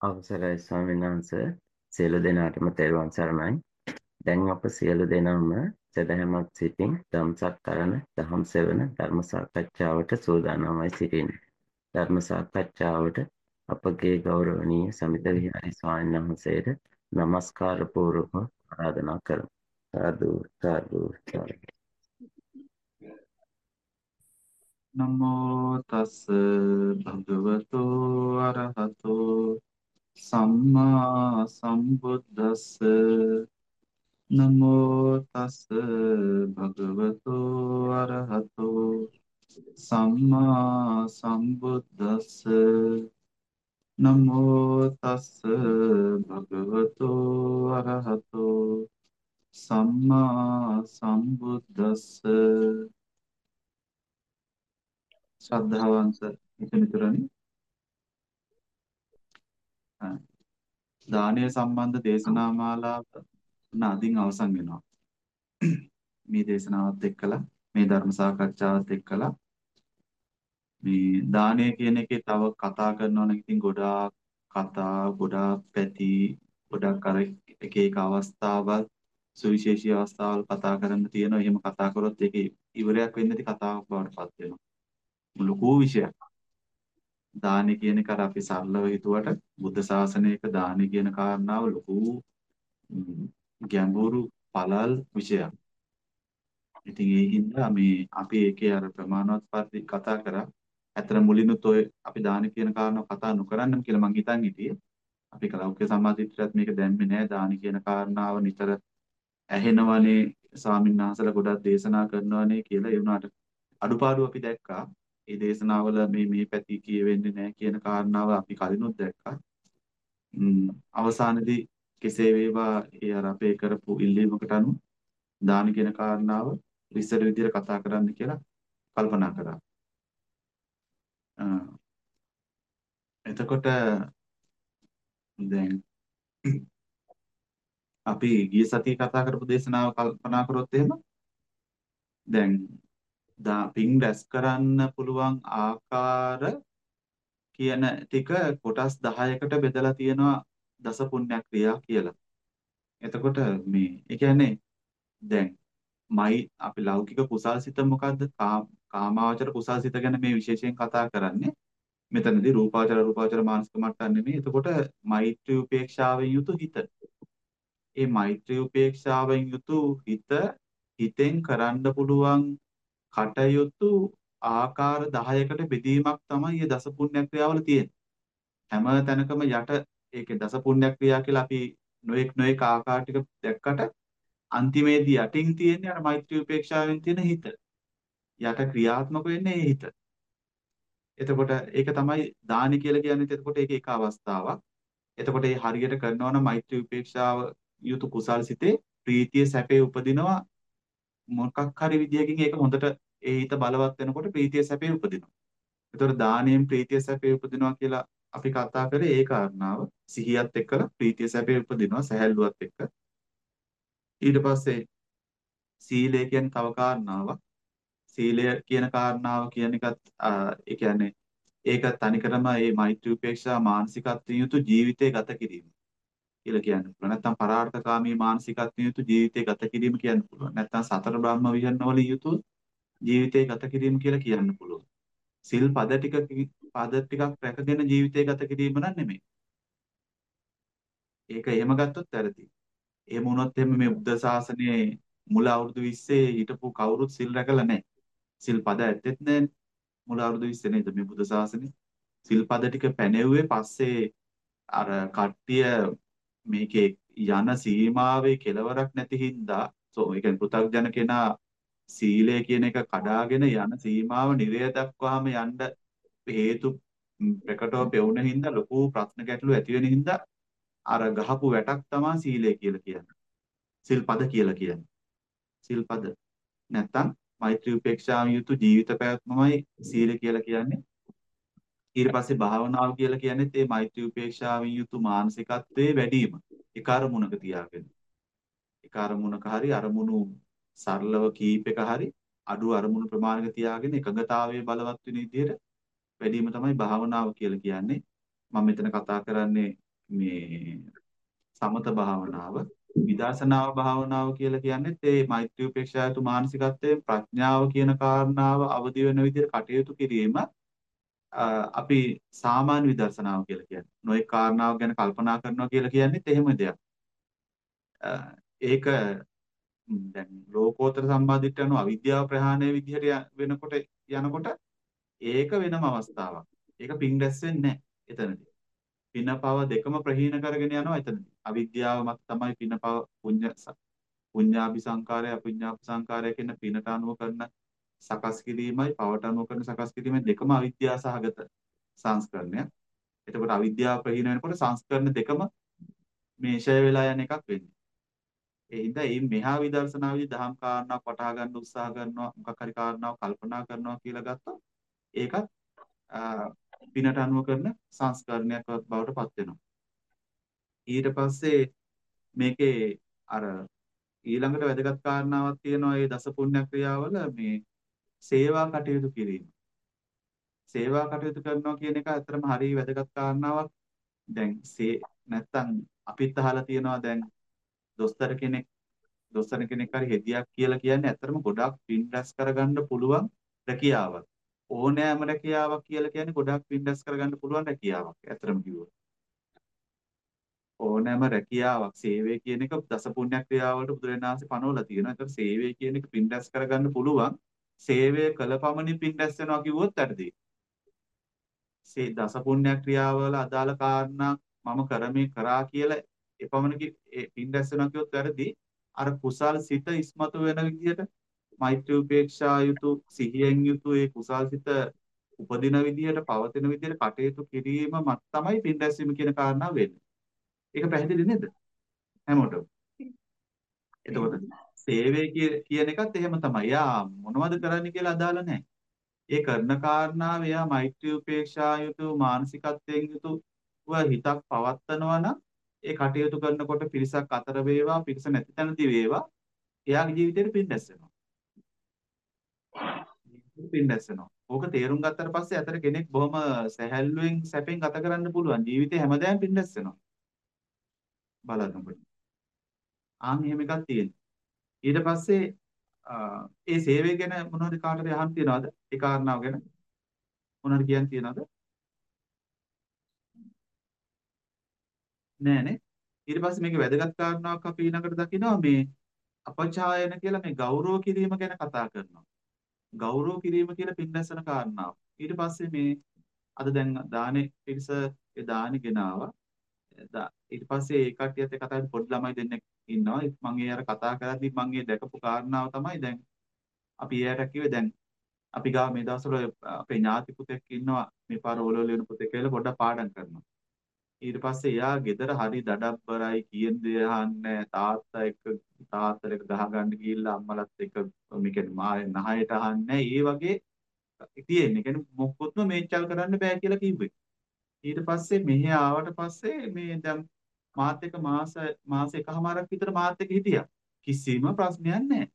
අවසරයි ස්වාමීන් වහන්සේ සියලු දෙනාටම තෙරුවන් සරණයි. දැන් අප සියලු දෙනාම සදහැමත් සිටින් ධම්සක් කරන දහම් සෙවන ධර්ම සාකච්ඡාවට සූදානම්වයි සිටින්නේ. ධර්ම සාකච්ඡාවට අපගේ ගෞරවනීය සමිත විහාරි ස්වාමීන් වහන්සේට নমස්කාර පූර්වක ආරාධනා කරමු. සාදු සාදු සාදු. නමෝ තස් භගවතෝ අරහතෝ සම්මා සම්බුද්දස්ස. නමෝ තස් භගවතෝ අරහතෝ. සම්මා සම්බුද්දස්ස. නමෝ තස් භගවතෝ අරහතෝ. සම්මා සම්බුද්දස්ස. ශ්‍රද්ධාවන්ත මිතුරනි දානය සම්බන්ධ දේශනා මාලාව නදින් අවසන් වෙනවා. මේ දේශනාවත් එක්කලා මේ ධර්ම සාකච්ඡාවත් එක්කලා මේ දානය කියන එකේ තව කතා කරනවා නම් ඉතින් ගොඩාක් කතා ගොඩාක් පැති ගොඩක් අර එක එක අවස්ථාවල් සුවිශේෂී අවස්ථාවල් කතා කරන්න තියෙනවා. එහෙම කතා කරොත් ඒකේ ඉවරයක් වෙන්නේ නැති කතාවක් බවට පත් වෙනවා. ලොකු විෂයක්. දානි කියන එක අර අපි සරලව හිතුවට බුද්ධ ශාසනයක දානි කියන කාරණාව ලොකු ගැඹුරු පළල් විෂයක්. ඉතින් ඒ හින්දා මේ අපි ඒකේ අර ප්‍රමාණවත් පරිදි කතා කරා. ඇත්තට මුලිනුත් ඔය අපි දානි කියන කාරණාව කතා නොකරන්නම් කියලා මං හිතන් හිටියේ. අපි ලෞකික සමාධිත්‍රයත් මේක දැම්මේ නෑ දානි කියන කාරණාව නිතර ඇහෙනවනේ ස්වාමීන් වහන්සේලා ගොඩක් දේශනා කරනවනේ කියලා ඒ වුණාට අඩුපාඩු අපි දැක්කා. ඒ දේශනාවල මේ මේ පැති කියවෙන්නේ නැහැ කියන කාරණාව අපි කලිනුත් දැක්කා. අවසානයේදී කෙසේ වේවා ඒ අර අපේ කරපු ඉල්ලීමකට අනුව දාන කියන කාරණාව විස්තර විදිහට කතා කරන්න කියලා කල්පනා කරා. එතකොට දැන් අපි ගිය සතියේ කතා කරපු දේශනාව කල්පනා කරොත් එහෙම දැන් දා පින් රැස් කරන්න පුළුවන් ආකාර කියන ටික කොටස් 10කට බෙදලා තියෙනවා දස පුණ්‍ය ක්‍රියා කියලා. එතකොට මේ ඒ කියන්නේ දැන් මයි අපි ලෞකික කුසල්සිත මොකද්ද? කාමාවචර කුසල්සිත ගැන මේ විශේෂයෙන් කතා කරන්නේ. මෙතනදී රූපාවචර රූපාවචර මානසික මට්ටම් නෙමෙයි. එතකොට මෛත්‍රී උපේක්ෂාවෙන් යුතු හිත. ඒ මෛත්‍රී උපේක්ෂාවෙන් යුතු හිත හිතෙන් කරන්න පුළුවන් කටයුතු ආකාර 10කට බෙදීමක් තමයි මේ දස පුණ්‍ය ක්‍රියාවල තියෙන්නේ. හැම තැනකම යට ඒකේ දස පුණ්‍ය ක්‍රියා කියලා අපි නොඑක් නොඑක් ආකාර ටික දැක්කට අන්තිමේදී යටින් තියෙන්නේ අර මෛත්‍රී උපේක්ෂාවෙන් තියෙන හිත. යට ක්‍රියාත්මක වෙන්නේ ඒ හිත. එතකොට ඒක තමයි දානි කියලා කියන්නේ. එතකොට ඒක එක අවස්ථාවක්. එතකොට ඒ හරියට කරනවා නම් මෛත්‍රී උපේක්ෂාව යුතු කුසල් සිතේ ප්‍රීතිය සැපේ උපදිනවා මොකක් හරි විදියකින් ඒක හොඳට ඒ හිත බලවත් වෙනකොට ප්‍රීතිය සැපේ උපදිනවා. ඒතකොට දානයෙන් ප්‍රීතිය සැපේ උපදිනවා කියලා අපි කතා කරේ ඒ කාරණාව සිහියත් එක්කලා ප්‍රීතිය සැපේ උපදිනවා සැහැල්ලුවත් එක්ක. ඊට පස්සේ සීලය කියන තව කාරණාවක්. සීලය කියන කාරණාව කියන එකත් ඒ කියන්නේ ඒක තනිකරම මේ මෛත්‍රී උපේක්ෂා මානසිකත්වයෙන් යුතු ජීවිතය ගත කිරීම කියලා කියන්න පුළුවන්. නැත්නම් පරාර්ථකාමී මානසිකත්වයෙන් යුතු ජීවිතය ගත කිරීම කියන්න පුළුවන්. නැත්නම් සතර බ්‍රහ්ම විහරණ වලින් යුතු ජීවිතය ගත කිරීම කියලා කියන්න පුළුවන්. සිල් පද ටික පද ටිකක් රැකගෙන ජීවිතය ගත කිරීම නන් නෙමෙයි. ඒක එහෙම ගත්තොත් වැරදි. එහෙම වුණොත් එහෙම මේ බුද්ධ ශාසනයේ මුල අවුරුදු 20 හිටපු කවුරුත් සිල් රැකලා නැහැ. සිල් පද ඇත්තෙත් නැහැ. මුල අවුරුදු 20 නේද මේ බුද්ධ ශාසනේ. සිල් පද ටික පැනෙව්වේ පස්සේ අර කට්ටිය මේකේ යන සීමාවේ කෙලවරක් නැති හින්දා සෝ ඒ කියන්නේ පෘථග්ජන කෙනා සීලය කියන එක කඩාගෙන යන සීමාව නිරය දක්වාම යන්න හේතු ප්‍රකටව පෙවුන හින්දා ලොකු ප්‍රශ්න ගැටලු ඇති වෙන හින්දා අර ගහපු වැටක් තමයි සීලය කියලා කියන්නේ. සිල්පද කියලා කියන්නේ. සිල්පද නැත්තම් මෛත්‍රී උපේක්ෂාව යුතු ජීවිත පැවැත්මමයි සීල කියලා කියන්නේ. ඊට පස්සේ භාවනාව කියලා කියන්නේත් මේ මෛත්‍රී උපේක්ෂාවෙන් යුතු මානසිකත්වයේ වැඩිම. ඒ අරමුණක තියාගෙන. ඒ අරමුණක හරි අරමුණු සරලව කීපයක හරි අඩු අරමුණු ප්‍රමාණයක තියාගෙන එකඟතාවයේ බලවත් වෙන විදිහට වැඩිම තමයි භාවනාව කියලා කියන්නේ. මම මෙතන කතා කරන්නේ මේ සමත භාවනාව විදර්ශනා භාවනාව කියලා කියන්නේත් ඒ මෛත්‍රී උපේක්ෂායතු මානසිකත්වයෙන් ප්‍රඥාව කියන කාරණාව අවදි වෙන විදිහට කටයුතු කිරීම අපි සාමාන්‍ය විදර්ශනාව කියලා කියන්නේ. නොයේ කාරණාව ගැන කල්පනා කරනවා කියලා කියන්නේත් එහෙම දෙයක්. ඒක දැන් ලෝකෝත්තර සම්මාදිට යන අවිද්‍යාව ප්‍රහාණය විදිහට වෙනකොට යනකොට ඒක වෙනම අවස්ථාවක්. ඒක පිං රැස් වෙන්නේ නැහැ එතනදී. පින පව දෙකම ප්‍රහීන කරගෙන යනවා එතනදී. අවිද්‍යාව මත තමයි පින පව පුඤ්ඤ පුඤ්ඤාභි සංකාරය අපුඤ්ඤාභි සංකාරය කියන පිනට අනුව කරන සකස් කිරීමයි පවට අනුව කරන සකස් කිරීමයි දෙකම අවිද්‍යාව සහගත සංස්කරණය. එතකොට අවිද්‍යාව ප්‍රහීන වෙනකොට සංස්කරණ දෙකම මේ ෂය වෙලා යන එකක් වෙන්නේ. ඒ හින්දා මේ මෙහා විදර්ශනාවේදී දහම් කාරණාවක් වටහා ගන්න උත්සාහ කරනවා මොකක් හරි කාරණාවක් කල්පනා කරනවා කියලා ගත්තොත් ඒකත් පිනට අනුව කරන සංස්කරණයක් බවට පත් වෙනවා. ඊට පස්සේ මේකේ අර ඊළඟට වැදගත් කාරණාවක් තියෙනවා මේ දස පුණ්‍ය ක්‍රියාවල මේ සේවා කටයුතු කිරීම. සේවා කටයුතු කරනවා කියන එක ඇත්තටම හරිය වැදගත් කාරණාවක්. දැන් නැත්තම් අපිත් අහලා තියෙනවා දැන් දොස්තර කෙනෙක් දොස්තර කෙනෙක් හරි හෙදියක් කියලා කියන්නේ ඇත්තටම ගොඩාක් පින් රැස් කරගන්න පුළුවන් රැකියාවක්. ඕනෑම රැකියාවක් කියලා කියන්නේ ගොඩාක් පින් රැස් කරගන්න පුළුවන් රැකියාවක්. ඇත්තටම කිව්වොත්. ඕනෑම රැකියාවක් සේවය කියන එක දස පුණ්‍ය ක්‍රියාවලට බුදුරණාහි පනවලා තියෙනවා. ඒතර සේවය කියන එක පින් රැස් කරගන්න පුළුවන්. සේවය කළ පමණින් පින් රැස් වෙනවා කිව්වොත් වැරදි. සේ දස පුණ්‍ය ක්‍රියාවල අදාළ කාරණා මම කරමේ කරා කියලා එපමණකින් පින් රැස් වෙනවා කියොත් වැරදි. අර කුසල් සිත ඉස්මතු වෙන විදිහට මෛත්‍රී උපේක්ෂා යුතු සිහියෙන් යුතු ඒ කුසල් සිත උපදින විදිහට පවතින විදිහට කටයුතු කිරීම මත තමයි පින් රැස්වීම කියන කාරණාව වෙන්නේ. ඒක පැහැදිලි නේද? හැමෝටම. එතකොට සේවය කියන එකත් එහෙම තමයි. යා මොනවද කරන්න කියලා අදාළ නැහැ. ඒ කරන කාරණාව එයා මෛත්‍රී උපේක්ෂා යුතු මානසිකත්වයෙන් යුතු හිතක් පවත්නවා නම් ඒ කටයුතු කරනකොට පිරිසක් අතර වේවා පිරිස නැති තැනදී වේවා එයාගේ ජීවිතේට පින් දැස් වෙනවා. පින් දැස් වෙනවා. ඕක තේරුම් ගත්තට පස්සේ අතර කෙනෙක් බොහොම සැහැල්ලුවෙන් සැපෙන් ගත කරන්න පුළුවන්. ජීවිතේ හැමදාම පින් දැස් වෙනවා. බලන්නකොට. ආන් එහෙම එකක් තියෙනවා. ඊට පස්සේ ඒ සේවය ගැන මොනවද කාටද අහන්න තියනවද? ඒ කාරණාව ගැන මොනවද කියන්න තියනවද? නෑනේ. ඊට පස්සේ මේකේ වැදගත් කාරණාවක් අපි ඊළඟට දකිනවා මේ අපචායන කියලා මේ ගෞරව කිරීම ගැන කතා කරනවා. ගෞරව කිරීම කියලා පින්නසන කාරණාව. ඊට පස්සේ මේ අද දැන් දානේ පිරිස ඒ දානි ගෙනාවා. ඊට පස්සේ ඒ කට්ටියත් එක්ක කතා පොඩි ළමයි දෙන්නෙක් ඉන්නවා. මම ඒ අර කතා කරද්දි මම ඒ දැකපු කාරණාව තමයි දැන් අපි එයාට කිව්වේ දැන් අපි ගාව මේ දවස්වල අපේ ඥාති පුතෙක් ඉන්නවා මේ පාර ඔලොල වෙන පුතෙක් කියලා පොඩ්ඩක් පාඩම් කරනවා. ඊට පස්සේ එයා ගෙදර හරි දඩබ්බරයි කියන දේ අහන්නේ තාත්තා එක්ක තාත්තට එක ගහගන්න ගිහිල්ලා අම්මලත් එක්ක මේ කියන්නේ මායේ නහයට අහන්නේ ඒ වගේ තියෙන්නේ. කියන්නේ මොකොත්ම මේචල් කරන්න බෑ කියලා කිව්වේ. ඊට පස්සේ මෙහි ආවට පස්සේ මේ දැන් මාත් එක්ක මාස මාස එකමාරක් විතර මාත් එක්ක හිටියා. කිසිම ප්‍රශ්නයක් නැහැ.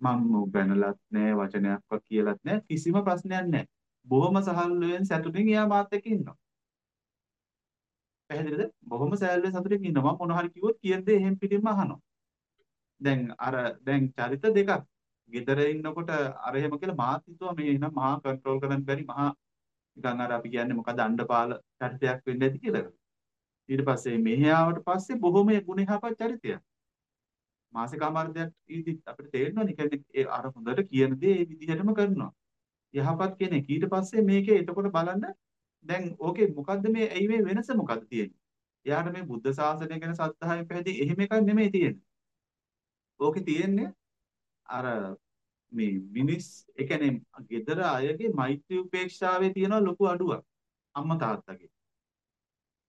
මම බැනලත් නැහැ වචනයක්වත් කියලත් නැහැ කිසිම ප්‍රශ්නයක් නැහැ. බොහොම සහල්වෙන් සතුටින් එයා මාත් එක්ක ඉන්නවා. පැහැදිලිද? බොහොම සෑල්ලේ සතුටින් ඉන්නවා. මොන හරි කිව්වොත් කියන දේ එහෙම් පිටින්ම අහනවා. දැන් අර දැන් චරිත දෙකක්. ගෙදර ඉන්නකොට අර එහෙම කියලා මාත් හිතුවා මේ එහෙනම් මහා කන්ට්‍රෝල් කරන්න බැරි මහා නිකන් අර අපි කියන්නේ මොකද අණ්ඩපාල චරිතයක් වෙන්න ඇති කියලා. ඊට පස්සේ මෙහි ආවට පස්සේ බොහොම ගුණහපත් චරිතයක්. මාසිකමාර්ධයක් ඉදි අපිට තේරෙනවනේ කියන්නේ ඒ අර හොඳට කියන දේ ඒ විදිහටම කරනවා. යහපත් කෙනෙක්. ඊට පස්සේ මේකේ එතකොට බලන්න දැන් ඕකේ මොකද්ද මේ ඇයි මේ වෙනස මොකද්ද තියෙන්නේ? එයාට මේ බුද්ධ ශාසනය ගැන සත්‍යයෙන් පැහැදිලි එහෙම එකක් නෙමෙයි තියෙන්නේ. ඕකේ තියෙන්නේ අර මේ මිනිස් ඒ කියන්නේ gedara අයගේ මෛත්‍රී උපේක්ෂාවේ තියෙන ලොකු අඩුවක් අම්මා තාත්තගේ.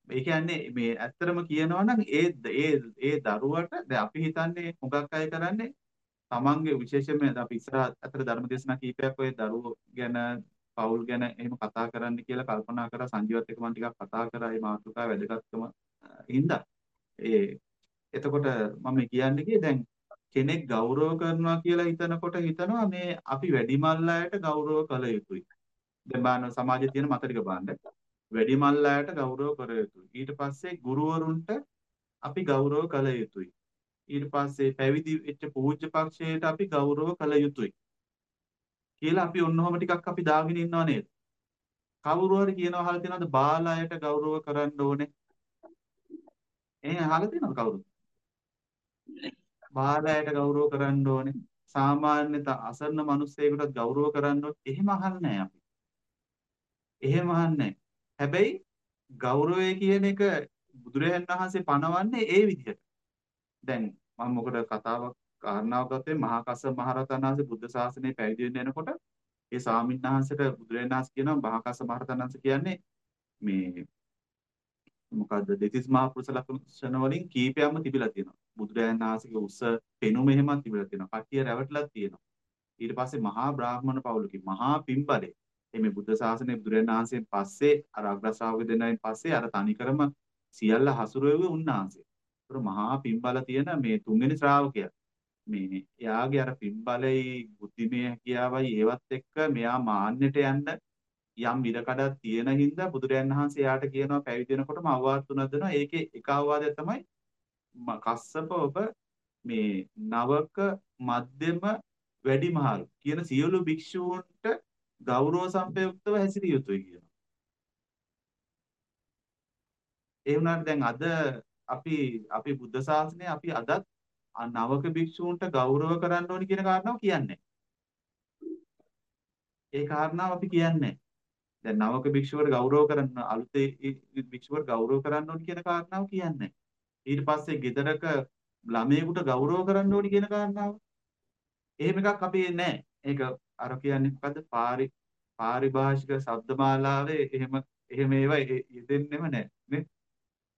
ඒ කියන්නේ මේ ඇත්තටම කියනවා නම් ඒ ඒ ඒ දරුවට දැන් අපි හිතන්නේ මොකක් අය කරන්නේ තමන්ගේ විශේෂයෙන්ම අපි ඉස්සරහ අතර ධර්ම දේශනා කීපයක් ඔය දරුවෝ ගැන පවුල් ගැන එහෙම කතා කරන්න කියලා කල්පනා කරා සංජීවත් එක්ක මම ටිකක් කතා කරා මේ මාතෘකාව වැදගත්කම හින්දා ඒ එතකොට මම කියන්නේ කියේ දැන් කෙනෙක් ගෞරව කරනවා කියලා හිතනකොට හිතනවා මේ අපි වැඩිමල් අයට ගෞරව කළ යුතුයි. දැන් බලන්න සමාජයේ තියෙන මත ටික බලන්න. වැඩිමල්ලායට ගෞරව කර යුතුයි. ඊට පස්සේ ගුරුවරුන්ට අපි ගෞරව කළ යුතුයි. ඊට පස්සේ පැවිදි වෙච්ච පූජ්‍ය පක්ෂයට අපි ගෞරව කළ යුතුයි. කියලා අපි ඔන්නෝම ටිකක් අපි දාගෙන ඉන්නව නේද? කවුරු හරි කියනවා අහලා තියෙනවද බාලයට ගෞරව කරන්න ඕනේ? එහෙනම් අහලා තියෙනවද කවුරුද? බාලයට ගෞරව කරන්න ඕනේ. සාමාන්‍ය අසරණ මිනිස්සෙකුට ගෞරව කරන්න ඕනේ. එහෙම අහන්නේ නැහැ අපි. එහෙම අහන්නේ හැබැයි ගෞරවය කියන එක බුදුරජාණන් වහන්සේ පනවන්නේ ඒ විදිහට. දැන් මම මොකද කතාවක් කාරණාවක් ගත්තේ මහා කස්සප මහරහතන් වහන්සේ බුද්ධ ශාසනය පැවිදි වෙන්න එනකොට ඒ ස්වාමීන් වහන්සේට බුදුරජාණන් වහන්සේ කියනවා මහා කස්සප මහරහතන් වහන්සේ කියන්නේ මේ මොකද්ද දෙතිස් මහා පුරුෂ ලක්ෂණ වලින් කීපයක්ම තිබිලා තියෙනවා. බුදුරජාණන් වහන්සේගේ උස පෙනුම එහෙමත් තිබිලා තියෙනවා. කට්ටිය රැවටිලා තියෙනවා. ඊට පස්සේ මහා බ්‍රාහ්මණ පවුලකින් මහා පින්බලේ මේ බුද්ධ ශාසනය බුදුරජාණන් වහන්සේන් පස්සේ අර අග්‍රශ්‍රාවක දෙන්නයින් පස්සේ අර තනිකරම සියල්ල හසුරුවෙව්වේ උන්වහන්සේ. ඒතර මහා පින්බල තියෙන මේ තුන්වෙනි ශ්‍රාවකයා. මේ එයාගේ අර පින්බලයි බුද්ධිමය හැකියාවයි ඒවත් එක්ක මෙයා මාන්නයට යන්න යම් ඉඩකඩක් තියෙන හින්දා බුදුරයන් වහන්සේ එයාට කියනවා පැවිදි වෙනකොටම අවවාද තුනක් දෙනවා. ඒකේ එක අවවාදයක් තමයි කස්සප ඔබ මේ නවක මධ්‍යම වැඩිමහල් කියන සියලු භික්ෂූන්ට ගෞරව සම්පයුක්තව හැසිරිය යුතුයි කියනවා. ඒ වුණාට දැන් අද අපි අපි බුද්ධ ශාසනය අපි අදත් නවක භික්ෂූන්ට ගෞරව කරන්න ඕනි කියන කාරණාව කියන්නේ. ඒ කාරණාව අපි කියන්නේ. දැන් නවක භික්ෂුවට ගෞරව කරන්න අලුතේ භික්ෂුවට ගෞරව කරන්න ඕනි කියන කාරණාව කියන්නේ. ඊට පස්සේ ගෙදරක ළමයෙකුට ගෞරව කරන්න ඕනි කියන කාරණාව. එහෙම එකක් අපි නැහැ. ඒක අර කියන්නේ මොකද්ද? පාරි පාරිභාෂික ශබ්දමාලාවේ එහෙම එහෙම ඒවා යෙදෙන්නෙම නැහැ නේ.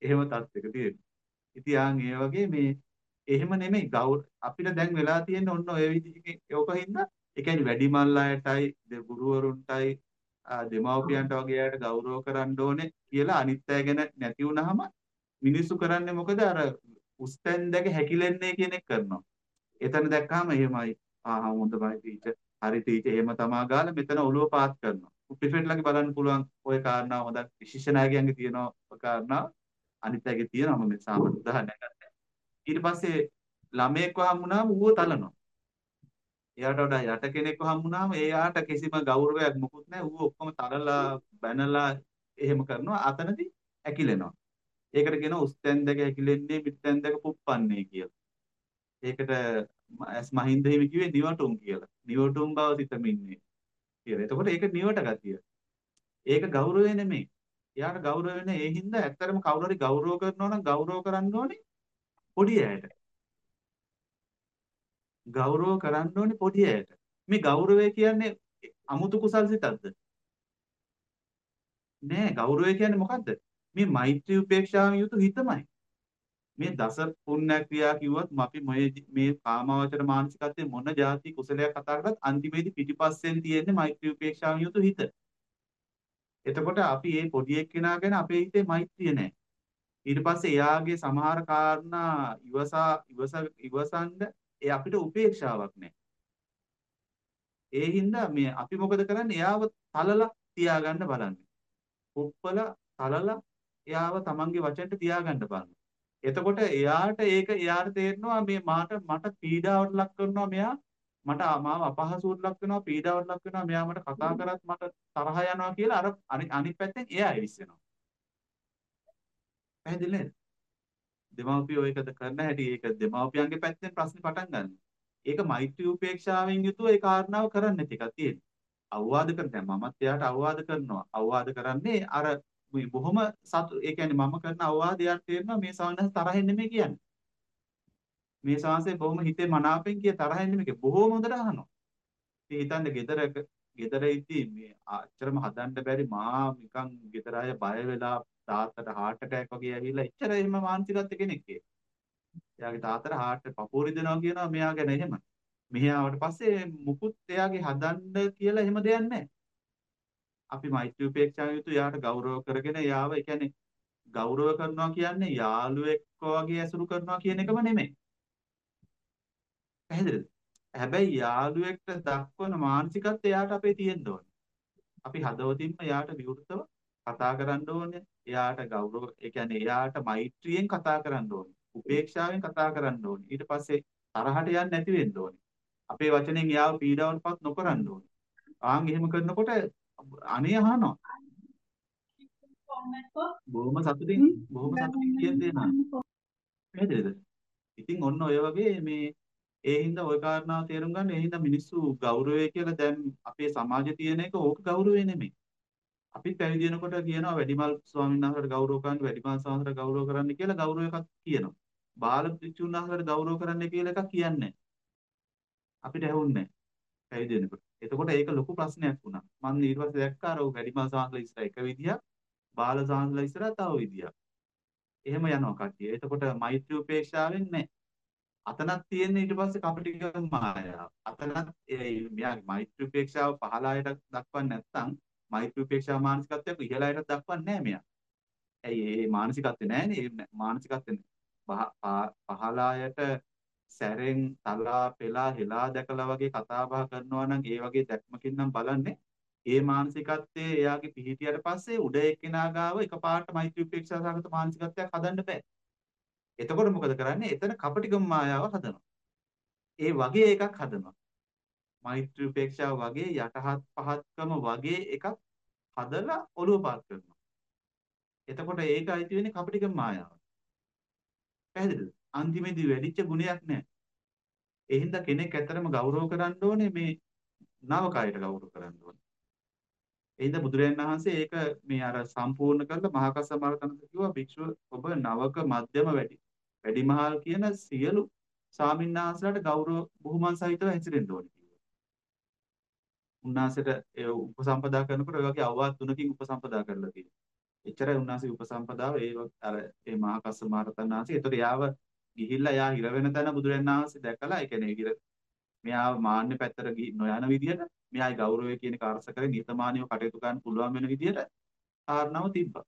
එහෙම තත්ත්වයක තියෙනවා. ඉතින් ආන් ඒ වගේ මේ එහෙම නෙමෙයි ගෞර අපිට දැන් වෙලා තියෙන්නේ ඔන්න ඔය විදිහකින් ඕකින්ද ඒ කියන්නේ වැඩිමල් අයටයි ගුරුවරුන්ටයි දෙමව්පියන්ට වගේ අයට ගෞරව කරන්න ඕනේ කියලා අනිත් අය ගැන නැති වුනහම මිනිස්සු කරන්නේ මොකද අර උස්තෙන් දැක හැකිලෙන්නේ කියන එක කරනවා. එතන දැක්කම එහෙමයි. ආ හොඳයි ටීචර්. හරි ටීචර් එහෙම තමා ගාලා මෙතන ඔළුව පාත් කරනවා. ප්‍රිෆෙක්ට්ලාගේ බලන්න පුළුවන් ওই කාරණාව හොඳ විශේෂණාගයන්ගේ තියෙනවා ඔය කාරණාව. අනිත් අයගේ තියෙනවා මම සාමාන්‍ය උදාහරණයක් ගත්තා. ඊට පස්සේ ළමයෙක්ව හම්බුනාම ඌව තලනවා. එයාට වඩා යට කෙනෙක්ව හම්බුනාම එයාට කිසිම ගෞරවයක් මොකුත් නැහැ. ඌ ඔක්කොම තලලා බැනලා එහෙම කරනවා. අතනදී ඇකිලෙනවා. ඒකට කියනවා උස්තෙන් දෙක ඇකිලෙන්නේ පිටෙන් දෙක පුප්පන්නේ කියලා. ඒකට ඇස් මහින්ද හිමි කිව්වේ නිවටුම් කියලා. නිවටුම් බව සිතමින්නේ කියලා. එතකොට ඒක නිවට ගතිය. ඒක ගෞරවය නෙමෙයි. එයාට ගෞරව වෙන්නේ ඒ හින්දා ඇත්තටම කවුරු හරි ගෞරව කරනවා නම් ගෞරව කරන්න ඕනේ පොඩි අයට. ගෞරව කරන්න ඕනේ පොඩි අයට. මේ ගෞරවය කියන්නේ අමුතු කුසල් සිතක්ද? නෑ ගෞරවය කියන්නේ මොකද්ද? මේ මෛත්‍රී උපේක්ෂාවෙන් යුතු හිතමයි. මේ දස පුණ්‍ය ක්‍රියා කිව්වත් අපි මේ මේ කාමාවචර මානසිකත්වයේ මොන જાති කුසලයක් කතා කරත් අන්තිමේදී පිටිපස්සෙන් තියෙන්නේ මෛත්‍රී උපේක්ෂාවෙන් යුතු හිත. එතකොට අපි මේ පොඩි එක්කෙනා ගැන අපේ හිතේ මෛත්‍රිය නැහැ. ඊට පස්සේ එයාගේ සමහර කාරණා ඉවසා ඉවස ඉවසන්ඩ ඒ අපිට උපේක්ෂාවක් නැහැ. ඒ හින්දා මේ අපි මොකද කරන්නේ? එයාව තලලා තියාගන්න බලන්නේ. කුප්පල තලලා එයාව තමන්ගේ වචනට තියාගන්න බලනවා. එතකොට එයාට ඒක එයාට තේරෙනවා මේ මාට මට පීඩාවට ලක් කරනවා මෙයා මට මාව අපහසුවට ලක් වෙනවා පීඩාවට ලක් වෙනවා මෙයා මට කතා කරත් මට තරහ යනවා කියලා අර අනිත් පැත්තෙන් එයා ඉවිස්සෙනවා. පැහැදිලි නේද? දෙමාපියෝ ඒකද කරන හැටි ඒක දෙමාපියන්ගේ පැත්තෙන් ප්‍රශ්නේ පටන් ගන්න. ඒක මෛත්‍රී උපේක්ෂාවෙන් යුතුව ඒ කාරණාව කරන්න නැති එකක් තියෙනවා. අවවාද කරන දැන් මමත් එයාට අවවාද කරනවා. අවවාද කරන්නේ අර බොහොම සතු ඒ කියන්නේ මම කරන අවවාදයක් තේරෙනවා මේ සවනස් තරහින් නෙමෙයි කියන්නේ. මේ ශාසනය බොහොම හිතේ මනාපෙන් කිය තරහින් නෙමෙයි බොහොම හොඳට අහනවා. ඉතින් හිතන්නේ ගෙදරක ගෙදර ඉද්දි මේ අච්චරම හදන්න බැරි මා නිකන් ගෙදර අය බය වෙලා තාත්තට heart attack වගේ ඇවිල්ලා එච්චර එහෙම මානසිකත්ව කෙනෙක් ඒ. එයාගේ තාත්තට heart පපුව රිදෙනවා කියනවා මෙයා ගැන එහෙම. මෙහි ආවට පස්සේ මුකුත් එයාගේ හදන්න කියලා එහෙම දෙයක් නැහැ. අපි මෛත්‍රී උපේක්ෂාව යුතු යාට ගෞරව කරගෙන යාව ඒ කියන්නේ ගෞරව කරනවා කියන්නේ යාළුවෙක් වගේ ඇසුරු කරනවා කියන එකම නෙමෙයි. පැහැදිලිද? හැබැයි යාළුවෙක්ට දක්වන මානසිකත්වය එයාට අපේ තියෙන්න ඕනේ. අපි හදවතින්ම එයාට විවෘතව කතා කරන්න ඕනේ. එයාට ගෞරව ඒ කියන්නේ එයාට මෛත්‍රියෙන් කතා කරන්න ඕනේ. උපේක්ෂාවෙන් කතා කරන්න ඕනේ. ඊට පස්සේ තරහට යන්නේ නැති වෙන්න ඕනේ. අපේ වචනෙන් එයාව පීඩාවටපත් නොකරන්න ඕනේ. ආන් එහෙම කරනකොට අනේ අහනවා. බොහොම සතුටින් බොහොම සතුටින් කියන දේ නෑ. පැහැදිලිද? ඉතින් ඔන්න ඔය වගේ මේ ඒ හින්දා ওই කාරණාව තේරුම් ගන්න ඒ හින්දා මිනිස්සු ගෞරවය කියලා දැන් අපේ සමාජයේ තියෙන එක ඕක ගෞරවය නෙමෙයි. අපිත් පැවිදි වෙනකොට කියනවා වැඩිමල් ස්වාමීන් වහන්සේට ගෞරව කරන්න වැඩිමල් ස්වාමීන්ට ගෞරව කරන්න කියලා ගෞරව එකක් කියනවා. බාල භික්ෂුන් වහන්සේට ගෞරව කරන්න කියලා එකක් කියන්නේ අපිට ඇහුන්නේ පැවිදි වෙනකොට. එතකොට ඒක ලොකු ප්‍රශ්නයක් වුණා. මම ඊට පස්සේ දැක්කා අර වැඩිමල් ස්වාමීන්ලා ඉස්සර එක විදියක් බාල ස්වාමීන්ලා ඉස්සර තව විදියක්. එහෙම යනවා කට්ටිය. එතකොට මෛත්‍රී උපේක්ෂාවෙන් නැහැ. අතනක් තියෙන්නේ ඊට පස්සේ කපටික මායාව. අතනක් මෙයාගේ මෛත්‍රී උපේක්ෂාව පහළ අයට දක්වන්නේ නැත්නම් මෛත්‍රී උපේක්ෂා මානසිකත්වයක් ඉහළ අයට දක්වන්නේ නැහැ මෙයා. ඇයි ඒ මානසිකත්වේ නැහැනේ මානසිකත්වේ පහළ අයට සැරෙන් තලා පෙලා හෙලා දැකලා වගේ කතා බහ කරනවා නම් ඒ වගේ දැක්මකින් නම් බලන්නේ ඒ මානසිකත්වයේ එයාගේ පිහිටියට පස්සේ උඩ එක්කෙනා ගාව එකපාරට මෛත්‍රී උපේක්ෂා සාගත මානසිකත්වයක් හදන්න බෑ. එතකොට මොකද කරන්නේ? එතන කපටිකම මායාව හදනවා. ඒ වගේ එකක් හදනවා. මෛත්‍රී උපේක්ෂාව වගේ යටහත් පහත්කම වගේ එකක් හදලා ඔළුව පාත් කරනවා. එතකොට ඒක අයිති වෙන්නේ කපටිකම මායාව. පැහැදිලිද? අන්තිමේදී වැඩිච්ච ගුණයක් නැහැ. ඒ හින්දා කෙනෙක් ඇත්තටම ගෞරව කරන්න ඕනේ මේ නවකයට ගෞරව කරන්න ඕනේ. ඒ හින්දා බුදුරජාණන් වහන්සේ ඒක මේ අර සම්පූර්ණ කරලා මහා කස්සමරතනස කිව්වා භික්ෂුව ඔබ නවක මධ්‍යම වැඩි වැඩිමහල් කියන සියලු සාමින්නාන්සලාට ගෞරව බුහුමන් සහිතව හැසිරෙන්න ඕනේ කිව්වා. උන්වහන්සේට ඒ උපසම්පදා කරනකොට ඔය වගේ අවවාද තුනකින් උපසම්පදා කරලා තියෙනවා. එච්චරයි උන්වහන්සේ උපසම්පදාව ඒ අර ඒ මහා කස්සමරතන වහන්සේ. ඒතර යාව ගිහිල්ලා යා හිර වෙන තැන බුදුරජාණන් වහන්සේ දැකලා ඒ කියන්නේ හිර මෙයාව මාන්නේ පැත්තට නොයන විදිහට මෙයායි ගෞරවය කියන එක අරස කරගෙන නිතමානීව කටයුතු කරන්න පුළුවන් වෙන විදිහට කාරණාව තිබ්බා.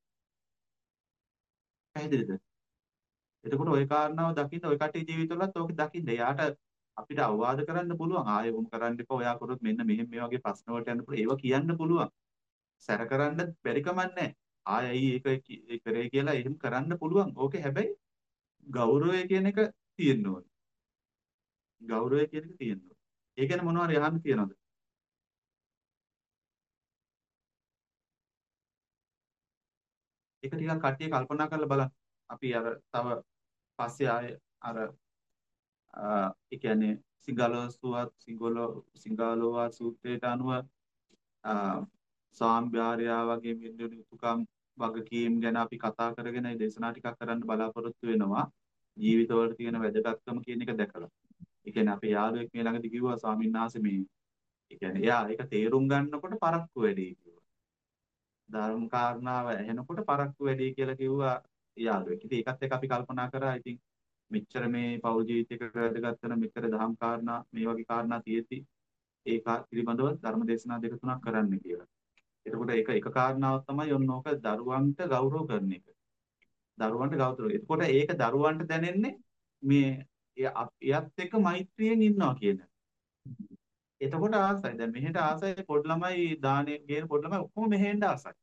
පැහැදිලිද? එතකොට ওই කාරණාව දකින්න ওই කටේ ජීවිතවලත් ඕක දකින්න. එයාට අපිට අවවාද කරන්න පුළුවන්. ආයෙ වුම් කරන්න එපා. ඔයා කරොත් මෙන්න මෙහෙම මේ වගේ ප්‍රශ්න වලට යන්න පුළුවන්. ඒවා කියන්න පුළුවන්. සැර කරන්න බැරි කමක් නැහැ. ආයෙයි ඒක කරේ කියලා එහෙම කරන්න පුළුවන්. ඕකේ හැබැයි ගෞරවය කියන එක තියෙන්න ඕනේ. ගෞරවය කියන එක තියෙන්න ඕනේ. ඒ ගැන මොනවද යහන්න තියනවද? ඒක ටිකක් කට්ටිය කල්පනා කරලා බලන්න. අපි අර තව පස්සේ ආය අර ඒ කියන්නේ සිංගලෝසුවත් සිංගලෝ සිංගලෝවා සූත්‍රයට අනුව සාම්භාර්යා වගේ මිනිඳුනි උතුකම් වගකීම් ගැන අපි කතා කරගෙන දේශනා ටිකක් කරන්න බලාපොරොත්තු වෙනවා. ජීවිතවල තියෙන වැදගත්කම කියන එක දැකලා. ඒ කියන්නේ අපේ යාළුවෙක් මේ ළඟදී කිව්වා ස්වාමීන් වහන්සේ මේ ඒ කියන්නේ එයා ඒක තේරුම් ගන්නකොට පරක්කු වැඩි කිව්වා. ධර්ම කාරණාව ඇහෙනකොට පරක්කු වැඩි කියලා කිව්වා යාළුවෙක්. ඉතින් ඒකත් එක්ක අපි කල්පනා කරා ඉතින් මෙච්චර මේ පෞල් ජීවිතයකට වැදගත් වෙන මෙච්චර දහම් කාරණා මේ වගේ කාරණා තියෙති ඒක පිළිබඳව ධර්ම දේශනා දෙක තුනක් කරන්න කියලා. එතකොට ඒක එක කාරණාවක් තමයි ඔන්න ඕක දරුවන්ට ගෞරව කරන එක. දරුවන්ට ගෞරව. එතකොට ඒක දරුවන්ට දැනෙන්නේ මේ එයත් එක්ක මෛත්‍රියෙන් ඉන්නවා කියන. එතකොට ආසයි. දැන් මෙහෙට ආසයි පොඩි ළමයි දානේ ගේන පොඩි ළමයි ඔක්කොම මෙහෙන්න ආසයි.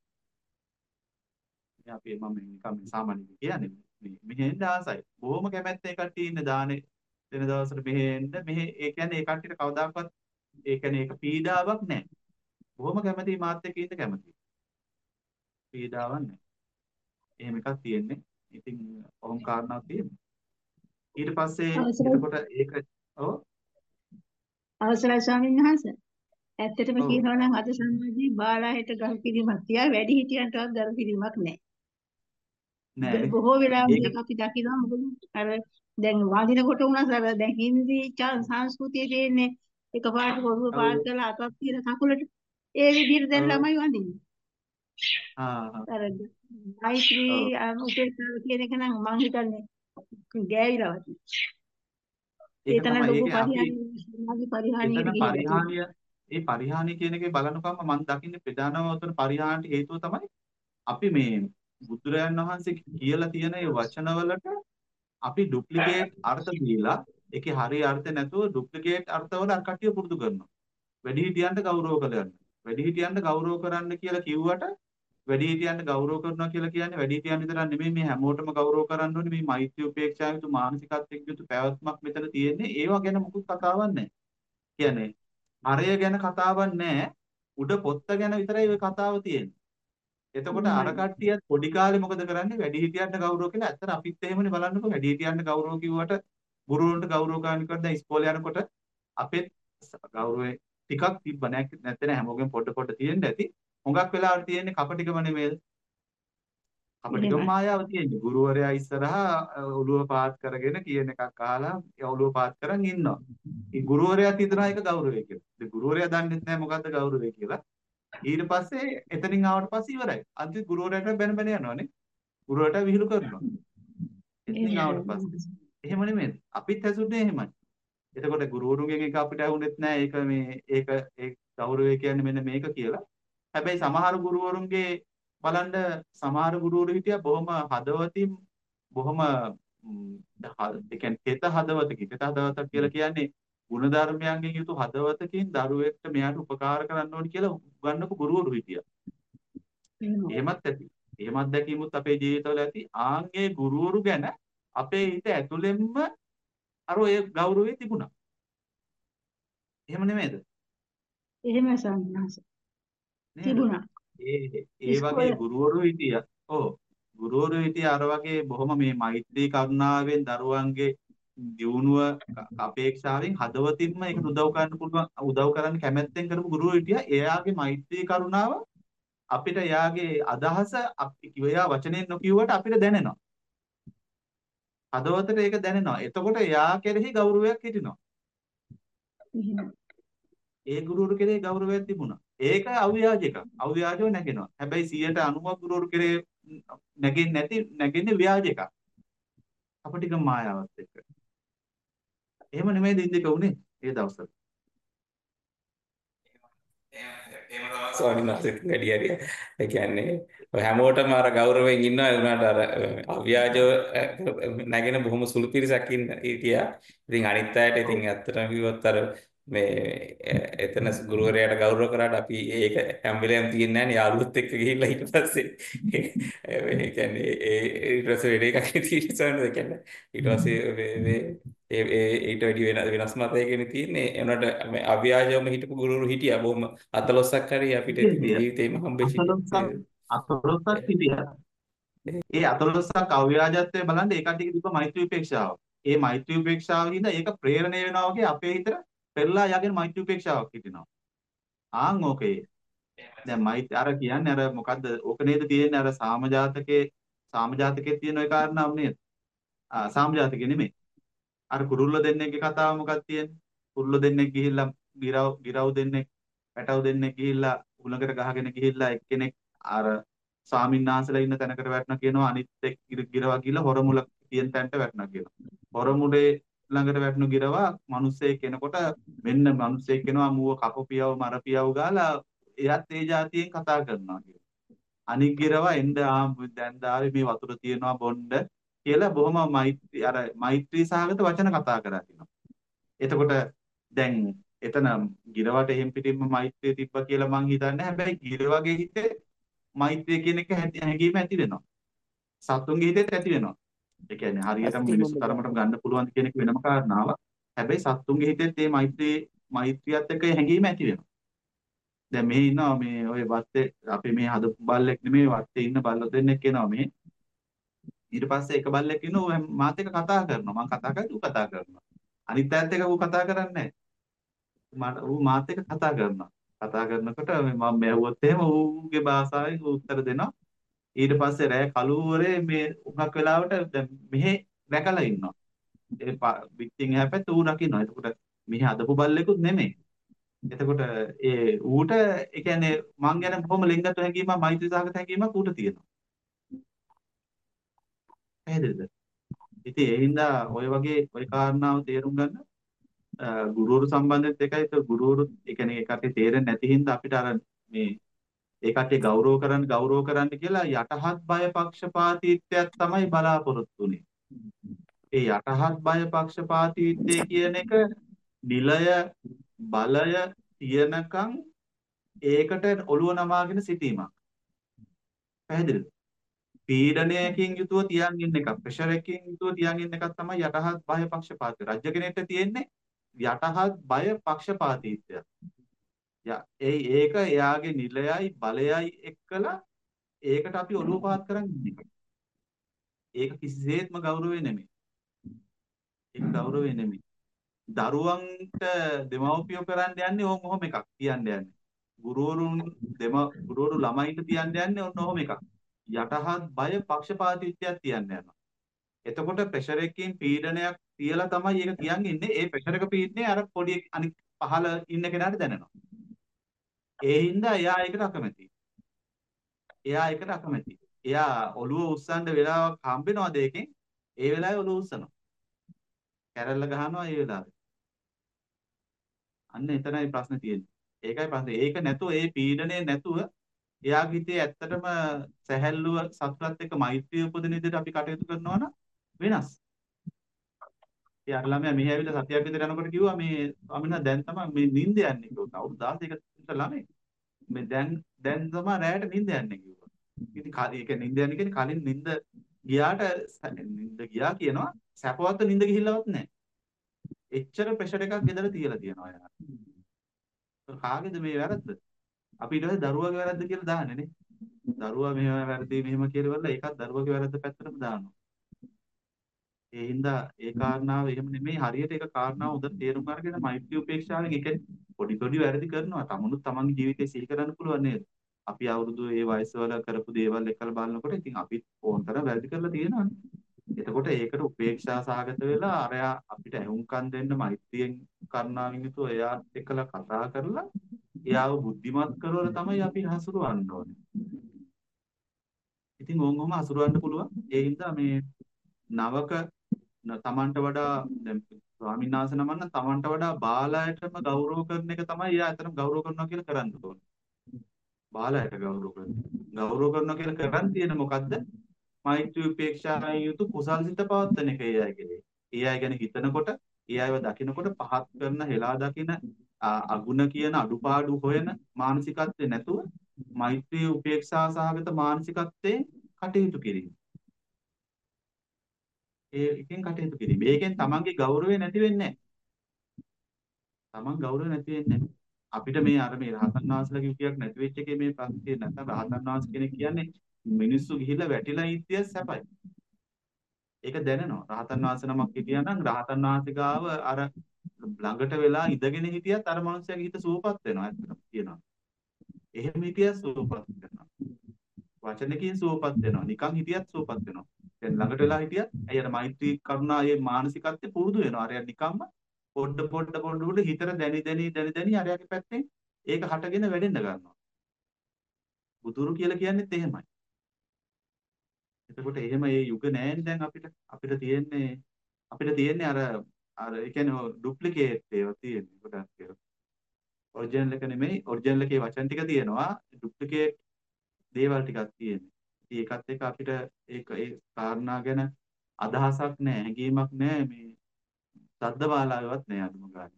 අපි මම නිකන් සාමාන්‍ය කියන්නේ මේ මෙහෙන්න ආසයි. බොහොම කැමැත්තෙන් කට්ටිය ඉන්න දානේ දෙන දවසට මෙහෙන්න මෙහෙ ඒ කියන්නේ ඒ කට්ටියට කවදාකවත් ඒ කියන්නේ ඒක පීඩාවක් නැහැ. බොහොම කැමැති මාත් එක්ක ඉන්න කැමැති. පීඩාවක් නැහැ. එහෙම එකක් තියෙන්නේ. ඉතින් ඔහොම කාරණාවක් තියෙනවා. ඊට පස්සේ එතකොට ඒක ඔව් අවසරයි ස්වාමීන් වහන්සේ. ඇත්තටම කියනවා නම් අද සමාජයේ බාලාහිට ගල් කිරීමක් තියා වැඩි හිටියන්ටවත් ගල් කිරීමක් නැහැ. නෑ. බොහෝ වෙලාවට අපි දකිනවා මොකද? අර දැන් වඳිනකොට උනස් අර දැන් හින්දි සංස්කෘතියේ තියෙන්නේ එකපාරට කොරුව පාත් කරලා අතක් තියන කකුලට. ඒ විදිහට දැන් ළමයි වඳින්නේ. ආ. අර මෛත්‍රී උපේක්ෂාව කියන එක නම් මං හිතන්නේ ගෑවිලා වගේ. ඒක ඒතන තමයි. ලොකු ගිහිල්ලා පරිහානිය. ඒ පරිහානිය කියන එකේ බලනකම මම දකින්නේ ප්‍රධානම උතන පරිහානියට හේතුව තමයි අපි මේ බුදුරයන් වහන්සේ කියලා තියෙන ඒ වචනවලට අපි ඩුප්ලිකේට් අර්ථ දීලා ඒකේ හරිය අර්ථ නැතුව ඩුප්ලිකේට් අර්ථවල අර කට්ටිය පුරුදු කරනවා. වැඩිහිටියන්ට ගෞරව කරන්න. වැඩිහිටියන්ට ගෞරව කරන්න කියලා කිව්වට වැඩිහිටියන්ට ගෞරව කරනවා කියලා කියන්නේ වැඩිහිටියන් විතරක් නෙමෙයි මේ හැමෝටම ගෞරව කරන්න ඕනේ මේ මෛත්‍රී උපේක්ෂා යුතු මානසිකත්වයක යුතු පැවැත්මක් මෙතන තියෙන්නේ ඒවා ගැන මුකුත් කතාවක් නැහැ. කියන්නේ අරය ගැන කතාවක් නැහැ. උඩ පොත්ත ගැන විතරයි ওই කතාව තියෙන්නේ. එතකොට අර කට්ටියත් පොඩි කාලේ මොකද කරන්නේ වැඩිහිටියන්ට ගෞරව කියලා ඇත්තට අපිත් එහෙමනේ බලන්නකෝ වැඩිහිටියන්ට ගෞරව කිව්වට ගුරුවරුන්ට ගෞරව කරනකොට දැන් ඉස්කෝලේ යනකොට අපෙත් ගෞරවය ටිකක් තිබ්බ නැත්නම් හැමෝගෙම පොඩ පොඩ තියෙන්න ඇති. හුඟක් වෙලාවට තියෙන්නේ කපටිකම නෙමෙයිද? කපටිකම මායාව තියෙන්නේ. ගුරුවරයා ඉස්සරහා ඔළුව පාත් කරගෙන කියන එකක් අහලා ඔළුව පාත් කරන් ඉන්නවා. ඒ ගුරුවරයාත් හිතනවා ඒක ගෞරවය කියලා. ඉතින් ගුරුවරයා දන්නේ නැහැ මොකද්ද ගෞරවය කියලා. ඊට පස්සේ එතනින් ආවට පස්සේ ඉවරයි. අන්තිම ගුරුවරයාට බැන බැන යනවානේ. ගුරුවරට විහිළු කරනවා. එතනින් ආවට පස්සේ. එහෙම නෙමෙයි. අපිත් හැසුනේ එහෙමයි. එතකොට ගුරුවරුන්ගෙන් එක අපිට ඇහුනෙත් නෑ ඒක මේ ඒක ඒ ගෞරවය කියන්නේ මෙන්න මේක කියලා. හැබැයි සමහර ගුරුවරුන්ගේ බලන්න සමහර ගුරුවරු හිටියා බොහොම හදවතින් බොහොම ඒ කියන්නේ තෙත හදවතකින් තෙත හදවතක් කියලා කියන්නේ ಗುಣධර්මයන්ගෙන් යුතු හදවතකින් දරුවෙක්ට මෙයාට උපකාර කරන්න ඕනි කියලා උගන්වපු ගුරුවරු හිටියා. එහෙමත් ඇති. එහෙමත් දැකීමුත් අපේ ජීවිතවල ඇති. ආන්ගේ ගුරුවරු ගැන අපේ හිත ඇතුළෙන්ම අර ඔය ගෞරවය තිබුණා. එහෙම නෙමෙයිද? එහෙම සම්මාස. තිබුණා. ඒ ඒ වගේ ගුරුවරු හිටියා. ඔව්. ගුරුවරු හිටියා අර වගේ බොහොම මේ මෛත්‍රී කරුණාවෙන් දරුවන්ගේ දියුණුව අපේක්ෂාවෙන් හදවතින්ම ඒක උදව් කරන්න පුළුවන් උදව් කරන්න කැමැත්තෙන් කරපු ගුරුවරු හිටියා. එයාගේ මෛත්‍රී කරුණාව අපිට එයාගේ අදහස අපි කිව්වා වචනෙන් නොකියුවට අපිට දැනෙනවා. හදවතට ඒක දැනෙනවා. එතකොට එයා කෙරෙහි ගෞරවයක් හිටිනවා. ඒ ගුරුවරු කෙරෙහි ගෞරවයක් තිබුණා. ඒක අව්‍යාජ එකක්. අව්‍යාජව නැගෙනවා. හැබැයි 190ක් ගුරුවරු කෙරෙහි නැගෙන්නේ නැති නැගෙන්නේ ව්‍යාජ එකක්. අපටික මායාවත් එක්ක. එහෙම නෙමෙයිද ඉන්දික උනේ ඒ දවස්වල. එහෙම තමයි ස්වාමීන් වහන්සේ වැඩි හරිය. ඒ කියන්නේ ඔය හැමෝටම අර ගෞරවයෙන් ඉන්නවා ඒ වුණාට අර අව්‍යාජව නැගෙන බොහොම සුළු පිරිසක් ඉන්න හිටියා. ඉතින් අනිත් අයට ඉතින් ඇත්තටම කිව්වොත් අර මේ එතන ගුරුවරයාට ගෞරව කරාට අපි ඒක හැම වෙලේම තියෙන්නේ නැහැ යාළුවොත් එක්ක ගිහිල්ලා ඊට පස්සේ ඒ කියන්නේ ඒ ඊට පස්සේ වෙන එකක් තියෙනවා ඒ කියන්නේ ඊට පස්සේ මේ ඒ ඊට වැඩි වෙන වෙනස් මතයකින් තියෙන්නේ. එනකොට මේ අව්‍යාජවම හිටපු ගුරුවරු හිටියා. බොහොම අතලොස්සක් හරි අපිට ජීවිතේම හම්බෙච්ච අතලොස්සක් හිටියා. ඒ අතලොස්සක් අව්‍යාජත්වය බලන්න ඒ කට්ටියක තිබ්බ මෛත්‍රී උපේක්ෂාව ඒ මෛත්‍රී උපේක්ෂාව හින්දා ඒක ප්‍රේරණය වෙනවා වගේ අපේ හිතට පෙරලා යගෙන මෛත්‍රී උපේක්ෂාවක් හිටිනවා. ආන් ඕකේ. දැන් මෛත්‍රී අර කියන්නේ අර මොකද්ද? ඕක නේද තියෙන්නේ අර සාමජාතකේ සාමජාතකේ තියෙන ওই කාරණාව නේද? ආ සාමජාතකේ නෙමෙයි. අර කුරුල්ල දෙන්නෙක්ගේ කතාව මොකක්ද තියෙන්නේ? කුරුල්ල දෙන්නෙක් ගිහිල්ලා ගිරව් ගිරව් දෙන්නෙක් පැටව දෙන්නෙක් ගිහිල්ලා උලඟට ගහගෙන ගිහිල්ලා එක්කෙනෙක් අර ස්වාමින්වහන්සේලා ඉන්න තැනකට වැටෙනවා කියනවා අනිත් එක් ගිරවා ගිහිල්ලා හොරමුල තියෙන තැනට වැටෙනවා කියනවා. හොරමුලේ ළඟට වැටුණු ගිරවා මිනිස්සෙක් කෙනකොට මෙන්න මිනිස්සෙක් කෙනවා මුව කපපියව මරපියව ගාලා එයත් ඒ જાතියෙන් කතා කරනවා කියලා. අනික් ගිරවා එන්න දැන් දාවේ මේ වතුර තියෙනවා බොන්න කියලා බොහොම මෛත්‍රී අර මෛත්‍රී සහගත වචන කතා කරා කියනවා. එතකොට දැන් එතන ගිරවට එහෙම් පිටින්ම මෛත්‍රිය තිබ්බා කියලා මං හිතන්නේ හැබැයි ගිරවගේ හිතේ මෛත්‍රිය කියන එක හැඟීම ඇති වෙනවා. සතුන්ගේ හිතේත් ඇති වෙනවා. ඒ කියන්නේ හරියටම මිනිස්සු තරමටම ගන්න පුළුවන් කියන එක වෙනම කාරණාවක්. හැබැයි සත්තුන්ගේ හිතෙත් මේ මෛත්‍රී මෛත්‍රියත් එක්ක හැඟීම ඇති වෙනවා. දැන් මෙහි ඉන්නවා මේ ඔය වත්තේ අපි මේ හදපු බල්ලෙක් නෙමෙයි වත්තේ ඉන්න බල්ලෝ දෙන්නෙක් එනවා මේ. ඊට පස්සේ එක බල්ලෙක් ඉන්නවා මාත් එක්ක කතා කරනවා. මම කතා කරද්දී ඌ කතා කරනවා. අනිත් අයත් එක්ක ඌ කතා කරන්නේ නැහැ. ඌ මාත් එක්ක කතා කරනවා. කතා කරනකොට මම මැහුවොත් එහෙම ඌගේ භාෂාවෙන් උත්තර දෙනවා. ඊට පස්සේ රෑ කලුවරේ මේ උගක් වෙලාවට දැන් මෙහෙ රැකලා ඉන්නවා. ඒ පිටින් එහා පැත්ත ඌ රකින්නවා. එතකොට මෙහෙ අදපු බල්ලෙකුත් නෙමෙයි. එතකොට ඒ ඌට ඒ කියන්නේ මං ගැන බොහොම ලිංගත හැඟීමක් මෛත්‍රී සහගත හැඟීමක් ඌට තියෙනවා. පැහැදිලිද? ඉතින් ඒ හින්දා ඔය වගේ ওই කාරණාව තේරුම් ගන්න ගුරුවරු සම්බන්ධෙත් එකයි ඒක ගුරුවරු ඒ කියන්නේ ඒකට තේරෙන්නේ නැති හින්දා අපිට අර මේ ඒ කට්ටිය ගෞරව කරන්න ගෞරව කරන්න කියලා යටහත් බය පක්ෂපාතීත්වයක් තමයි බලාපොරොත්තු වෙන්නේ. ඒ යටහත් බය පක්ෂපාතීත්වය කියන එක නිලය බලය තියනකම් ඒකට ඔළුව නමාගෙන සිටීමක්. පැහැදිලිද? පීඩනයකින් යුතුව තියන් ඉන්න එකක් ප්‍රෙෂර් එකකින් යුතුව තියන් ඉන්න එකක් තමයි යටහත් බාහ්‍ය පක්ෂපාතය. රජ්‍ය කෙනෙක්ට තියෙන්නේ යටහත් බය පක්ෂපාතීත්වය. ඒ ඒක එයාගේ නිලයයි බලයයි එක්කලා ඒකට අපි ඔළුව පාත් කරන් ඉන්නේ. ඒක කිසිසේත්ම ගෞරවය නෙමෙයි. ඒක ගෞරවය නෙමෙයි. දරුවන්ට දෙමව්පියෝ කරන්න යන්නේ ඕම් ඔහොම එකක් කියන්න යන්නේ. ගුරුවරුන් දෙම ගුරුවරු ළමයින්ට තියන්න යන්නේ ඔන්න ඔහොම එකක්. යටහත් බය පක්ෂපාතීත්වයක් තියන්න යනවා. එතකොට ප්‍රෙෂර් එකකින් පීඩනයක් තියලා තමයි ඒක තියන් ඉන්නේ. ඒ ප්‍රෙෂර් එක පීඩනේ අර පොඩි අනිත් පහළ ඉන්න කෙනාට දැනෙනවා. ඒ හින්දා එයා ඒකට අකමැතියි. එයා ඒකට අකමැතියි. එයා ඔළුව උස්සන්න වෙලාවක් හම්බෙනවද ඒකෙන්? ඒ වෙලාවේ ඔළුව උස්සනවා. කැරල්ල ගහනවා ඒ වෙලාවේ. අන්න එතනයි ප්‍රශ්නේ තියෙන්නේ. ඒකයි ප්‍රශ්නේ. ඒක නැතුව ඒ පීඩනය නැතුව එයාගේ හිතේ ඇත්තටම සැහැල්ලුව සතුටත් එක්ක මෛත්‍රිය උපදින විදිහට අපි කටයුතු කරනවා නම් වෙනස්. ඒ අර ළමයා මෙහි ඇවිල්ලා සතියක් විතර යනකොට කිව්වා මේ ස්වාමීන් වහන්සේ දැන් තමයි මේ නිින්ද යන්නේ කිව්වා. අවුරුදු 16ක විතර ළමයි. මේ දැන් දැන් තමයි රැයට නිින්ද යන්නේ කිව්වා. ඉතින් ඒක නිින්ද යන්නේ කියන්නේ කලින් නිින්ද ගියාට නිින්ද ගියා කියනවා සැපවත් නිින්ද ගිහිල්ලවත් නැහැ. එච්චර ප්‍රෙෂර් එකක් ගෙදර තියලා තියෙනවා එයා. කාගේද මේ වැරද්ද? අපි ඊට පස්සේ දරුවාගේ වැරද්ද කියලා දාන්නේ නේ. දරුවා මෙහෙම වැරදි මෙහෙම කියලා වල ඒකත් දරුවාගේ වැරද්ද පැත්තටම දානවා. ඒ හින්දා ඒ කාරණාව එහෙම නෙමෙයි හරියට ඒක කාරණාව හොඳට තේරුම් අරගෙන මෛත්‍රී උපේක්ෂාවෙන් ඒ කියන්නේ පොඩි පොඩි වැරදි කරනවා. තමුණුත් තමන්ගේ ජීවිතේ සිහි කරන්න පුළුවන් නේද? අපි අවුරුදු ඒ වයසවල කරපු දේවල් එකලා බලනකොට ඉතින් අපිත් ඕනතර වැරදි කරලා තියෙනවානේ. එතකොට ඒකට උපේක්ෂා සහගත වෙලා අරයා අපිට ඇහුම්කන් දෙන්න මෛත්‍රියෙන් කරුණාවෙන් යුතුව එයාත් එක්කලා කතා කරලා එයාව බුද්ධිමත් කරවල තමයි අපි හසුරවන්න ඕනේ. ඉතින් ඕන් ඔහම හසුරවන්න පුළුවන්. ඒ හින්දා මේ නවක තමන්ට වඩා දැන් ස්වාමීන් වහන්සේ නමක් නම් තමන්ට වඩා බාලයටම ගෞරව කරන එක තමයි එයා ඇත්තටම ගෞරව කරනවා කියලා කරන්න ඕනේ. බාලයට ගෞරව කරනවා. ගෞරව කරනවා කියලා කරන් තියෙන මොකද්ද? මෛත්‍රී උපේක්ෂාවෙන් යුතු කුසල් සිත පවත්තන එක ඒ අය කෙරේ. ඒ අය ගැන හිතනකොට, ඒ අයව දකිනකොට පහත් කරන, හෙලා දකින, අගුණ කියන අඩුපාඩු හොයන මානසිකත්වේ නැතුව මෛත්‍රී උපේක්ෂා සහගත මානසිකත්වයෙන් කටයුතු කිරීම. ඒකෙන් කටයුතු කිරීම. ඒකෙන් තමන්ගේ ගෞරවය නැති වෙන්නේ තමන් ගෞරවය නැති වෙන්නේ අපිට මේ අර මේ රහතන් වහන්සේලාගේ උපයක් නැති වෙච්ච එකේ මේ ප්‍රශ්නේ නැත්නම් රහතන් වහන්සේ කෙනෙක් කියන්නේ මිනිස්සු ගිහිල්ලා වැටිලා ඉතිය සැපයි. ඒක දැනෙනවා. රහතන් වහන්සේ නමක් හිටියා නම් රහතන් වහන්සේ ගාව අර ළඟට වෙලා ඉඳගෙන හිටියත් අර මනුස්සයාගේ හිත සුවපත් වෙනවා ඇත්තටම කියනවා. එහෙම හිටියත් සුවපත් වෙනවා. වචනකින් සුවපත් වෙනවා. නිකන් හිටියත් සුවපත් වෙනවා. දැන් ළඟට වෙලා හිටියත් ඇයි අර මෛත්‍රී කරුණා මේ මානසිකත්වය පුරුදු වෙනවා. අරයා නිකම්ම පොඩ පොඩ පොඩ පොඩ හිතට දැනි දැනි දැනි දැනි අරයාගේ පැත්තෙන් ඒක හටගෙන වැඩෙන්න ගන්නවා. බුදුරු කියලා කියන්නේත් එහෙමයි. එතකොට එහෙම ඒ යුග නෑනේ දැන් අපිට. අපිට තියෙන්නේ අපිට තියෙන්නේ අර අර ඒ කියන්නේ ඩුප්ලිකේට් ඒවා තියෙන්නේ ගොඩක් ඒවා. ඔරිජිනල් එක නෙමෙයි ඔරිජිනල් එකේ වචන ටික තියෙනවා ඩුප්ලිකේට් දේවල් ටිකක් තියෙන්නේ. ඉතින් ඒකත් එක්ක අපිට ඒක ඒ කාරණා ගැන අදහසක් නැහැ හැඟීමක් නැහැ මේ සද්දමාලාවවත් නැහැ අදුම ගන්න.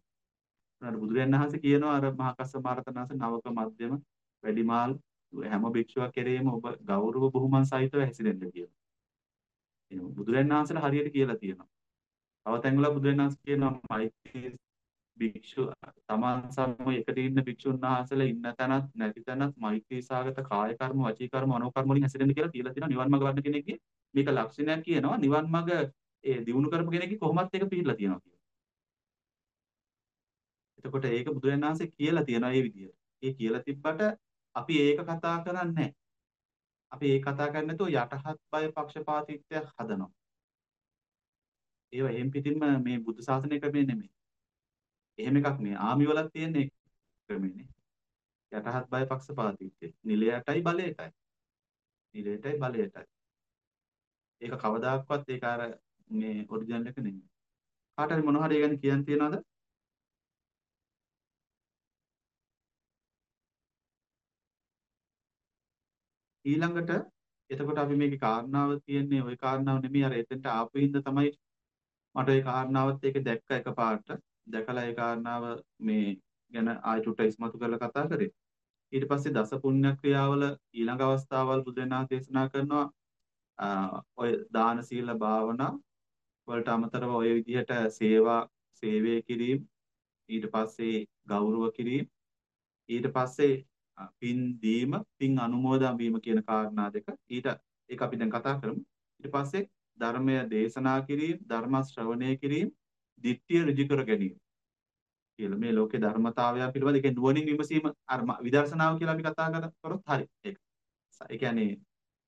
උනාට බුදුරජාණන් වහන්සේ කියනවා අර මහා කස්සප මහරතනන්ස නවක මධ්‍යම වැඩිමාල් හැම භික්ෂුවක් කෙරෙහිම ඔබ ගෞරව බුහුමන් සහිතව හැසිරෙන්න කියලා. එහෙනම් බුදුරජාණන් වහන්සේලා හරියට කියලා තියෙනවා. තව තැන්වල බුදුරජාණන් වහන්සේ කියනවා මෛත්‍රී භික්ෂු තමන් සමග එකට ඉන්න භික්ෂුන් වහන්සේලා ඉන්න තැනත් නැති තැනත් මෛත්‍රී සාගත කාය කර්ම වචී කර්ම මනෝ කර්ම වලින් හැසිරෙන්න කියලා කියලා තියෙනවා නිවන් මාර්ග වඩන කෙනෙක්ගේ මේක ලක්ෂණයක් කියනවා නිවන් මාර්ග ඒ දිනු කරපු කෙනෙක්ගේ කොහොමත් ඒක පිළිලා තියෙනවා කියලා. එතකොට ඒක බුදුරජාණන් වහන්සේ කියලා තියෙනවා මේ විදිහට. ඒ කියලා තිබ්බට අපි ඒක කතා කරන්නේ අපි ඒක කතා කරන්නේ නැතුව යටහත් බය පක්ෂපාතීත්වය හදනවා. ඒව එහෙම් පිටින්ම මේ බුදු සාසනය ක්‍රමේ නෙමෙයි. එහෙම එකක් නේ. ආමි වලත් තියෙන ක්‍රමෙනේ. යටහත් බය පක්ෂපාතීත්වය. නිලයටයි බලයටයි. නිලයටයි බලයටයි. ඒක කවදාක්වත් ඒක අර මේ ඔරිජිනල් එක නෙමෙයි. කාට හරි මොන හරි ගැන කියන්න තියනවද? ඊළඟට එතකොට අපි මේකේ කාරණාව තියෙන්නේ ওই කාරණාව නෙමෙයි අර එතෙන්ට ආපු හින්දා තමයි මට ඒ කාරණාවත් ඒක දැක්ක එකපාරට දැකලා ඒ කාරණාව මේ ගැන ආයෙ චුට්ටක් ඉස්මතු කරලා කතා කරේ. ඊට පස්සේ දස පුණ්‍ය ක්‍රියාවල ඊළඟ අවස්ථාවල් බුදුරණා දේශනා කරනවා ඔය දාන සීල භාවනා වලට අමතරව ඔය විදිහට සේවා සේවය කිරීම ඊට පස්සේ ගෞරව කිරීම ඊට පස්සේ පින් දීම පින් අනුමෝදන් වීම කියන කාරණා දෙක ඊට ඒක අපි දැන් කතා කරමු ඊට පස්සේ ධර්මය දේශනා කිරීම ධර්ම ශ්‍රවණය කිරීම ditthිය ඍජු කර ගැනීම කියලා මේ ලෝකේ ධර්මතාවය පිළිබඳ ඒක නුවණින් විමසීම අර විදර්ශනාව කියලා අපි කතා කරොත් හරි ඒක ඒ කියන්නේ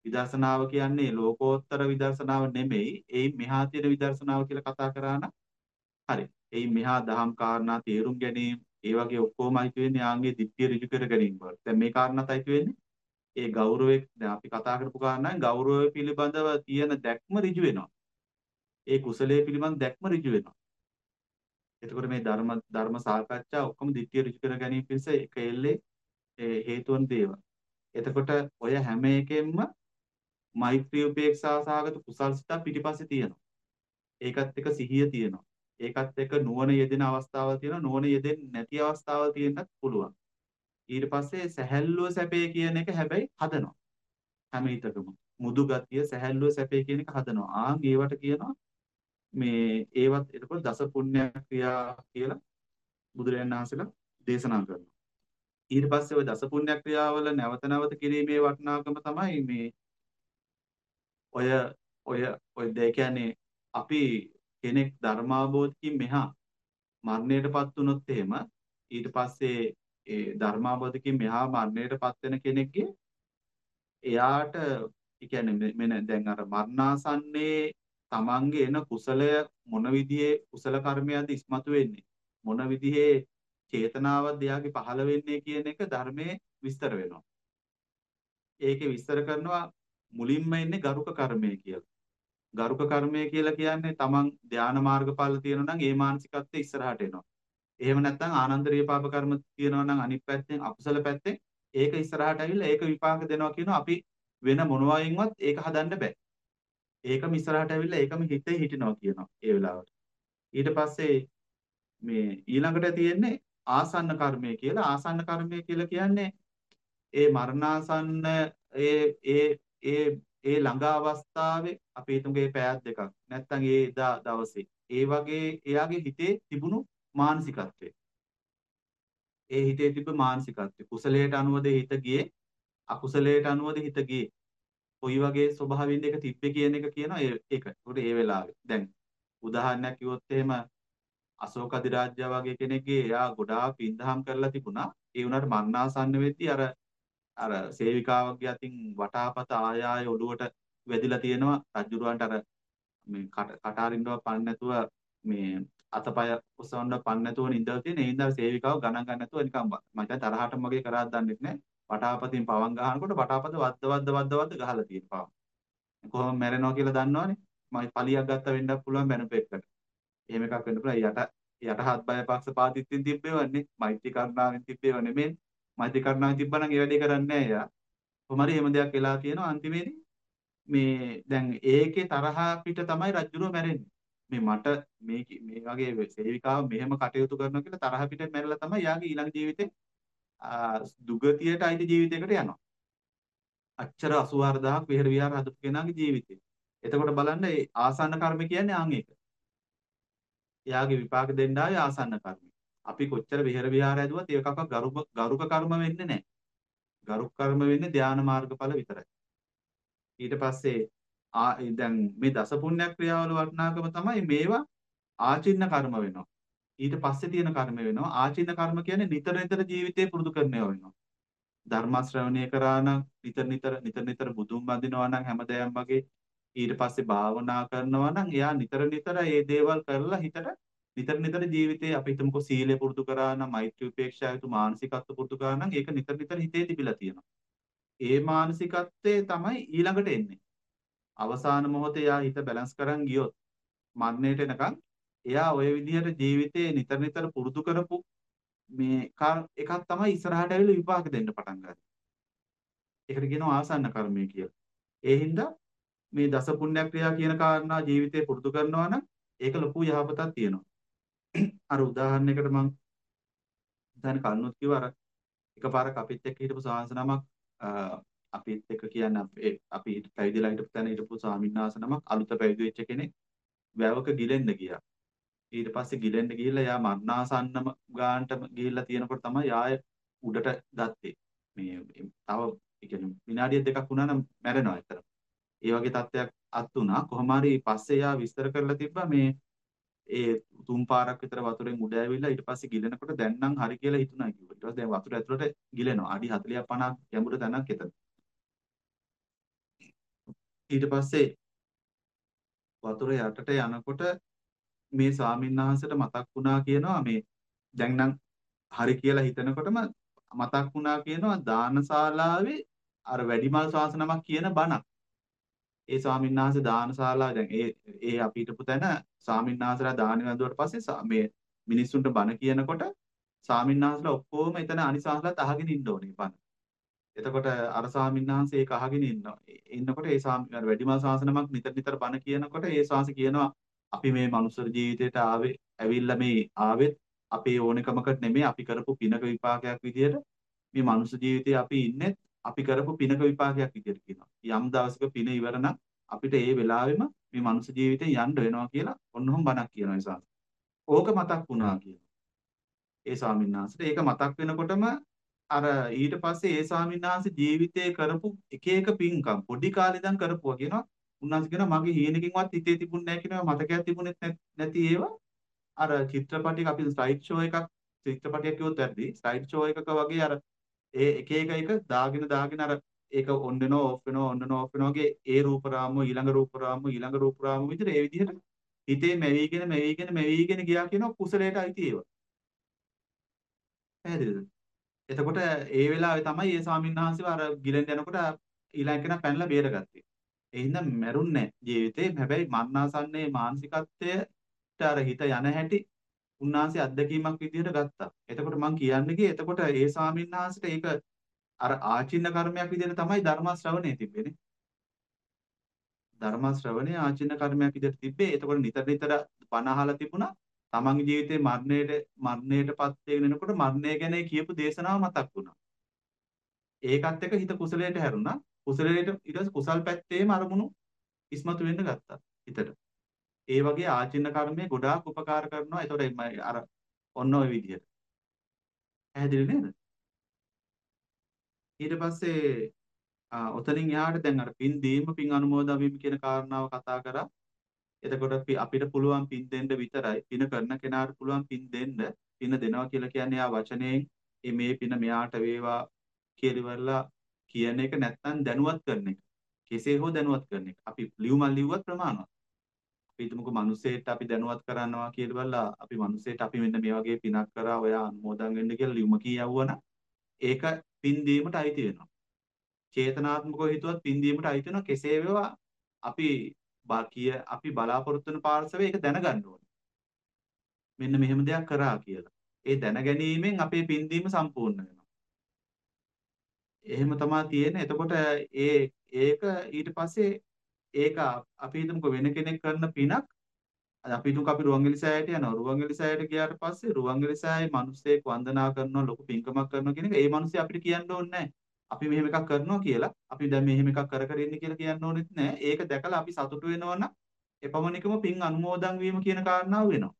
විදර්ශනාව කියන්නේ ලෝකෝත්තර විදර්ශනාව නෙමෙයි ඒ මෙහා තියෙන විදර්ශනාව කියලා කතා කරා නම් හරි ඒ මෙහා දහම් කාරණා තේරුම් ගැනීම ඒ වගේ ඔක්කොම අයිති වෙන්නේ ආන්ගේ දිට්ඨිය ඍජු කර ගැනීම වල. දැන් මේ කාරණාත් අයිති වෙන්නේ ඒ ගෞරවය දැන් අපි කතා කරපු කාරණාෙන් ගෞරවය පිළිබඳව තියෙන දැක්ම ඍජු වෙනවා. ඒ කුසලයේ පිළිබඳ දැක්ම ඍජු වෙනවා. එතකොට මේ ධර්ම ධර්ම සාකච්ඡා ඔක්කොම දිට්ඨිය ඍජු කර ගැනීම පිණිස එක එල්ලේ හේතු වන දේවල්. එතකොට ඔය හැම එකෙන්ම මෛත්‍රී උපේක්ෂා සහගත කුසල් සිතක් පිටිපස්සේ තියෙනවා. ඒකත් එක සිහිය තියෙනවා. ඒකත් එක නුවණ යෙදෙන අවස්ථාවල් තියෙනවා. නුවණ යෙදෙන්නේ නැති අවස්ථාවල් තියෙන්නත් පුළුවන්. ඊට පස්සේ සැහැල්ලුව සැපේ කියන එක හැබැයි හදනවා. හැම හිතකම. මුදු ගතිය සැහැල්ලුව සැපේ කියන එක හදනවා. ආන් ඒවට කියනවා මේ ඒවත් එතකොට දස පුණ්‍ය ක්‍රියා කියලා බුදුරජාණන් වහන්සේලා දේශනා කරනවා. ඊට පස්සේ ওই දස පුණ්‍ය ක්‍රියාවල නැවත නැවත කිරීමේ වටිනාකම තමයි මේ ඔය ඔය ඔය දෙය කියන්නේ අපි කෙනෙක් ධර්මාබෝධකින් මෙහා මරණයටපත් වුණොත් එහෙම ඊට පස්සේ ඒ ධර්මාබෝධකින් මෙහා මරණයටපත් වෙන කෙනෙක්ගේ එයාට ඒ කියන්නේ මෙන්න දැන් අර මරණාසන්නේ තමන්ගේ එන කුසලය මොන විදිහේ කුසල කර්මයක්ද ඉස්මතු වෙන්නේ මොන විදිහේ චේතනාවක්ද එයාගේ පහළ වෙන්නේ කියන එක ධර්මයේ විස්තර වෙනවා. ඒකේ විස්තර කරනවා මුලින්ම එන්නේ ගරුක කර්මය කියලා. ගරුක කර්මය කියලා කියන්නේ තමන් ධානා මාර්ගඵල තියෙනවා නම් ඒ මානසිකත්වයේ ඉස්සරහට එනවා. එහෙම නැත්නම් ආනන්දරීය පාප කර්ම තියෙනවා නම් අනිත් පැත්තෙන් අකුසල පැත්තෙන් ඒක ඉස්සරහට ඇවිල්ලා ඒක විපාක දෙනවා කියනවා අපි වෙන මොනවායින්වත් ඒක හදන්න බෑ. ඒකම ඉස්සරහට ඇවිල්ලා ඒකම හිතේ හිටිනවා කියනවා ඒ වෙලාවට. ඊට පස්සේ මේ ඊළඟට තියෙන්නේ ආසන්න කර්මය කියලා. ආසන්න කර්මය කියලා කියන්නේ ඒ මරණාසන්න ඒ ඒ ඒ ඒ ළඟ අවස්ථාවේ අපි හිතමුකෝ ඒ පැයක් දෙකක්. නැත්නම් ඒ එදා දවසේ. ඒ වගේ එයාගේ හිතේ තිබුණු මානසිකත්වය. ඒ හිතේ තිබ්බ මානසිකත්වය. කුසලයට අනුවද හිත ගියේ අකුසලයට අනුවද හිත ගියේ. කොයි වගේ ස්වභාවයෙන් එක තිබ්බේ කියන එක කියනවා ඒක. ඒකට ඒ වෙලාවේ. දැන් උදාහරණයක් කිව්වොත් එහෙම අශෝක අධිරාජ්‍ය වගේ කෙනෙක්ගේ එයා ගොඩාක් පින්දහම් කරලා තිබුණා. ඒ වුණාට මරණාසන්න වෙද්දී අර අර සේවිකාවගේ අතින් වටාපත ආය ආය ඔළුවට වැදිලා තියෙනවා රජුරවන්ට අර මේ කට අරින්නව පන්න නැතුව මේ අතපය ඔසවන්න පන්න නැතුව ඉඳලා තියෙන ඒ ඉඳලා සේවිකාව ගණන් ගන්න නැතුව නිකන් මම හිතා තරහටම වගේ කරාද දන්නෙත් නෑ වටාපතින් පවන් ගහනකොට වටාපත වද්ද වද්ද වද්ද වද්ද ගහලා තියෙන පවන් කොහොම මැරෙනවා කියලා දන්නවනේ? මම පලියක් ගත්ත වෙන්නත් පුළුවන් බැනපෙක්කට එහෙම එකක් වෙන්න පුළුවන්. යට යටහත් බය පක්ෂ පාතිත්‍යෙන් තිබ්බේවන්නේ. මෛත්‍රී කරුණාවෙන් තිබ්බේව නෙමෙයි. මෛත්‍රී කරුණාවෙන් තිබ්බනම් ඒ වැඩේ කරන්නේ නැහැ එයා. කොහොමරි එහෙම දෙයක් වෙලා තියෙනවා අන්තිමේදී. මේ දැන් ඒකේ තරහ පිට තමයි රජුරෝ මැරෙන්නේ. මේ මට මේ මේ වගේ සේවිකාව මෙහෙම කටයුතු කරනවා කියලා තරහ පිට මැරලා තමයි යාගේ ඊළඟ ජීවිතේ දුගතියට අයිති ජීවිතයකට යනවා. අච්චර 84000ක් විහෙර විහාර හදපු කෙනාගේ ජීවිතේ. එතකොට බලන්න ඒ ආසන්න කර්ම කියන්නේ ආන් ඒක. එයාගේ විපාක දෙන්න ආවේ ආසන්න කර්ම. අපි කොච්චර විහෙර විහාර ඇදුවත් ඒකක්වත් ගරුක ගරුක කර්ම වෙන්නේ නැහැ. ගරුක කර්ම වෙන්නේ ධානා මාර්ගඵල විතරයි. ඊට පස්සේ ආ දැන් මේ දස පුණ්‍ය ක්‍රියාවල වටිනාකම තමයි මේවා ආචින්න කර්ම වෙනවා. ඊට පස්සේ තියෙන කර්ම වෙනවා. ආචින්න කර්ම කියන්නේ නිතර නිතර ජීවිතේ පුරුදු කරනවා වෙනවා. ධර්ම ශ්‍රවණය කරා නම් නිතර නිතර නිතර නිතර බුදුන් වඳිනවා නම් හැමදේම වගේ ඊට පස්සේ භාවනා කරනවා නම් එයා නිතර නිතර මේ දේවල් කරලා හිතට නිතර නිතර ජීවිතේ අපි හිතමුකෝ සීලය පුරුදු කරා නම් මෛත්‍රී උපේක්ෂා යුතු මානසිකත්ව පුරුදු කරා නම් ඒක නිතර නිතර හිතේ තිබිලා තියෙනවා. ඒ මානසිකත්වයේ තමයි ඊළඟට එන්නේ. අවසාන මොහොතේ යා හිත බැලන්ස් කරන් ගියොත් මරණයට එනකන් එයා ওই විදිහට ජීවිතේ නිතර නිතර පුරුදු කරපු මේ එකක් තමයි ඉස්සරහට ඇවිල්ලා විපාක දෙන්න පටන් ගන්නේ. ඒකට කියනවා ආසන්න කර්මය කියලා. ඒ හින්දා මේ දස පුණ්‍ය ක්‍රියා කියන කාරණා ජීවිතේ පුරුදු කරනවා නම් ඒක ලොකු යහපතක් තියෙනවා. අර උදාහරණයකට මම දැන් කන්නොත් කිව්වා අර එකපාරක් අපිත් එක්ක හිටපු සාංශ නමක් අපිත් එක්ක කියන්නේ අපේ අපි පැවිදිලා හිටපු තැන හිටපු ස්වාමීන් නමක් අලුත පැවිදි වෙච්ච කෙනෙක් වැවක ගිලෙන්න ගියා. ඊට පස්සේ ගිලෙන්න ගිහිල්ලා යා මරණාසන්නම ගානට ගිහිල්ලා තියෙනකොට තමයි ආය උඩට ගත්තේ. මේ තව ඒ කියන්නේ විනාඩිය දෙකක් වුණා නම් මැරෙනවා ඇත්තට. ඒ වගේ තත්ත්වයක් අත් වුණා. කොහොම හරි පස්සේ යා විස්තර කරලා තිබ්බා මේ ඒ තුන් පාරක් විතර වතුරෙන් උඩ ඇවිල්ලා ඊට පස්සේ ගිලෙනකොට දැන් නම් හරි කියලා හිතුණා කිව්වා. ඊට පස්සේ දැන් වතුර ඇතුළට ගිලෙනවා. අඩි 40 50ක් ගැඹුරු තැනක් එතන. ඊට පස්සේ වතුර යටට යනකොට මේ ස්වාමීන් වහන්සේට මතක් වුණා කියනවා මේ දැන් නම් හරි කියලා හිතනකොටම මතක් වුණා කියනවා දානශාලාවේ අර වැඩිමල් ශාසනමක් කියන බණක්. ඒ ස්වාමීන් වහන්සේ දානශාලාව දැන් ඒ ඒ අපි හිටපු තැන ස්වාමීන් වහන්සේලා දාන වැඳුවට පස්සේ මේ මිනිස්සුන්ට බණ කියනකොට ස්වාමීන් වහන්සේලා ඔක්කොම එතන අනිසාසලත් අහගෙන ඉන්න ඕනේ බණ. එතකොට අර ස්වාමීන් වහන්සේ ඒක අහගෙන ඉන්නවා. ඉන්නකොට ඒ ස්වාමීන් වැඩිමල් ශාසනමක් නිතර නිතර බණ කියනකොට ඒ ශාසි කියනවා අපි මේ මනුස්ස ජීවිතයට ආවේ ඇවිල්ලා මේ ආවෙත් අපේ ඕනකමකට නෙමෙයි අපි කරපු පිනක විපාකයක් විදියට මේ මනුස්ස ජීවිතේ අපි ඉන්නේ අපි කරපු පිනක විපාකයක් විදියට කියනවා. යම් දවසක පින ඉවර නම් අපිට ඒ වෙලාවෙම මේ මනුස්ස ජීවිතේ යන්න වෙනවා කියලා ඔන්නෝම බණක් කියනවා ඒ ඕක මතක් වුණා කියනවා. ඒ ස්වාමීන් වහන්සේට ඒක මතක් වෙනකොටම අර ඊට පස්සේ ඒ ස්වාමීන් වහන්සේ ජීවිතේ කරපු එක එක පින්කම් පොඩි කාලේ ඉඳන් කරපුවා කියනවා. උන්වහන්සේ කියනවා මගේ හීනකින්වත් හිතේ තිබුණ නැහැ කියනවා මතකයක් තිබුණෙත් නැති ඒවා අර චිත්‍රපටයක අපි ස්ලයිඩ් ෂෝ එකක් චිත්‍රපටයක් කිව්වොත් වැරදි ස්ලයිඩ් ෂෝ එකක වගේ අර ඒ එක එක එක දාගෙන දාගෙන අර ඒක ඔන් වෙනවා ඕෆ් වෙනවා ඔන් වෙනවා ඕෆ් වෙනවා වගේ ඒ රූප රාමුව ඊළඟ රූප රාමුව ඊළඟ රූප රාමුව විදිහට ඒ විදිහට හිතේ මැවිගෙන මැවිගෙන මැවිගෙන ගියා කියන කුසලයට අයිති ඒවා. පැහැදිලිද? එතකොට ඒ වෙලාවේ තමයි ඒ ස්වාමීන් වහන්සේව අර ගිලෙන් යනකොට ඊළඟ කෙනා පැනලා බේරගත්තේ. ඒ හින්දා මැරුන්නේ ජීවිතේ හැබැයි මරණාසන්නයේ මානසිකත්වයට අර හිත යන හැටි උන්වහන්සේ අත්දැකීමක් විදිහට ගත්තා. එතකොට මම කියන්නේ එතකොට ඒ ස්වාමීන් වහන්සේට ඒක අර ආචින්න කර්මයක් විදිහට තමයි ධර්ම ශ්‍රවණය තිබෙන්නේ. ධර්ම ශ්‍රවණය ආචින්න කර්මයක් විදිහට තිබ්බේ. එතකොට නිතර නිතර බණ අහලා තිබුණා. තමන්ගේ ජීවිතේ මරණයට මරණයටපත් වෙගෙන එනකොට මරණය ගැන කියපු දේශනාව මතක් වුණා. ඒකත් එක්ක හිත කුසලයට හැරුණා. කුසලයට ඊට පස්සේ කුසල් පැත්තේම අරමුණු ඉස්මතු වෙන්න ගත්තා හිතට. ඒ වගේ ආචින්න කර්මය ගොඩාක් උපකාර කරනවා. ඒතකොට අර ඔන්න ඔය විදිහට. පැහැදිලි නේද? ඊට පස්සේ ඔතනින් එහාට දැන් අර පින් දීම පින් අනුමෝදන් වීම කියන කාරණාව කතා කරා. එතකොට අපිට පුළුවන් පින් දෙන්න විතරයි. පින කරන කෙනාට පුළුවන් පින් දෙන්න. පින දෙනවා කියලා කියන්නේ ආ වචනයෙන් මේ පින මෙයාට වේවා කියලා කියන එක නැත්නම් දැනුවත් කරන එක. කෙසේ හෝ දැනුවත් කරන එක. අපි ලියුමක් ලිව්වත් ප්‍රමාණවත්. අපි හිතමුකෝ මිනිස්සෙට අපි දැනුවත් කරනවා කියලා අපි මිනිස්සෙට අපි මෙන්න මේ වගේ පිනක් කරා ඔයා අනුමෝදන් වෙන්න කියලා ලියුම කියවුවනම් ඒක පින් දීමට අයිති වෙනවා. චේතනාත්මකව හිතුවත් පින් දීමට අයිති වෙනවා. කෙසේ වේවා අපි කිය අපි බලාපොරොත්තු වෙන පාර්ශවයේ ඒක දැනගන්න ඕනේ. මෙන්න මෙහෙම දෙයක් කරා කියලා. ඒ දැන ගැනීමෙන් අපේ පින් දීම සම්පූර්ණ වෙනවා. එහෙම තමයි තියෙන්නේ. එතකොට ඒ ඒක ඊට පස්සේ ඒක අපි හිතමුකෝ වෙන කෙනෙක් කරන පිනක් අපි හිතමුකෝ අපි රුවන්වැලි සෑයට යනවා. රුවන්වැලි සෑයට ගියාට පස්සේ රුවන්වැලි සෑයේ මිනිස්සෙක් වන්දනා කරනවා ලොකු පින්කමක් කරනවා කියන එක ඒ මිනිස්සු අපිට කියන්න ඕනේ අපි මෙහෙම එකක් කරනවා කියලා. අපි දැන් මෙහෙම එකක් කර කර ඉන්නේ කියලා කියන්න ඕනෙත් නැහැ. ඒක දැකලා අපි සතුටු වෙනවා නම් එපමණිකම පින් අනුමෝදන් වීම කියන කාරණාව වෙනවා.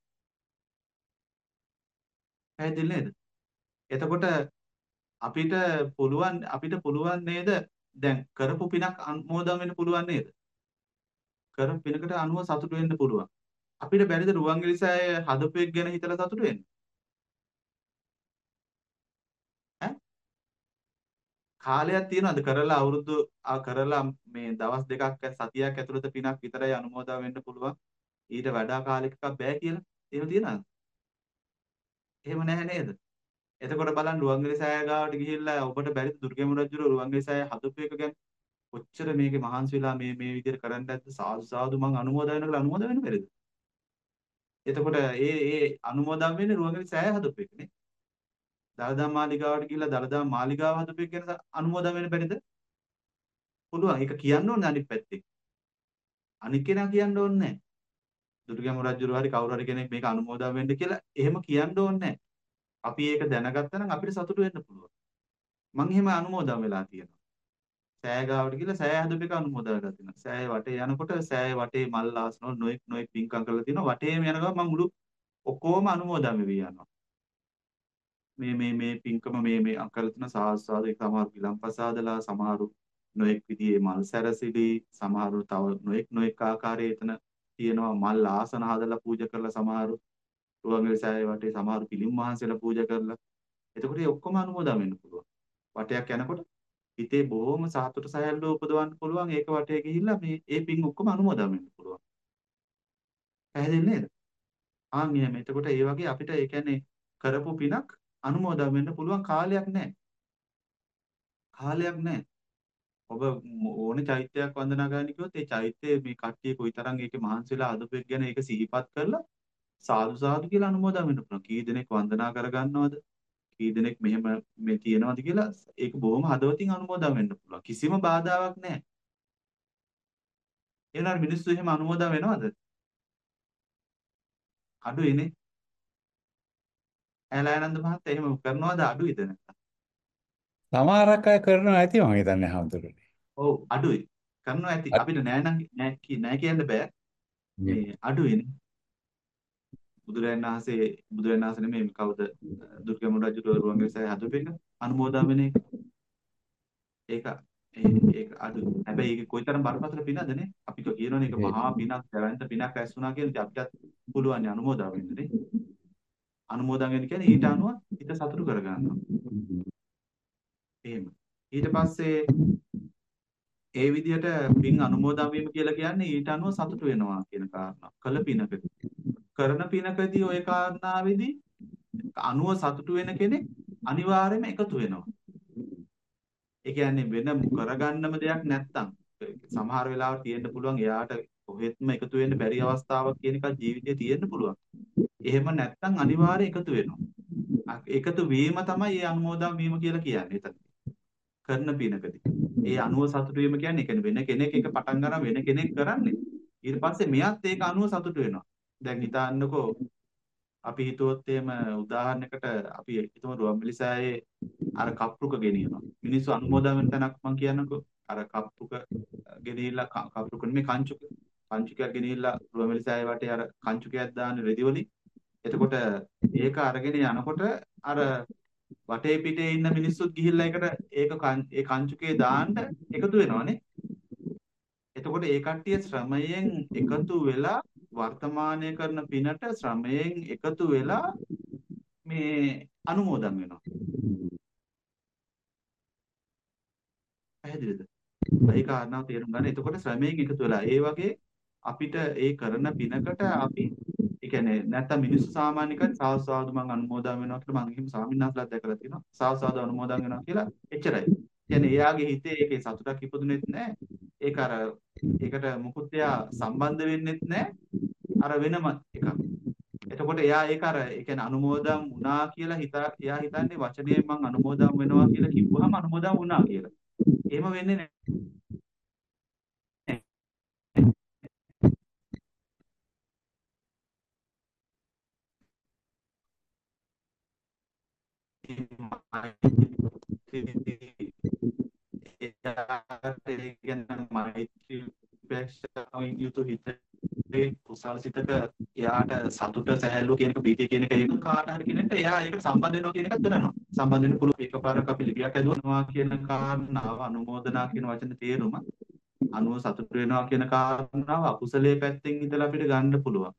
පැහැදිලි නේද? එතකොට අපිට පුළුවන් අපිට පුළුවන් නේද දැන් කරපු පිනක් අනුමෝදන් වෙන්න පුළුවන් නේද? කරපු පිනකට අනුව සතුටු වෙන්න පුළුවන්. අපිට බැරිද රුවන්වැලිසෑය හදපු එක ගැන හිතලා සතුටු වෙන්න? ඈ? කාලයක් තියනවාද කරලා අවුරුදු කරලා මේ දවස් දෙකක් සතියක් ඇතුළත පිනක් විතරයි අනුමෝදා වෙන්න පුළුවන්. ඊට වඩා කාලයකක් බෑ කියලා. එහෙම තියනවාද? එහෙම නැහැ නේද? එතකොට බලන්න රුවන්වැලිසෑය ගාවට ගිහිල්ලා ඔබට බැරිද දුර්ගම රජුගේ රුවන්වැලිසෑය හදපු එක ගැන කොච්චර මේකේ මහන්සි වෙලා මේ මේ විදිහට කරන්න ඇද්ද සාදු සාදු මං අනුමෝදන් වෙනවා කියලා අනුමෝදන් වෙන්න බැරිද? එතකොට ඒ ඒ අනුමෝදන් වෙන්නේ රුවන්වැලි සෑය හදපු එකනේ. දලදා මාලිගාවට ගිහිල්ලා දලදා මාලිගාව හදපු එක ගැන අනුමෝදන් වෙන්න බැරිද? පුළුවන්. ඒක කියන්න ඕනේ අනිත් පැත්තේ. අනිත් කෙනා කියන්න ඕනේ නැහැ. දුර්ගම රජුරු හරි කවුරු හරි කෙනෙක් මේක අනුමෝදන් වෙන්න කියලා එහෙම කියන්න ඕනේ නැහැ. අපි ඒක දැනගත්තා නම් අපිට සතුටු වෙන්න පුළුවන්. මං එහෙම අනුමෝදන් වෙලා තියෙනවා. සෑය ගාවට ගිහලා සෑය හදපු එක අනුමෝදන් වෙලා තියෙනවා. සෑය වටේ යනකොට සෑය වටේ මල් ආසනවල නොඑක් නොඑක් පින්කම් කරලා තියෙනවා. වටේම යන ගමන් මං මුළු ඔක්කොම අනුමෝදන් වෙවි යනවා. මේ මේ මේ පින්කම මේ මේ අකල තුන සාස්වාද ඒක සමහරු ගිලම්පසාදලා සමහරු නොඑක් විදිහේ මල් සැරසිලි සමහරු තව නොඑක් නොඑක් ආකාරයේ එතන තියෙනවා මල් ආසන හදලා පූජා කරලා සමහරු රුවන්වැලි සෑය වටේ සමහරු පිළිම් වහන්සේලා පූජා කරලා. එතකොට ඒ ඔක්කොම අනුමෝදන් වෙන්න පුළුවන්. වටයක් යනකොට හිතේ බොහොම සාතුට සැහැල්ලුව උපදවන්න පුළුවන්. ඒක වටේ ගිහිල්ලා මේ ඒ පින් ඔක්කොම අනුමෝදන් වෙන්න පුළුවන්. පැහැදිලි නේද? ආන් එහෙම. එතකොට ඒ වගේ අපිට ඒ කියන්නේ කරපු පිනක් අනුමෝදන් වෙන්න පුළුවන් කාලයක් නැහැ. කාලයක් නැහැ. ඔබ ඕනේ චෛත්‍යයක් වන්දනා ගන්න කිව්වොත් ඒ චෛත්‍යයේ මේ කට්ටිය කොයිතරම් ඒකේ මහන්සිලා හදපු එක ගැන ඒක සිහිපත් කරලා සාදු සාදු කියලා අනුමෝදන් වෙන්න පුළුවන්. කී දෙනෙක් වන්දනා කරගන්නවද? කී දෙනෙක් මෙහෙම මේ තියනවද කියලා ඒක බොහොම හදවතින් අනුමෝදන් වෙන්න පුළුවන්. කිසිම බාධාවක් නැහැ. එහෙනම් මිනිස්සු එහෙම අනුමෝදන් වෙනවද? අඩුයිනේ. ඇලෑනන්ද මහත්තයා එහෙම කරනවද අඩුයිද නැත්නම්? සමහරක් අය කරනවා ඇති මම හිතන්නේ හැමතුරුනේ. ඔව් අඩුයි. කරනවා ඇති. අපිට නෑ නම් නෑ කියන්න බෑ. මේ අඩුයිනේ. බුදුරජාණන් වහන්සේ බුදුරජාණන් වහන්සේ නෙමෙයි කවුද දුර්ගම රජු රුවන්වැලිසෑය හදපු එක අනුමෝදන් වෙන එක. ඒක ඒ- ඒක අඩුයි. හැබැයි ඒක කොයිතරම් බරපතල පිනද නේ? අපි කියනවනේ ඒක මහා පිනක්, දැවැන්ත පිනක් රැස් වුණා කියලා. ඉතින් අපිටත් පුළුවන් නේ අනුමෝදන් වෙන්න නේ. අනුමෝදන් වෙන්න කියන්නේ ඊට අනුව හිත සතුටු කරගන්නවා. එහෙම. ඊට පස්සේ ඒ විදිහට පින් අනුමෝදන් වීම කියලා කියන්නේ ඊට අනුව සතුටු වෙනවා කියන කාරණා. කළ පිනකදී. කරන පිනකදී ওই කාරණාවේදී අනුව සතුටු වෙන කෙනෙක් අනිවාර්යයෙන්ම එකතු වෙනවා. ඒ කියන්නේ වෙන කරගන්නම දෙයක් නැත්තම් සමහර වෙලාවට තියෙන්න පුළුවන් එයාට කොහෙත්ම එකතු වෙන්න බැරි අවස්ථාවක් කියන එකක් ජීවිතේ තියෙන්න පුළුවන්. එහෙම නැත්තම් අනිවාර්යයෙන් එකතු වෙනවා. එකතු වීම තමයි මේ අනුමෝදන් වීම කියලා කියන්නේ එතන. කරන පිනකදී. ඒ අනුව සතුටු වීම කියන්නේ ඒ කියන්නේ වෙන කෙනෙක් එක පටන් ගන්න වෙන කෙනෙක් කරන්නේ. ඊට පස්සේ මෙයත් ඒක අනුව සතුටු වෙනවා. දැන් හිතන්නකෝ අපි හිතුවොත් එහෙම උදාහරණයකට අපි හිතමු රුවන්වැලිසෑයේ අර කප්පුක ගෙනියනවා. මිනිස්සු අනුමෝදන් වෙන තැනක් මම කියන්නකෝ. අර කප්පුක ගෙනිහිල්ලා කප්පුක නෙමෙයි කංචුක. කංචුකයක් ගෙනිහිල්ලා රුවන්වැලිසෑයේ වටේ අර කංචුකයක් දාන රෙදි වලින්. එතකොට ඒක අරගෙන යනකොට අර වටේ පිටේ ඉන්න මිනිස්සුත් ගිහිල්ලා ඒකට ඒක ඒ කංචුකේ දාන්න එකතු වෙනවනේ. එතකොට ඒ කට්ටිය ශ්‍රමයෙන් එකතු වෙලා වර්තමානයේ කරන පිනට ශ්‍රමයෙන් එකතු වෙලා මේ අනුමෝදන් වෙනවා. පැහැදිලිද? ඒ කාරණාව තේරුම් ගන්න. එතකොට ශ්‍රමයෙන් එකතු වෙලා ඒ වගේ අපිට ඒ කරන පිනකට අපි ඒ කියන්නේ නැත්තම් මිනිස්සු සාමාන්‍ය කන් සාස්වාදු මං අනුමෝදන් වෙනවා කියලා මං එහෙම සාමිනාස්ලාත් දැකලා තියෙනවා. සාස්වාදු අනුමෝදන් වෙනවා කියලා එච්චරයි. කියන්නේ එයාගේ හිතේ ඒකේ සතුටක් ඉපදුනේත් නැහැ. ඒක අර ඒකට මුකුත් එයා සම්බන්ධ වෙන්නෙත් නැහැ. අර වෙනම එකක්. එතකොට එයා ඒක අර ඒ කියන්නේ අනුමෝදන් වුණා කියලා හිතා එයා හිතන්නේ වචනයෙන් මං අනුමෝදන් වෙනවා කියලා කිව්වහම අනුමෝදන් වුණා කියලා. එහෙම වෙන්නේ නැහැ. එයාට ඒ කියන්නේ මෛත්‍රී උපේක්ෂාවෙන් යුතු හිතේ කුසල් සිතක එයාට සතුට සැහැල්ලුව කියන එක ප්‍රීතිය කියන එක ඒක කාට හරි කෙනෙක්ට එයා ඒකට සම්බන්ධ වෙනවා කියන එකක් දැනනවා. සම්බන්ධ වෙන්න පුළුවන් එකපාරක් අපි ලිපියක් හදුවා කියන කාරණාව අනුමෝදනා කියන වචනේ තේරුම අනුව සතුට වෙනවා කියන කාරණාව අකුසලයේ පැත්තෙන් ඉඳලා අපිට ගන්න පුළුවන්.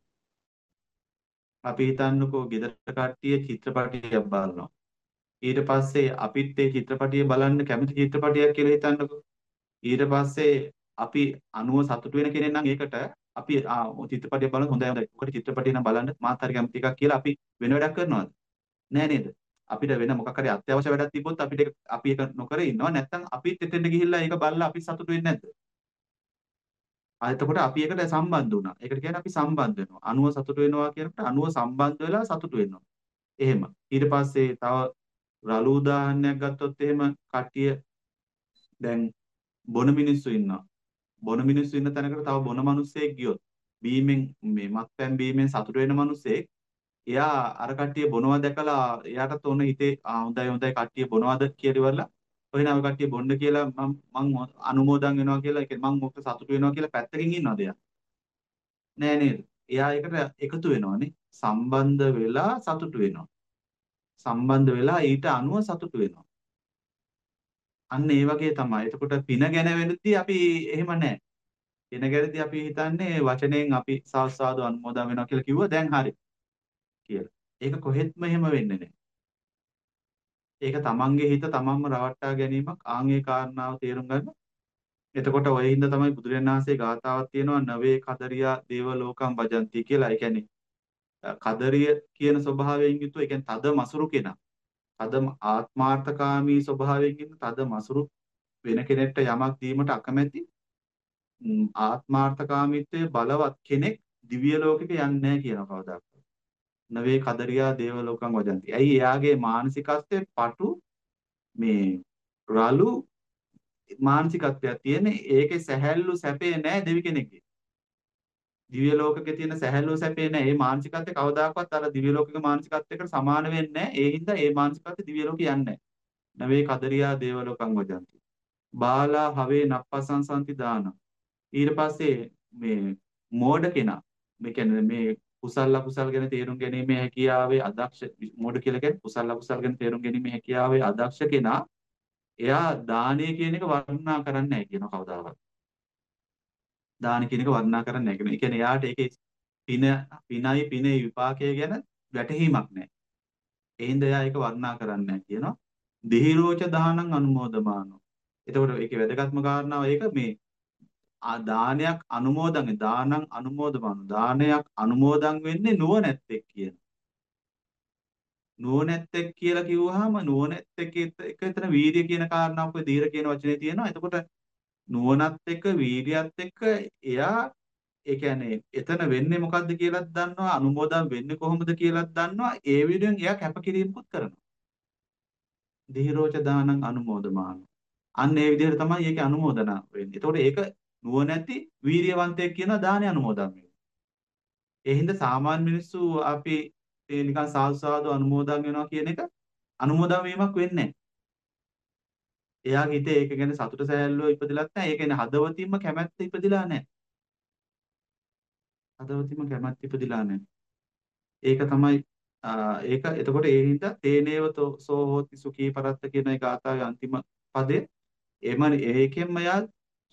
අපි හිතන්නකෝ ගෙදර කට්ටිය චිත්‍රපටියක් බලනවා. ඊට පස්සේ අපිත් ඒ චිත්‍රපටිය බලන්න කැමති චිත්‍රපටියක් කියලා හිතන්නකෝ. ඊට පස්සේ අපි අනුව සතුටු වෙන කෙනෙක් නම් ඒකට අපි ආ චිත්‍රපටිය බලන හොඳයි හොඳයි. ඔකට චිත්‍රපටිය නම් බලන්න මාත් හරි කැමති එකක් කියලා අපි වෙන වැඩක් කරනවද? නෑ නේද? අපිට වෙන මොකක් හරි අත්‍යවශ්‍ය වැඩක් තිබ්බොත් අපිට අපි ඒක නොකර ඉන්නවා. නැත්නම් අපිත් එතෙන්ට ගිහිල්ලා ඒක බලලා අපි සතුටු වෙන්නේ නැද්ද? ආ එතකොට අපි ඒකට සම්බන්ධ වුණා. ඒකට කියන්නේ අපි සම්බන්ධ වෙනවා. අනුව සතුටු වෙනවා කියනකොට අනුව සම්බන්ධ වෙලා සතුටු වෙනවා. එහෙම. ඊට පස්සේ තව රළු උදාහරණයක් ගත්තොත් එහෙම කට්ටිය දැන් බොන මිනිස්සු ඉන්නවා. බොන මිනිස්සු ඉන්න තැනකට තව බොන මිනිස්සෙක් ගියොත් බීමෙන් මේ මත්පැන් බීමෙන් සතුට වෙන මිනිස්සෙක් එයා අර කට්ටිය බොනවා දැකලා එයාටත් ඕන හිතේ ආ හොඳයි හොඳයි කට්ටිය බොනවාද කියලා ඉවරලා කොහේනම් ඔය කට්ටිය බොන්න කියලා මම මං අනුමෝදන් වෙනවා කියලා ඒ කියන්නේ මං මොකද සතුටු වෙනවා කියලා පැත්තකින් ඉන්නවද එයා? නෑ නේද? එයා ඒකට එකතු වෙනවානේ. සම්බන්ධ වෙලා සතුටු වෙනවා. සම්බන්ධ වෙලා ඊට අනුව සතුටු වෙනවා. අන්න ඒ වගේ තමයි. එතකොට පින ගැන වෙනදී අපි එහෙම නැහැ. පින ගැනදී අපි හිතන්නේ වචනයෙන් අපි සාස්වාද අනුමෝදන් වෙනවා කියලා කිව්වා දැන් හරි කියලා. ඒක කොහෙත්ම එහෙම වෙන්නේ නැහැ. ඒක තමන්ගේ හිත තමන්ම රවට්ටා ගැනීමක් ආන් ඒ කාරණාව තේරුම් ගන්න. එතකොට ඔය හින්දා තමයි බුදුරජාණන් වහන්සේ ගාථාවක් තියෙනවා නවේ කදරියා දේව ලෝකම් භජಂತಿ කියලා. ඒ කියන්නේ කදරිය කියන ස්වභාවයෙන් යුතුව ඒ කියන්නේ තද මසුරු කෙනා. තද ආත්මාර්ථකාමී ස්වභාවයෙන් ඉන්න තද මසුරු වෙන කෙනෙක්ට යමක් දීමට අකමැති ආත්මාර්ථකාමීත්වයේ බලවත් කෙනෙක් දිව්‍ය ලෝකෙක යන්නේ නැහැ කියනවා කවදාවත්. නවේ කදරියා දේව ලෝකං වදන්ති. ඇයි එයාගේ මානසිකත්වයේ පටු මේ රළු මානසිකත්වයක් තියෙන ඒකේ සැහැල්ලු සැපේ නැහැ දෙවි කෙනෙක්ගේ. දිව්‍ය ලෝකකේ තියෙන සැහැල්ලු සැපේ නැහැ. මේ මානසිකත්වය කවදාකවත් අර දිව්‍ය ලෝකික මානසිකත්වයකට සමාන වෙන්නේ නැහැ. ඒ හින්දා මේ මානසිකත්වය දිව්‍ය ලෝකේ යන්නේ නැහැ. නවේ කදරියා දේව ලෝකං වදන්ති. බාලා හවේ නප්පසංසන්ති දාන. ඊට පස්සේ මේ මෝඩ කෙනා මේ කියන්නේ මේ කුසල අකුසල් ගැන තේරුම් ගැනීමේ හැකියාවේ අදක්ෂ මොඩ කියලා කියන්නේ කුසල අකුසල් ගැන තේරුම් ගැනීමේ හැකියාවේ අදක්ෂ කෙනා එයා දානය කියන එක වර්ණනා කරන්නේ නැහැ කියන කවදාවත්. දාන කියන එක වර්ණනා කරන්නේ නැහැ කියන. ඒ කියන්නේ එයාට ඒකේ පින පිනයි පිනේ විපාකය ගැන වැටහීමක් නැහැ. ඒ හින්දා එයා ඒක වර්ණනා කරන්නේ නැහැ කියනවා. දිහිරෝච දානං අනුමෝදමානෝ. එතකොට ඒකේ වැදගත්ම කාරණාව ඒක මේ දානයක් අනුමෝදන් දානං අනුමෝදමාන දානයක් අනුමෝදන් වෙන්නේ නුවණැත්තෙක් කියන නුවණැත්තෙක් කියලා කිව්වහම නුවණැත්තෙක් එක එතන වීර්ය කියන කාරණාවක් ඔය දීර කියන වචනේ තියෙනවා එතකොට නුවණත් එක්ක වීර්යයත් එක්ක එයා ඒ කියන්නේ එතන වෙන්නේ මොකද්ද කියලාත් දන්නවා අනුමෝදන් වෙන්නේ කොහොමද කියලාත් දන්නවා ඒ විදිහෙන් එයා කැපකිරීමකුත් කරනවා දිහිරෝච දානං අනුමෝදමාන අන්න ඒ විදිහට තමයි ඒකේ අනුමෝදනා වෙන්නේ. එතකොට ඒක නුවණැති වීරියවන්තයෙක් කියන දානය අනුමෝදන් වෙනවා. ඒ හින්දා සාමාන්‍ය මිනිස්සු අපි ඒ නිකන් සාදු සාදු අනුමෝදන් වෙනවා කියන එක අනුමෝදන් වීමක් වෙන්නේ නැහැ. එයාගේ හිතේ ඒක ගැන සතුට සෑල්ලුව ඉපදිලත් නැහැ. ඒ කියන්නේ හදවතින්ම කැමැත්ත ඉපදිලා නැහැ. හදවතින්ම කැමැත්ත ඉපදිලා නැහැ. ඒක තමයි ඒක එතකොට ඒ හින්දා තේනේව සෝ හෝති සුඛී පරත්ත කියන ඒ ගාථාවේ අන්තිම පදේ එම ඒකෙන්ම යා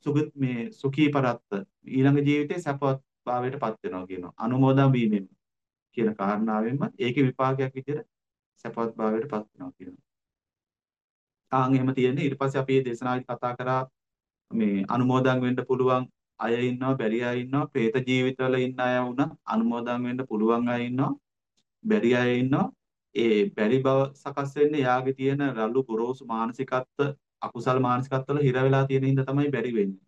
සුගත මේ සුඛී පරත්ත ඊළඟ ජීවිතේ සපවත් භාවයට පත් වෙනවා කියනවා. අනුමෝදන් වීමෙන් කියන කාරණාවෙන්ම ඒකේ විපාකයක් විදිහට සපවත් භාවයට පත් වෙනවා කියනවා. ආන් එහෙම තියෙන්නේ ඊට පස්සේ අපි මේ දේශනාවේදී කතා කරා මේ අනුමෝදන් වෙන්න පුළුවන් අය ඉන්නවා බැරි අය ඉන්නවා പ്രേත ජීවිතවල ඉන්න අය වුණා අනුමෝදන් වෙන්න පුළුවන් අය ඉන්නවා බැරි අය ඉන්නවා ඒ බැරි බව සකස් වෙන්නේ යාගේ තියෙන රළු ගොරෝසු මානසිකත්ව අකුසල් මානසිකත්වවල හිර වෙලා තියෙන හින්දා තමයි බැරි වෙන්නේ.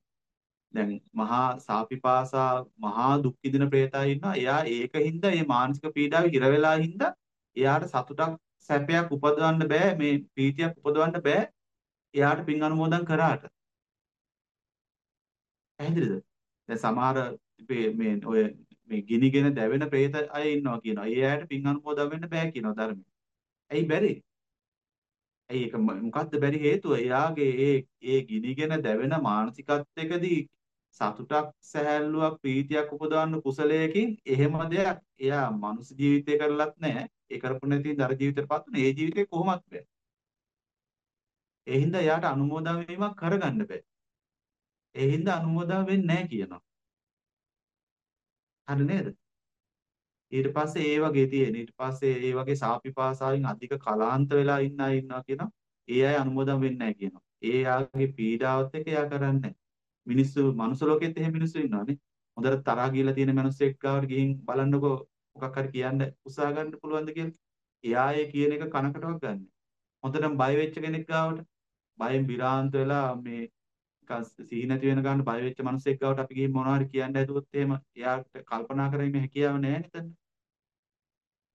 දැන් මහා සාපිපාසා මහා දුක් විඳින ප්‍රේතය ඉන්නවා. එයා ඒකින්ද මේ මානසික පීඩාවේ හිර වෙලා හින්දා එයාට සතුටක් සැපයක් උපදවන්න බෑ මේ ප්‍රීතියක් උපදවන්න බෑ. එයාට පින් අනුමෝදන් කරාට. පැහැදිලිද? දැන් සමහර මේ ඔය මේ ගිනිගෙන දැවෙන പ്രേත අය ඉන්නවා කියනවා. ඒ අයට පින් අනුමෝදන් වෙන්න බෑ කියනවා ධර්මයේ. ඇයි බැරි? ඇයි ඒක මොකද්ද බැරි හේතුව? එයාගේ ඒ ඒ ගිනිගෙන දැවෙන මානසිකත්වයකදී සතුටක් සැහැල්ලුවක් ප්‍රීතියක් උපදවන්න කුසලයකින් එහෙම දෙයක් එයා මනුස්ස ජීවිතේ කරලත් නැහැ. ඒ කරපු නැති දර ජීවිතයටපත් වුණ ඒ ජීවිතේ කොහොමත් බෑ. ඒ හින්දා එයාට අනුමෝදන් වීමක් කරගන්න බෑ. ඒ හින්දා අනුමෝදන් වෙන්නේ නැහැ කියනවා. හරි නේද? ඊට පස්සේ ඒ වගේ තියෙන ඊට පස්සේ ඒ වගේ සාපිපාසාවෙන් අධික කලාන්ත වෙලා ඉන්න අය ඉන්නවා කියනවා. ඒ අය අනුමෝදන් වෙන්නේ නැහැ කියනවා. ඒ යාගේ පීඩාවත් එක්ක එයා කරන්නේ මිනිස්සු මනුස්ස ලෝකෙත් එහෙම මිනිස්සු ඉන්නවානේ. හොඳට තරහා ගිහලා තියෙන මිනිස්සෙක් ගාවට ගිහින් බලන්නකෝ මොකක් හරි කියන්න උත්සාහ ගන්න පුළුවන්ද කියලා. එයා ඒ කියන එක කනකටවත් ගන්න. හොඳටම බය වෙච්ච කෙනෙක් ගාවට බයෙන් විරාන්ත වෙලා මේ සිහි නැති වෙන ගන්න බය වෙච්ච මිනිස්සෙක් ගාවට අපි ගිහින් මොනවා හරි කියන්න හැදුවොත් එහෙම එයාට කල්පනා කරගන්න හැකියාව නැහැ නේද?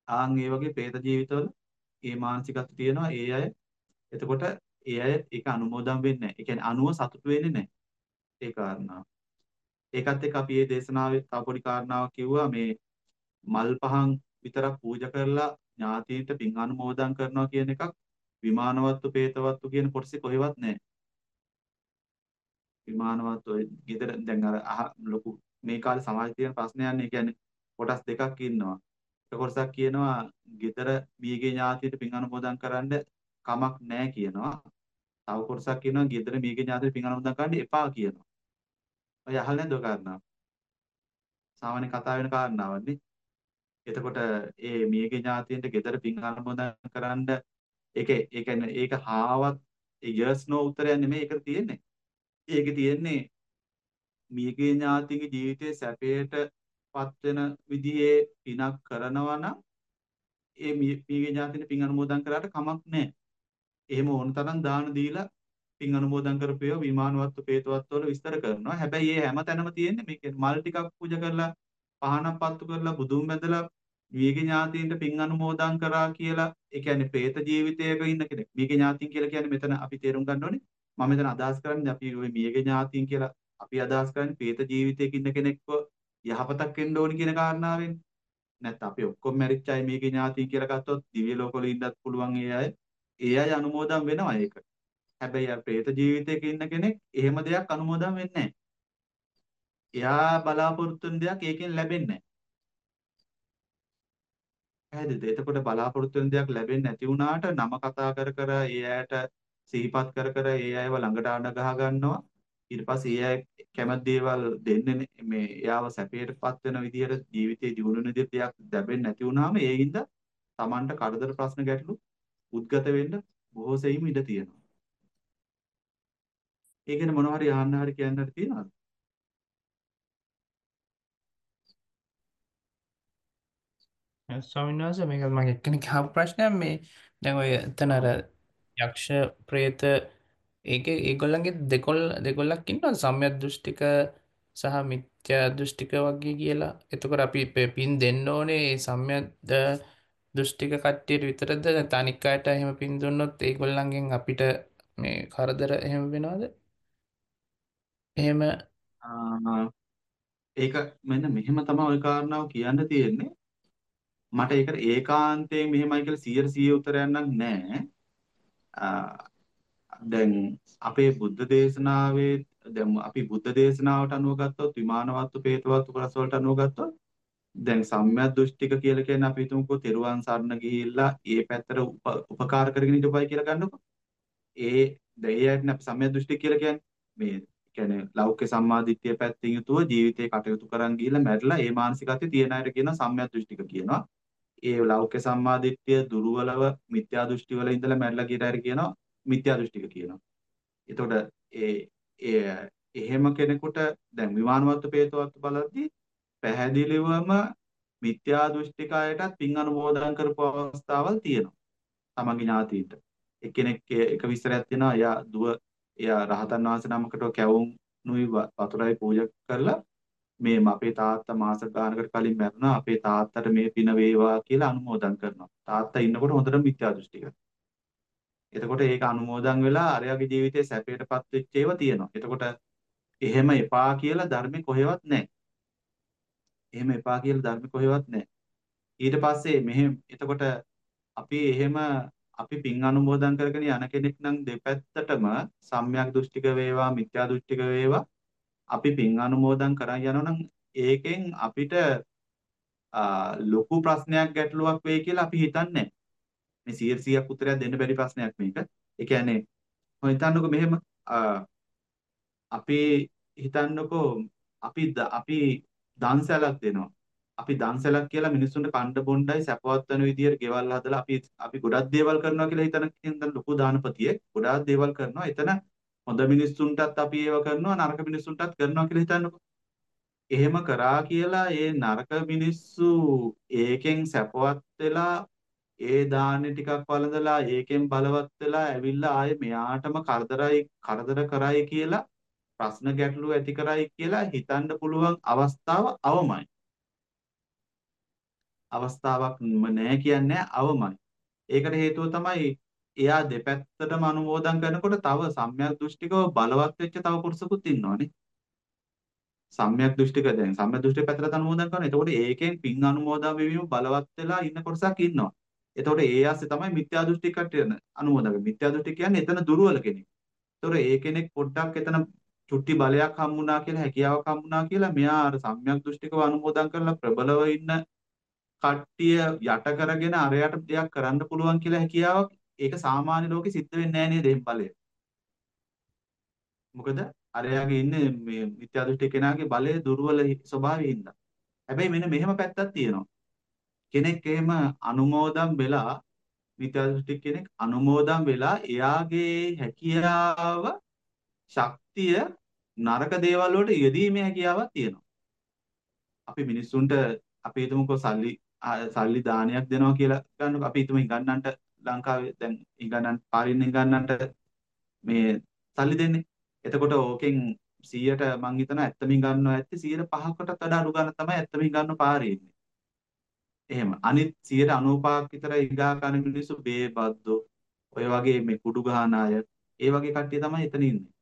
ආන් ඒ වගේ പ്രേත ජීවිතවල ඒ මානසිකත්ව තියෙනවා ඒ අය එතකොට ඒ අය ඒක අනුමෝදන් වෙන්නේ නැහැ. ඒ කියන්නේ අනුව සතුටු වෙන්නේ නැහැ. ඒ කාරණාව. ඒකත් එක්ක අපි මේ දේශනාවේ තව පොඩි කාරණාවක් කිව්වා මේ මල් පහන් විතරක් පූජා කරලා ඥාතීන්ට පින් අනුමෝදන් කරනවා කියන එකක් විමානවත්තු പ്രേතවත්තු කියන කොටසේ කොහෙවත් නැහැ. විමානවත්තු ඔය ගෙදර දැන් අර අහ- ලොකු මේ කාලේ සමාජයේ තියෙන ප්‍රශ්නයන්නේ කියන්නේ කොටස් දෙකක් ඉන්නවා. එක කොටසක් කියනවා ගෙදර මියගේ ඥාතියට පින් අනුමෝදන් කරන්න කමක් නැහැ කියනවා. තව කොටසක් කියනවා ගෙදර මියගේ ඥාතියට පින් අනුමෝදන් කරන්න එපා කියනවා. ඔය අහලා නැද්ද ඔය කාරණාව? සාමාන්‍ය කතා වෙන කාරණාවන්නේ. එතකොට ඒ මියගේ ඥාතියන්ට ගෙදර පින් අනුමෝදන් කරන්න ඒක ඒ කියන්නේ ඒක හාවත් ඒ යස් නෝ උත්තරයක් නෙමෙයි ඒකට තියෙන්නේ. ඒකේ තියෙන්නේ මියගේ ඥාතිගේ ජීවිතයේ සැපයට පත් වෙන විදිහේ පිනක් කරනවා නම් ඒ මියගේ ඥාතින පින් අනුමෝදන් කරාට කමක් නැහැ. එහෙම ඕන තරම් දාන දීලා පින් අනුමෝදන් කරපේව විමානවත්තු ප්‍රේතවත්තු වල විස්තර කරනවා. හැබැයි මේ හැම තැනම තියෙන්නේ මේක මල් ටිකක් පූජා කරලා පහනක් පත්තු කරලා බුදුන් වැඳලා මියගේ ඥාතීන්ට පින් අනුමෝදන් කරා කියලා ඒ කියන්නේ പ്രേත ජීවිතයක ඉන්න කෙනෙක්. මියගේ ඥාතීන් කියලා කියන්නේ මෙතන අපි තේරුම් ගන්න ඕනේ. මම මෙතන අදහස් කරන්නේ අපි ওই මියගේ ඥාතීන් කියලා අපි අදහස් කරන්නේ പ്രേත ජීවිතයක ඉන්න කෙනෙක්ව යහපතක් වෙන්න ඕනි කියන කාරණාවෙන්. නැත්නම් අපි ඔක්කොම මැරිච්ච අය මියගේ ඥාතීන් කියලා ගත්තොත් දිව්‍ය ලෝකවල ඉන්නත් පුළුවන් ඒ අය. ඒ අය අනුමෝදන් වෙනවා ඒක. හැබැයි අර പ്രേත ජීවිතයක ඉන්න කෙනෙක් එහෙම දෙයක් අනුමෝදන් වෙන්නේ නැහැ. එයා බලාපොරොත්තු වෙන දෙයක් ඒකෙන් ලැබෙන්නේ නැහැ. පැහැදිලිද? එතකොට බලාපොරොත්තු වෙන දෙයක් ලැබෙන්නේ නැති වුණාට නම කතා කර කර ඒ අයට සිහිපත් කර කර ඒ අයව ළඟට අඬ ගහ ගන්නවා. ඊට පස්සේ ඒ අය කැමති දේවල් දෙන්නේ මේ එයාව සැපයටපත් වෙන විදිහට ජීවිතේ දියුණු වෙන විදිහට දෙයක් ලැබෙන්නේ නැති වුණාම ඒ හින්දා Tamanට කරදර ප්‍රශ්න ගැටලු උද්ගත වෙන්න බොහෝ සෙයින් ඉඩ තියෙනවා. ඒ ගැන මොනවා හරි අහන්න හරි කියන්න හරි තියනවද? ස්වාමීන් වහන්සේ මේක මගේ එක්කෙනෙක් අහපු ප්‍රශ්නයක් මේ දැන් ඔය එතන අර යක්ෂ ප්‍රේත ඒකේ ඒගොල්ලන්ගේ දෙකොල්ල දෙකොල්ලක් ඉන්නවා සම්‍යක් දෘෂ්ටික සහ මිත්‍යා දෘෂ්ටික වගේ කියලා. එතකොට අපි පෙ- පින් දෙන්න ඕනේ ඒ සම්‍යක් ද- දෘෂ්ටික කට්ටියට විතරද තනික් අයට එහෙම පින් දුන්නොත් ඒගොල්ලන්ගෙන් අපිට මේ කරදර එහෙම වෙනවද? එහෙම ආ, ඒක මෙන්න මෙහෙම තමයි ওই කාරණාව කියන්න තියෙන්නේ. මට ඒකට ඒකාන්තයෙන් මෙහෙමයි කියලා 100% උත්තරයක් නම් නැහැ. ආ, දැන් අපේ බුද්ධ දේශනාවේ දැන් අපි බුද්ධ දේශනාවට අනුව ගත්තොත් විමානවත්තු പ്രേතවත්තු කොටස් වලට අනුව ගත්තොත් දැන් සම්‍යක් දෘෂ්ටික කියලා කියන්නේ අපි හිතමුකෝ තෙරුවන් සරණ ගිහිල්ලා ඒ පැත්තට උප- උපකාර කරගෙන ඉඳපයි කියලා ගන්නකො. ඒ දෙයයන් අපි සම්‍යක් දෘෂ්ටික කියලා කියන්නේ මේ කියන්නේ ලෞකික සම්මාදිට්ඨිය පැත්තෙන් යුතුව ජීවිතේ කටයුතු කරන් ගිහිල්ලා මැරිලා ඒ මානසිකත්වයේ තියෙන අයට කියනවා සම්‍යක් දෘෂ්ටික කියනවා. ඒ ලෞකික සම්මාදිට්ඨිය දුර්වලව මිත්‍යා දෘෂ්ටි වල ඉඳලා මැරිලා ගියට අය කියනවා මිත්‍යා දෘෂ්ටික කියනවා. එතකොට ඒ ඒ එහෙම කෙනෙකුට දැන් විමානවත්තු ප්‍රේතවත්තු බලද්දී පැහැදිලිවම මිත්‍යා දෘෂ්ටිකයටත් පින් අනුමෝදන් කරපු අවස්ථාවල් තියෙනවා. තමන්ගේ ඥාතීන්ට. එක්කෙනෙක් එක විස්තරයක් තියෙනවා එයා දුව එයා රහතන් වහන්සේ නමකට කැවුම් නුයි වතුරයි පූජා කරලා මේ අපේ තාත්තා මාස ගානකට කලින් මැරුණා අපේ තාත්තට මේ පින වේවා කියලා අනුමෝදන් කරනවා. තාත්තා ඉන්නකොට හොඳට මිත්‍යා දෘෂ්ටික. එතකොට ඒක අනුමෝදන් වෙලා අරයාගේ ජීවිතේ සැපයටපත් වෙච්ච ඒවා තියෙනවා. එතකොට එහෙම එපා කියලා ධර්මේ කොහෙවත් නැහැ. එහෙම එපා කියලා ධර්මේ කොහෙවත් නැහැ. ඊට පස්සේ මෙහෙම එතකොට අපි එහෙම අපි පින් අනුමෝදන් කරගෙන යන කෙනෙක් නම් දෙපැත්තටම සම්‍යක් දෘෂ්ටික වේවා මිත්‍යා දෘෂ්ටික වේවා අපි පින් අනුමෝදන් කරන් යනවා නම් ඒකෙන් අපිට ලොකු ප්‍රශ්නයක් ගැටලුවක් වෙයි කියලා අපි හිතන්නේ මේ 100ක් උත්තරයක් දෙන්න බැරි ප්‍රශ්නයක් මේක. ඒ කියන්නේ මම හිතන්නකෝ මෙහෙම අපි හිතන්නකෝ අපි අපි දන්සැලක් දෙනවා. අපි දන්සැලක් කියලා මිනිස්සුන්ට කණ්ඩ බොණ්ඩයි සැපවත් වෙන විදියට ගෙවල් හදලා අපි අපි ගොඩක් දේවල් කරනවා කියලා හිතන කෙනෙක් ලොකු දානපතියෙක් ගොඩාක් දේවල් කරනවා. එතන හොඳ මිනිස්සුන්ටත් අපි ඒව කරනවා නරක මිනිස්සුන්ටත් කරනවා කියලා හිතන්නකෝ. එහෙම කරා කියලා ඒ නරක මිනිස්සු ඒකෙන් සැපවත් වෙලා ඒ දාන්නේ ටිකක් වළඳලා ඒකෙන් බලවත් වෙලා ඇවිල්ලා ආයේ මෙයාටම කරදරයි කරදර කරයි කියලා ප්‍රශ්න ගැටලු ඇති කරයි කියලා හිතන්න පුළුවන් අවස්ථාව අවමයි. අවස්ථාවක් නෑ කියන්නේ අවමයි. ඒකට හේතුව තමයි එයා දෙපැත්තටම අනුමෝදන් කරනකොට තව සම්‍යක් දෘෂ්ටිකව බලවත් වෙච්ච තව පුරුෂකුත් ඉන්නවනේ. සම්‍යක් දෘෂ්ටික දැන් සම්‍යක් දෘෂ්ටි පැත්තට අනුමෝදන් කරනවා. එතකොට ඒකෙන් පින් අනුමෝදන් වෙවීම බලවත් වෙලා ඉන්න කොටසක් ඉන්නවා. එතකොට ඒ ආස්සේ තමයි මිත්‍යා දෘෂ්ටි කට්ටියන අනුමෝදක. මිත්‍යා දෘෂ්ටි කියන්නේ එතන දුර්වල කෙනෙක්. එතකොට ඒ කෙනෙක් පොඩ්ඩක් එතන චුට්ටි බලයක් හම්බුණා කියලා හැකියාවක් හම්බුණා කියලා මෙයා අර සම්‍යක් දෘෂ්ටිකව අනුමෝදන් කරලා ප්‍රබලව ඉන්න කට්ටිය යට කරගෙන අරයට දෙයක් කරන්න පුළුවන් කියලා හැකියාවක් ඒක සාමාන්‍ය ලෝකෙ සිද්ධ වෙන්නේ නැහැ නේද එහෙම බලය. මොකද අරයාගේ ඉන්නේ මේ මිත්‍යා දෘෂ්ටි කෙනාගේ බලය දුර්වල ස්වභාවයෙන් ඉඳලා. හැබැයි මෙන්න මෙහෙම පැත්තක් තියෙනවා. කෙනෙක් එහෙම අනුමෝදන් වෙලා මිත්‍යා දෘෂ්ටි කෙනෙක් අනුමෝදන් වෙලා එයාගේ හැකියාව ශක්තිය නරක දේවල් වලට යෙදීමේ හැකියාවක් තියෙනවා. අපි මිනිස්සුන්ට අපි හිතමුකෝ සල්ලි සල්ලි දානයක් දෙනවා කියලා ගන්නකො අපි හිතමු හිඟන්නන්ට ලංකාවේ දැන් හිඟන්නන් පාරින් හිඟන්නන්ට මේ සල්ලි දෙන්නේ. එතකොට ඕකෙන් 100ට මං හිතනවා ඇත්තමින් ගන්නවා ඇත්තේ 105කටත් වඩා අඩු ගන්න තමයි ඇත්තමින් ගන්න පාරේ ඉන්නේ. එහෙම අනිත් 195ක් විතර ඉගා කන මිනිස්සු බේබද්දෝ ඔය වගේ මේ කුඩු ගහන අය ඒ වගේ කට්ටිය තමයි එතන ඉන්නේ.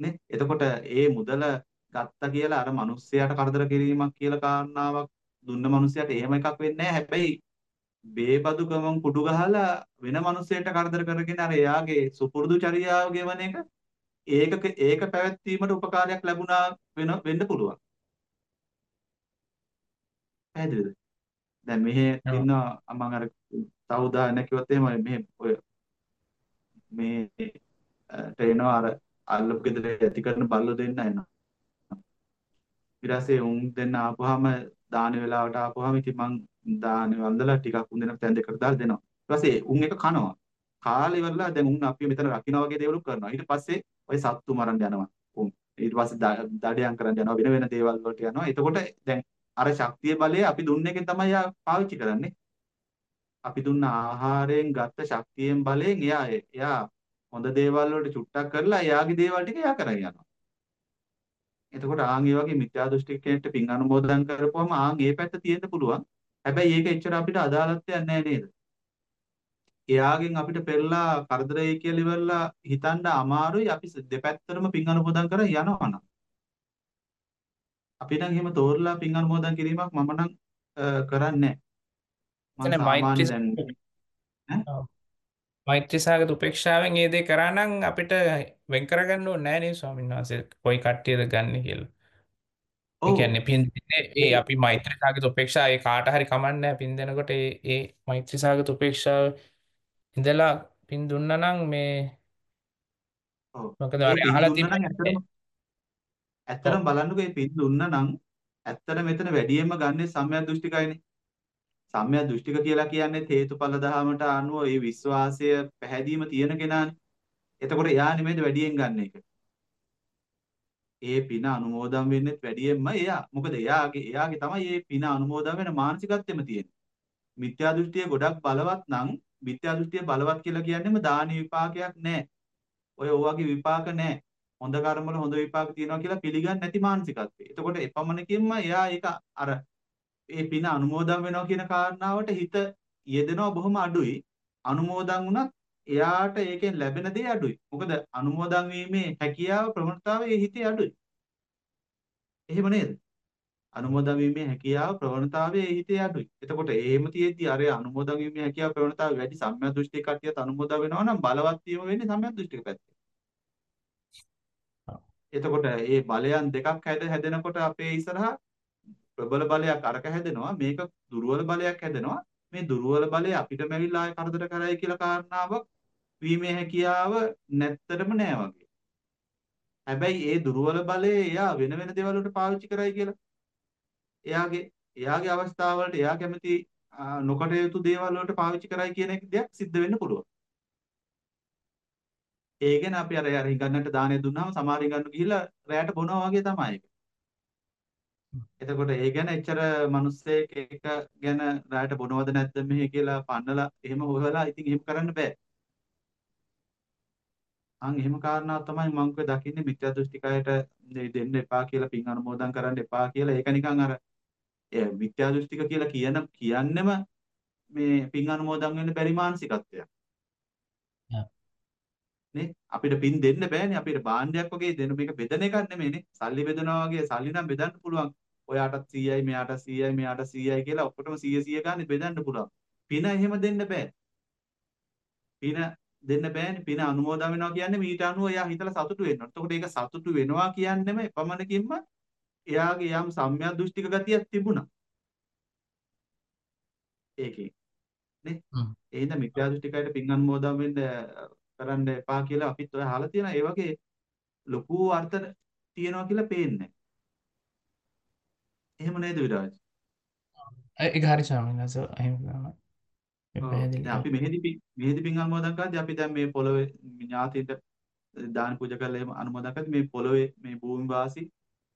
නේ? එතකොට ඒ මුදල ගත්තා කියලා අර මිනිස්සයාට කරදර කිරීමක් කියලා කාරණාවක් දුන්න මිනිස්සයාට එහෙම එකක් වෙන්නේ නැහැ. හැබැයි බේබදු ගමන් කුඩු ගහලා වෙන මිනිස්සෙට කරදර කරගෙන අර එයාගේ සුපුරුදු චර්යාව ගෙවන එක ඒක ඒක පැවැත්වීමට උපකාරයක් ලැබුණා වෙන වෙන්න පුළුවන්. පැහැදිලිද? දැන් මෙහෙ ඉන්න මම අර තව උදාහරණයක් කිව්වොත් එහෙම මෙහෙ ඔය මේ ට්‍රේනෝ අර අල්ලපු ගෙදර ඇති කරන බල්ලෝ දෙන්න එනවා. ඊට පස්සේ උන් දෙන්න ආපුවාම දාන වෙලාවට ආපුවාම ඉතින් මං දාන වන්දලා ටිකක් උන් දෙන තැන් දෙකකට දාලා දෙනවා. ඊට පස්සේ උන් එක කනවා. කාලේ ඉවරලා දැන් උන් අපි මෙතන රකින්න වගේ දේවල් කරනවා. ඊට පස්සේ ඔය සත්තු මරන්න යනවා. උන් ඊට පස්සේ දඩයන් කරන්න යනවා වෙන වෙන දේවල් වලට යනවා. එතකොට දැන් අර ශක්තිය බලය අපි දුන්න එකෙන් තමයි යා පාවිච්චි කරන්නේ. අපි දුන්න ආහාරයෙන් ගත්ත ශක්තියෙන් බලයෙන් එයා එයා හොඳ දේවල් වලට චුට්ටක් කරලා එයාගේ දේවල් ටික එයා කරගෙන යනවා. එතකොට ආන් ඒ වගේ මිත්‍යා දෘෂ්ටි කෙනෙක්ට පින් අනුමෝදන් කරපුවම ආන් ඒ පැත්ත තියෙන්න පුළුවන්. හැබැයි ඒක එච්චර අපිට අදාළත්වයක් නැහැ නේද? එයාගෙන් අපිට පෙරලා කරදරයි කියලා ඉවරලා හිතන්න අමාරුයි අපි දෙපැත්තටම පින් අනුමෝදන් කර යනවනම්. අපි නම් එහෙම තෝරලා පින් අනුමෝදන් කිරීමක් මම නම් කරන්නේ නැහැ. මම සාමාන්‍ය දැන් මෛත්‍රී සාගත උපේක්ෂාවෙන් ඒ දේ කරා නම් අපිට වෙන් කරගන්න ඕනේ නැහැ නේ ස්වාමීන් වහන්සේ? කොයි කට්ටියද ගන්න කියලා. ඒ කියන්නේ පින් දෙන්නේ ඒ අපි මෛත්‍රී සාගත උපේක්ෂා ඒ කාට හරි කමන්නේ පින් දෙනකොට ඒ ඒ මෛත්‍රී සාගත උපේක්ෂාව ඉඳලා පින් දුන්නා නම් මේ මොකද අර අහලා තිබුණේ ඇත්තටම බලන්නකෝ මේ පින් දුන්නා නම් ඇත්තට මෙතන වැඩියෙන්ම ගන්නේ සම්‍යක් දෘෂ්ටිකයිනේ. සම්‍යක් දෘෂ්ටික කියලා කියන්නේ හේතුඵල දහමට අනුව ඒ විශ්වාසය පැහැදීම තියෙන කෙනානේ. එතකොට එයා නෙමෙයිද වැඩියෙන් ගන්න එක. ඒ පින අනුමෝදන් වෙන්නෙත් වැඩියෙන්ම එයා. මොකද එයාගේ එයාගේ තමයි මේ පින අනුමෝදන් වෙන මානසිකත්වෙම තියෙන්නේ. මිත්‍යා දෘෂ්ටිය ගොඩක් බලවත් නම් මිත්‍යා දෘෂ්ටිය බලවත් කියලා කියන්නේම දාන විපාකයක් නැහැ. ඔය ඔයගේ විපාක නැහැ. හොඳ කර්ම වල හොඳ විපාක තියෙනවා කියලා පිළිගන්නේ නැති මානසිකත්වය. එතකොට එපමණකින්ම එයා ඒක අර ඒ පින අනුමෝදන් වෙනවා කියන කාරණාවට හිත යෙදෙනවා බොහොම අඩුයි. අනුමෝදන් වුණත් එයාට ඒකෙන් ලැබෙන දේ අඩුයි. මොකද අනුමෝදන් වීමේ හැකියාව ප්‍රවණතාවය ඒ හිතේ අඩුයි. එහෙම නේද? අනුමෝදන් වීමේ හැකියාව ප්‍රවණතාවය ඒ හිතේ අඩුයි. එතකොට එහෙම තියෙද්දි අර අනුමෝදන් වීමේ හැකියාව ප්‍රවණතාවය වැඩි සම්‍යක් දෘෂ්ටි කට්ටියත් අනුමෝදන් වෙනවා නම් බලවත් වීම වෙන්නේ සම්‍යක් දෘෂ්ටික පැත්තේ. එතකොට මේ බලයන් දෙකක් හැද හැදෙනකොට අපේ ඉස්සරහා ප්‍රබල බලයක් අරක හැදෙනවා මේක දුර්වල බලයක් හැදෙනවා මේ දුර්වල බලය අපිටම ඇවිල්ලා ආය කරදර කරයි කියලා කාරණාවක් වීමේ හැකියාව නැත්තරම නෑ වගේ. හැබැයි ඒ දුර්වල බලය එයා වෙන වෙන දේවල් වලට පාවිච්චි කරයි කියලා. එයාගේ එයාගේ අවස්ථාවලට එයා කැමති නොකටයුතු දේවල් වලට පාවිච්චි කරයි කියන එක දෙයක් සිද්ධ වෙන්න පුළුවන්. ඒ ගැන අපි අර අර හිඟන්නට දාණය දුන්නාම සමහර හිඟන්නු ගිහිල්ලා රැයට බොනවා වගේ තමයි ඒක. එතකොට ඒ ගැන එච්චර මිනිස්සෙක් එක ගැන රැයට බොනවද නැද්ද මෙහි කියලා පන්නලා එහෙම හොයලා ඉතින් එහෙම කරන්න බෑ. අන් එහෙම කාරණාවක් තමයි මම කිය දකින්නේ මිත්‍යා දෘෂ්ටිකයට දෙන්න එපා කියලා පින් අනුමෝදන් කරන්න එපා කියලා. ඒක නිකන් අර මිත්‍යා දෘෂ්ටික කියලා කියන කියන්නෙම මේ පින් අනුමෝදන් වෙන්න බැරි මානසිකත්වයක්. නේ? අපිට පින් දෙන්න බෑනේ. අපිට භාණ්ඩයක් වගේ දෙන්න මේක බෙදන එකක් නෙමෙයිනේ. සල්ලි බෙදනවා වගේ සල්ලි නම් බෙදන්න පුළුවන් ඔයාටත් 100යි මෙයාටත් 100යි මෙයාට 100යි කියලා ඔක්කොටම 100 100 ගන්න බෙදන්න පුළුවන් පින එහෙම දෙන්න බෑ. පින දෙන්න බෑනේ. පින අනුමෝදන් වෙනවා කියන්නේ මීට අනුව එයා හිතලා සතුටු වෙනවා. එතකොට ඒක සතුටු වෙනවා කියන්නේම එපමණකින්ම එයාගේ යම් සම්‍යක් දෘෂ්ටික ගතියක් තිබුණා. ඒකේ නේ? ඒ හින්දා මිත්‍යා දෘෂ්ටිකයට පින් අනුමෝදන් වෙන්න කරන්න එපා කියලා අපිත් ඔය අහලා තියෙනවා. ඒ වගේ ලොකු අර්ථ තියනවා කියලා පේන්නේ. එහෙම නේද විරාජ්? ඒක හරි ස්වාමීන් වහන්සේ එහෙම තමයි. පැහැදිලි අපි මෙහෙදි මෙහෙදි පින් අනුමෝදන් කරද්දී අපි දැන් මේ පොළොවේ ඥාතින්ට දාන පූජා කරලා එහෙම අනුමෝදන් කරද්දී මේ පොළොවේ මේ භූමි වාසී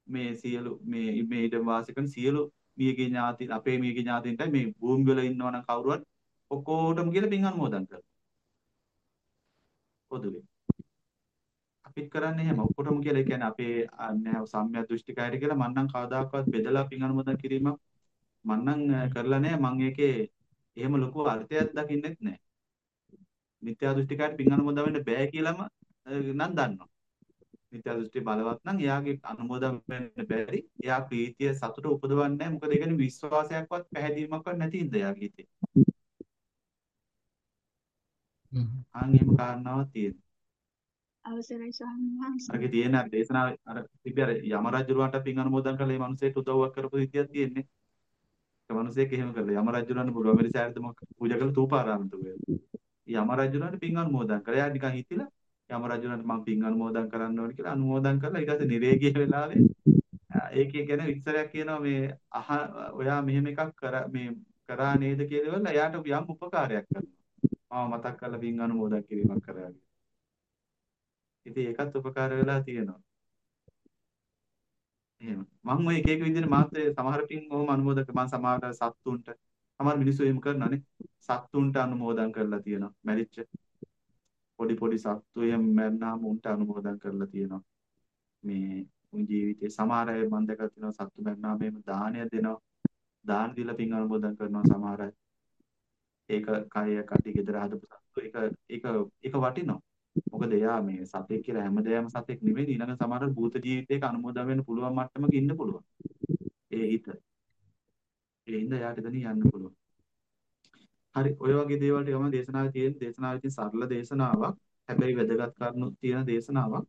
මේ සියලු මේ මේ ඉඩම් වාසී කරන සියලු මියගේ ඥාති අපේ මියගේ ඥාතින්ට මේ භූමි වල ඉන්නවා නම් කවුරුවත් ඔක්කොටම කියලා පින් අනුමෝදන් කරනවා. පොදුවේ. අපිත් කරන්නේ එහෙම ඔක්කොටම කියලා ඒ කියන්නේ අපේ නෑ සම්‍යක් දෘෂ්ටිකයර කියලා මම නම් කවදාකවත් බෙදලා පින් අනුමෝදන් කිරීමක් මම නම් කරලා නෑ මම ඒකේ එහෙම ලොකු අර්ථයක් දකින්නෙත් නෑ. මිත්‍යා දෘෂ්ටිකයට පින් අනුමෝදන් වෙන්න බෑ කියලාම නම් දන්නවා. මිත්‍යා දෘෂ්ටි බලවත් නම් එයාගේ අනුමෝදන් වෙන්න බැරි. එයා ප්‍රීතිය සතුට උපදවන්නේ නැහැ. මොකද ඒ කියන්නේ විශ්වාසයක්වත් පැහැදීමක්වත් නැති ඉඳ එයාගේ හිතේ. අන් එහෙම කාරණාවක් තියෙනවා. අවසරයි ස්වාමීන් වහන්සේ. අරගේ තියෙන අර දේශනාව අර තිබ්බ අර යම රජුරවන්ට පින් අනුමෝදන් කරලා මේ මිනිස්සෙට උදව්වක් කරපු විදියක් තියෙන්නේ. ඒ මිනිස්සෙක් එහෙම කළා. යම රජුරවන්ට පුළුවන් මෙලිසාරද මොක පූජා කළ තූපාරාමතු වෙලා. යම රජුරවන්ට පින් අනුමෝදන් කළා. එයා නිකන් හිතිලා යම රජුරන්ට මම පින් අනුමෝදන් කරන්න ඕනේ කියලා අනුමෝදන් කරලා ඊට පස්සේ නිරේගිය වෙලාවේ ඒකේ ගැන විස්තරයක් කියනවා මේ අහ ඔයා මෙහෙම එකක් කර මේ කරා නේද කියලා ඉවරලා එයාට යම් උපකාරයක් කරනවා. මම මතක් කරලා පින් අනුමෝදන් කිරීමක් කරා ඉතින් ඒකත් උපකාර වෙලා තියෙනවා. එහෙම. මම ඔය එක එක විදිහට මාත් සමහර පින් ඔහොම අනුමෝදන් මම සමහර සත්තුන්ට සමහර මිනිස්සු එහෙම කරනවානේ. සත්තුන්ට අනුමෝදන් කරලා තියෙනවා. මැරිච්ච පොඩි පොඩි සත්තු එහෙම මැරනාම උන්ට අනුමෝදන් කරලා තියෙනවා. මේ උන් ජීවිතේ සමහර අය මම දැකලා තියෙනවා සත්තු මැරනාම එහෙම දානය දෙනවා. දාන දීලා පින් අනුමෝදන් කරනවා සමහර අය. ඒක කය කටි ගෙදර හදපු සත්තු ඒක ඒක ඒක වටිනවා. මොකද එයා මේ සතෙක් කියලා හැමදේම සතෙක් නෙවෙයි ඊළඟ සමහර භූත ජීවිතයක අනුමෝදන් වෙන්න පුළුවන් මට්ටමක ඉන්න පුළුවන්. ඒ හිත. ඒ හින්දා එයාට එතන යන්න පුළුවන්. හරි ඔය වගේ දේවල් ටික තමයි දේශනාවේ තියෙන දේශනාවේ තියෙන සරල දේශනාවක්. හැබැයි වැදගත් කරුණු තියෙන දේශනාවක්.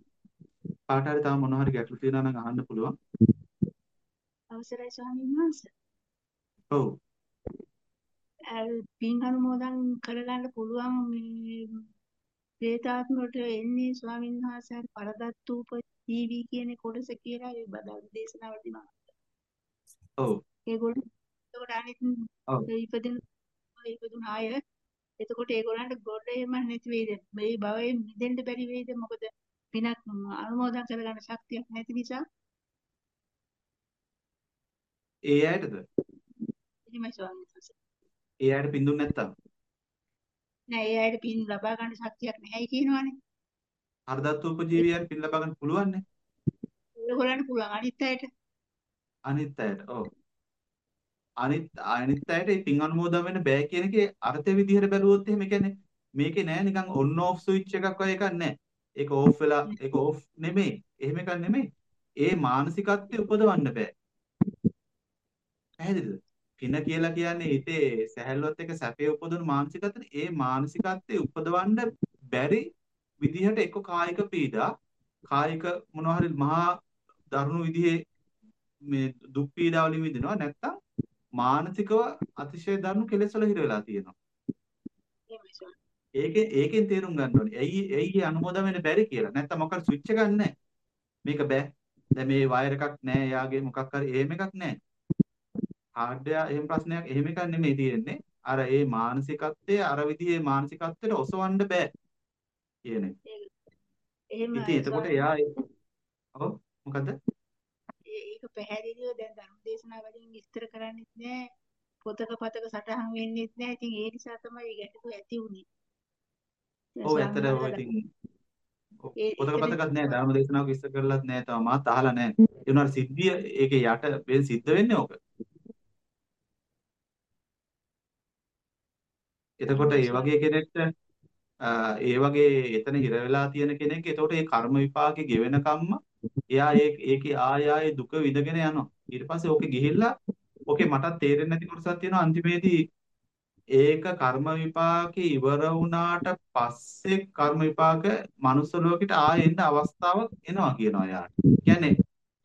කාට හරි තව මොනවා හරි ගැටලු තියෙනවා නම් අහන්න පුළුවන්. අවසරයි ස්වාමීන් වහන්සේ. ඔව්. පින් අනුමෝදන් කරගන්න පුළුවන් මේ ප්‍රේතාත්ම වලට එන්නේ ස්වාමීන් වහන්සේ පරදත්තූප ජීවි කියන කොටස කියලා ඒ බදල් දේශනාවලදී මම ඔව්. ඒගොල්ලෝ එතකොට අනිත් ඔව්. ඉපදින ඉපදුන අය එතකොට ඒගොල්ලන්ට ගොඩ එම නැති වෙයිද? මේ භවයෙන් මිදෙන්න බැරි වෙයිද? මොකද පිනක් අනුමෝදන් කරගන්න ශක්තියක් නැති නිසා. ඒ අයටද? එහෙමයි ස්වාමීන් වහන්සේ. ඒ අයට පින් දුන්නේ නැත්තම් නෑ ඒ අයට පින් ලබා ගන්න ශක්තියක් නැහැයි කියනවනේ. හරදත්තු උපජීවියන් පින් ලබා ගන්න පුළුවන් නේ ඒගොල්ලන්ට පුළුවන් අනිත් අයට. අනිත් අයට ඔව්. අනිත් අනිත් අයට පින් අනුමෝදන් වෙන්න බෑ කියන එකේ අර්ථය විදිහට බැලුවොත් එහෙම කියන්නේ මේකේ නෑ නිකන් ඔන් ඕෆ් ස්විච් එකක් වගේ එකක් නෑ. ඒක ඕෆ් වෙලා ඒක ඕෆ් නෙමෙයි. එහෙම එකක් නෙමෙයි. ඒ මානසිකත්වය උපදවන්න බෑ. පැහැදිලිද පින කියලා කියන්නේ හිතේ සැහැල්ලුවත් එක්ක සැපේ උපදවන මානසිකත්වනේ ඒ මානසිකත්වයේ උපදවන්න බැරි විදිහට එක්ක කායික පීඩා කායික මොනවා හරි මහා දරුණු විදිහේ මේ දුක් පීඩා වලින් විඳිනවා නැත්තම් මානසිකව අතිශය දරුණු කෙලෙස් වල හිර වෙලා තියෙනවා. එහෙමයි ස්වාමීන් ඒකේ ඒකෙන් තේරුම් ගන්න ඕනේ. ඇයි ඇයි අනුමෝදන් වෙන්න බැරි කියලා. නැත්තම් මොකක් ස්විච් එකක් නැහැ. මේක බෑ. දැන් මේ වයර් එකක් නැහැ. එයාගේ මොකක් හරි එහෙම එකක් නැහැ. හાર્ඩ්වෙයාර් එහෙම ප්‍රශ්නයක් එහෙම එකක් නෙමෙයි තියෙන්නේ. අර ඒ මානසිකත්වයේ අර විදිහේ මානසිකත්වයට ඔසවන්න බෑ. කියන එක. එහෙම ඉතින් එතකොට එයා ඔව් මොකද? ඒක පැහැදිලිව දැන් ධර්ම දේශනා වලින් විස්තර කරන්නේත් නැහැ පොතක පතක සටහන් වෙන්නේත් නැහැ ඉතින් ඒ නිසා තමයි ගැටලුව ඇති වුනේ ඔව් ඇත්තට ඔය ඉතින් පොතක පතකත් නැහැ ධර්ම දේශනාවක විස්තර කරලත් නැහැ තව මාත් අහලා නැහැ ඒ වුණාට සිද්ධිය ඒකේ යට සිද්ධ වෙන්නේ ඕක එතකොට ඒ වගේ කෙනෙක්ට ඒ වගේ එතන හිර වෙලා තියෙන කෙනෙක් එතකොට ඒ කර්ම විපාකේ ගෙවෙන කම්ම එයා ඒ ඒකේ ආය ආයේ දුක විඳගෙන යනවා ඊට පස්සේ ඕකේ ගිහිල්ලා ඕකේ මටත් තේරෙන්නේ නැති කොටසක් තියෙනවා අන්තිමේදී ඒක කර්ම විපාකේ ඉවර වුණාට පස්සේ කර්ම විපාක මනුස්ස ලෝකෙට ආයෙ එන්න අවස්ථාවක් එනවා කියනවා යාට. කියන්නේ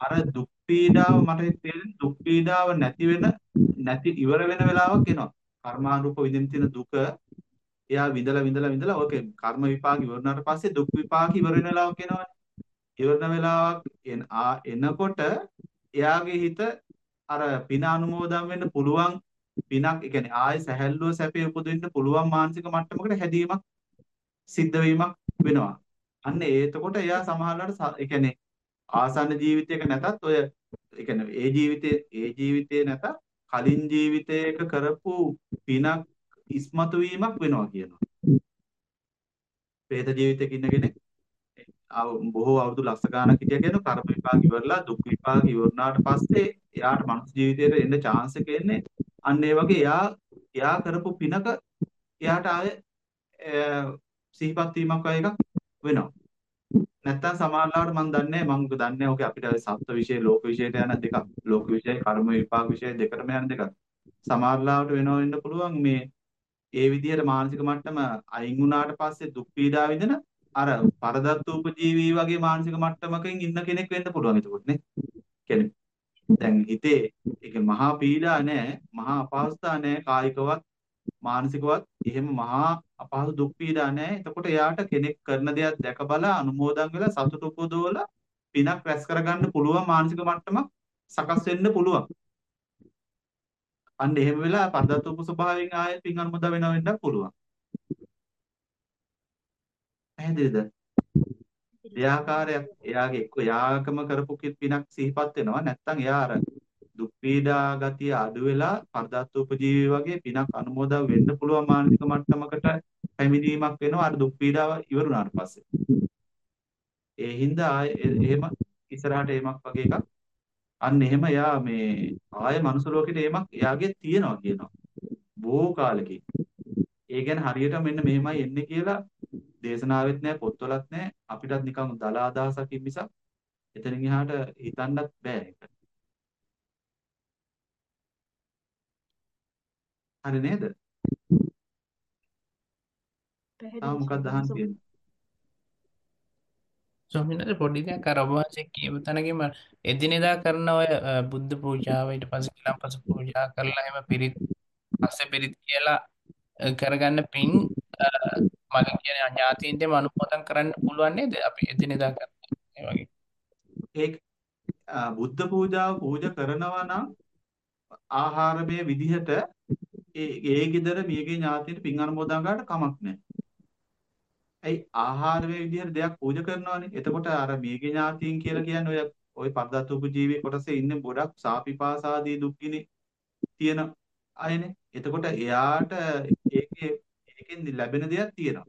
අර දුක් පීඩාව මට තේරෙන දුක් පීඩාව නැති වෙන නැති ඉවර වෙන වෙලාවක් එනවා. කර්මානුරූප විඳින තියෙන දුක එයා විඳලා විඳලා විඳලා ඕකේ කර්ම විපාක ඉවර වුණාට පස්සේ දුක් විපාක ඉවර වෙන වෙලාවක් එනවනේ. ඉවරන වෙලාවක් එනකොට එයාගේ හිත අර පින අනුමෝදන් වෙන්න පුළුවන් පිනක් ඒ කියන්නේ ආයෙ සැහැල්ලුව සැපේ උපදින්න පුළුවන් මානසික මට්ටමකට හැදීමක් සිද්ධ වීමක් වෙනවා. අන්න එතකොට එයා සමහරවිට ඒ කියන්නේ ආසන්න ජීවිතයක නැතත් ඔය ඒ කියන්නේ ඒ ජීවිතේ ඒ ජීවිතේ නැතත් කලින් ජීවිතයක කරපු පිනක් ඉස්මතු වීමක් වෙනවා කියනවා. പ്രേත ජීවිතයක ඉන්න කෙනෙක් බොහෝ අවුරුදු ලක්ෂ ගාණක් හිටිය කියන කර්ම විපාක ඉවරලා දුක් විපාක ඉවරනාට පස්සේ එයාට මනුස්ස ජීවිතයට එන්න chance එක එන්නේ අන්න ඒ වගේ එයා එයා කරපු පිනක එයාට ආය සිහිපත් වීමක් වගේ එකක් වෙනවා. නැත්තම් සමානලාවට මම දන්නේ මම දන්නේ ඔකේ අපිට සත්ත්ව විශේෂ ලෝක විශේෂයට යන දෙකක්. ලෝක විශේෂ කර්ම විපාක විශේෂ දෙකටම යන දෙකක්. සමානලාවට වෙනව වෙන්න පුළුවන් මේ ඒ විදිහට මානසික මට්ටම අයින් වුණාට පස්සේ දුක් පීඩා විඳින අර පරදත්තූපජීවී වගේ මානසික මට්ටමකින් ඉන්න කෙනෙක් වෙන්න පුළුවන් එතකොට නේ. කියන්නේ දැන් හිතේ ඒක මහා පීඩා නෑ, මහා අපහසුතා නෑ කායිකවත් මානසිකවත් එහෙම මහා අපහසු දුක් පීඩා නෑ. එතකොට එයාට කෙනෙක් කරන දෙයක් දැක බලා අනුමෝදන් වෙලා සතුට උපදවලා පිනක් රැස් කරගන්න පුළුවන් මානසික මට්ටමක් සකස් වෙන්න පුළුවන්. අන්න එහෙම වෙලා පරදත්තූප ස්වභාවයෙන් ආයෙත් පින් අනුමෝදන් වෙනව වෙන්න පුළුවන්. පැහැදිලිද? දෙආකාරයක් එයාගේ එක්ක යාකම කරපු පිනක් සිහිපත් වෙනවා නැත්නම් එයා අර දුක් පීඩා ගතිය අඩු වෙලා පරදත්තූපජීවී වගේ පිනක් අනුමෝදන් වෙන්න පුළුවන් මානසික මට්ටමකට පැමිණීමක් වෙනවා අර දුක් පීඩාව ඉවරුනාට පස්සේ. ඒ හින්දා එහෙම ඉස්සරහට එමක් වගේ එකක් අන්න එහෙම එයා මේ ආය මනුස්ස ලෝකෙට එමක් එයාගේ තියෙනවා කියනවා. බොහෝ කාලෙකින්. ඒ ගැන හරියට මෙන්න මෙහෙමයි එන්නේ කියලා දේශනාවෙත් නැහැ පොත්වලත් නැහැ අපිටත් නිකන් දල අදහසකින් මිසක් එතනින් එහාට හිතන්නත් බෑ ඒක. හරි නේද? තාම මොකක්ද අහන්න තියෙන්නේ? ස්වාමීන් වහන්සේ පොඩි දෙයක් අර ඔබ වහන්සේ කියපු තැනකම එදිනෙදා කරන ඔය බුද්ධ පූජාව ඊට පස්සේ ඊළම්පස පූජා කරලා එහෙම පිරිත් පස්සේ පිරිත් කියලා කරගන්න පින් මගෙන් කියන ඥාතීන්ටම අනුමෝදන් කරන්න පුළුවන් නේද අපි එදිනෙදා කරන ඒ වගේ ඒක බුද්ධ පූජාව පූජා කරනවා නම් ආහාරමය විදිහට ඒ ගෙදර මියගේ ඥාතීන්ට පින් අනුමෝදන් ගන්නට කමක් නැහැ. ඇයි ආහාරමය විදිහට දෙයක් පූජා කරනවානේ. එතකොට අර මියගේ ඥාතීන් කියලා කියන්නේ ඔය ওই පද්දත්තුප ජීවී කොටසේ ඉන්නේ ගොඩක් සාපිපාසාදී දුක්ගිනි තියෙන අයනේ. එතකොට එයාට ඒකේ ඒකෙන් ලැබෙන දෙයක් තියෙනවා.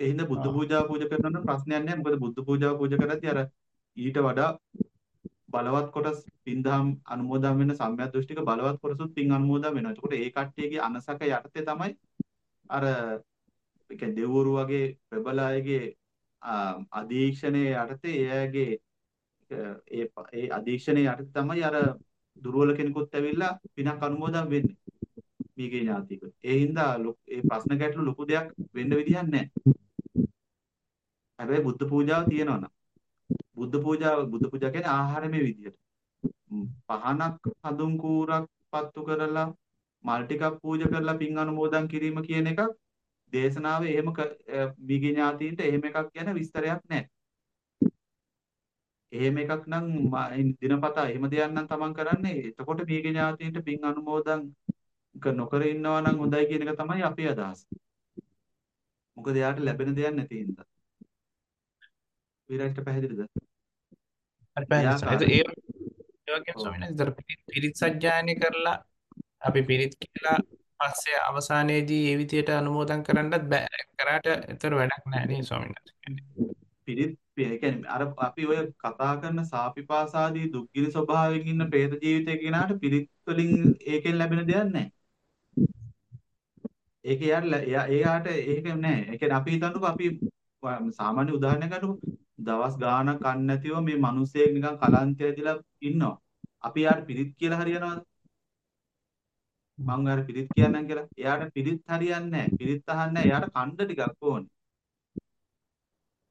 ඒ හින්දා බුද්ධ පූජා පූජා කරනවා නම් ප්‍රශ්නයක් නැහැ. මොකද බුද්ධ පූජා පූජා කරද්දී අර ඊට වඩා බලවත් කොටස් පින්දහම් අනුමෝදන් වෙන සම්‍යක් දෘෂ්ටික බලවත් කොටසුත් පින් අනුමෝදන් වෙනවා. එතකොට ඒ කට්ටියගේ අනසක යටතේ තමයි අර ඒ කියන්නේ දෙවරු වගේ ප්‍රබල අයගේ අධීක්ෂණයේ යටතේ එයාගේ ඒ ඒ අධීක්ෂණයේ යටතේ තමයි අර දුර්වල කෙනෙකුත් ඇවිල්ලා පිනක් අනුමෝදන් වෙන්නේ. මීගේ ඥාතියෙකුට. ඒ හින්දා ඒ ප්‍රශ්න ගැටළු ලොකු දෙයක් වෙන්න විදිහක් නැහැ. හැබැයි බුද්ධ පූජාව තියෙනවා නම් බුද්ධ පූජාව බුද්ධ පූජා කියන්නේ ආහාරමේ විදියට. පහනක් හඳුන් කූරක් පත්තු කරලා මල් ටිකක් පූජා කරලා පින් අනුමෝදන් කිරීම කියන එකක් දේශනාවේ එහෙම මීගේ ඥාතීන්ට එහෙම එකක් ගැන විස්තරයක් නැහැ. එහෙම එකක් නම් දිනපතා එහෙම දෙයක් නම් තමන් කරන්නේ එතකොට මීගේ ඥාතීන්ට පින් අනුමෝදන් නොකර ඉන්නවා නම් හොඳයි කියන එක තමයි අපේ අදහස. මොකද එයාට ලැබෙන දෙයක් නැති හින්දා. විරාජ්ට පැහැදිලිද? හරි පැහැදිලි. ඒ ඒ වගේම ස්වාමීන් වහන්සේ පිරිත් සජ්ජායනය කරලා අපි පිරිත් කියලා පස්සේ අවසානයේදී ඒ විදියට අනුමෝදන් කරන්නත් බෑ. කරාට ඒතර වැඩක් නැහැ නේ ස්වාමීන් වහන්සේ. පිරිත් ඒ කියන්නේ අර අපි ඔය කතා කරන සාපිපාසාදී දුක්ගිනි ස්වභාවයෙන් ඉන්න പ്രേත ජීවිතේ කෙනාට පිරිත් වලින් ඒකෙන් ලැබෙන දෙයක් නැහැ. ඒක එයාට එයාට ඒක නෑ. ඒ කියන්නේ අපි හිතන්නකෝ අපි සාමාන්‍ය උදාහරණයක් ගන්නකො දවස් ගාණක් කන්නේ නැතිව මේ මිනිස්සෙක් නිකන් කලන්තය ඇදලා ඉන්නවා. අපි යාට පිරිත් කියලා හරියනවද? මම ඔයාලට පිරිත් කියන්නම් කියලා. එයාට පිරිත් හරියන්නේ නැහැ. පිරිත් අහන්නේ නැහැ. එයාට කණ්ඩ ටිකක් ඕනේ.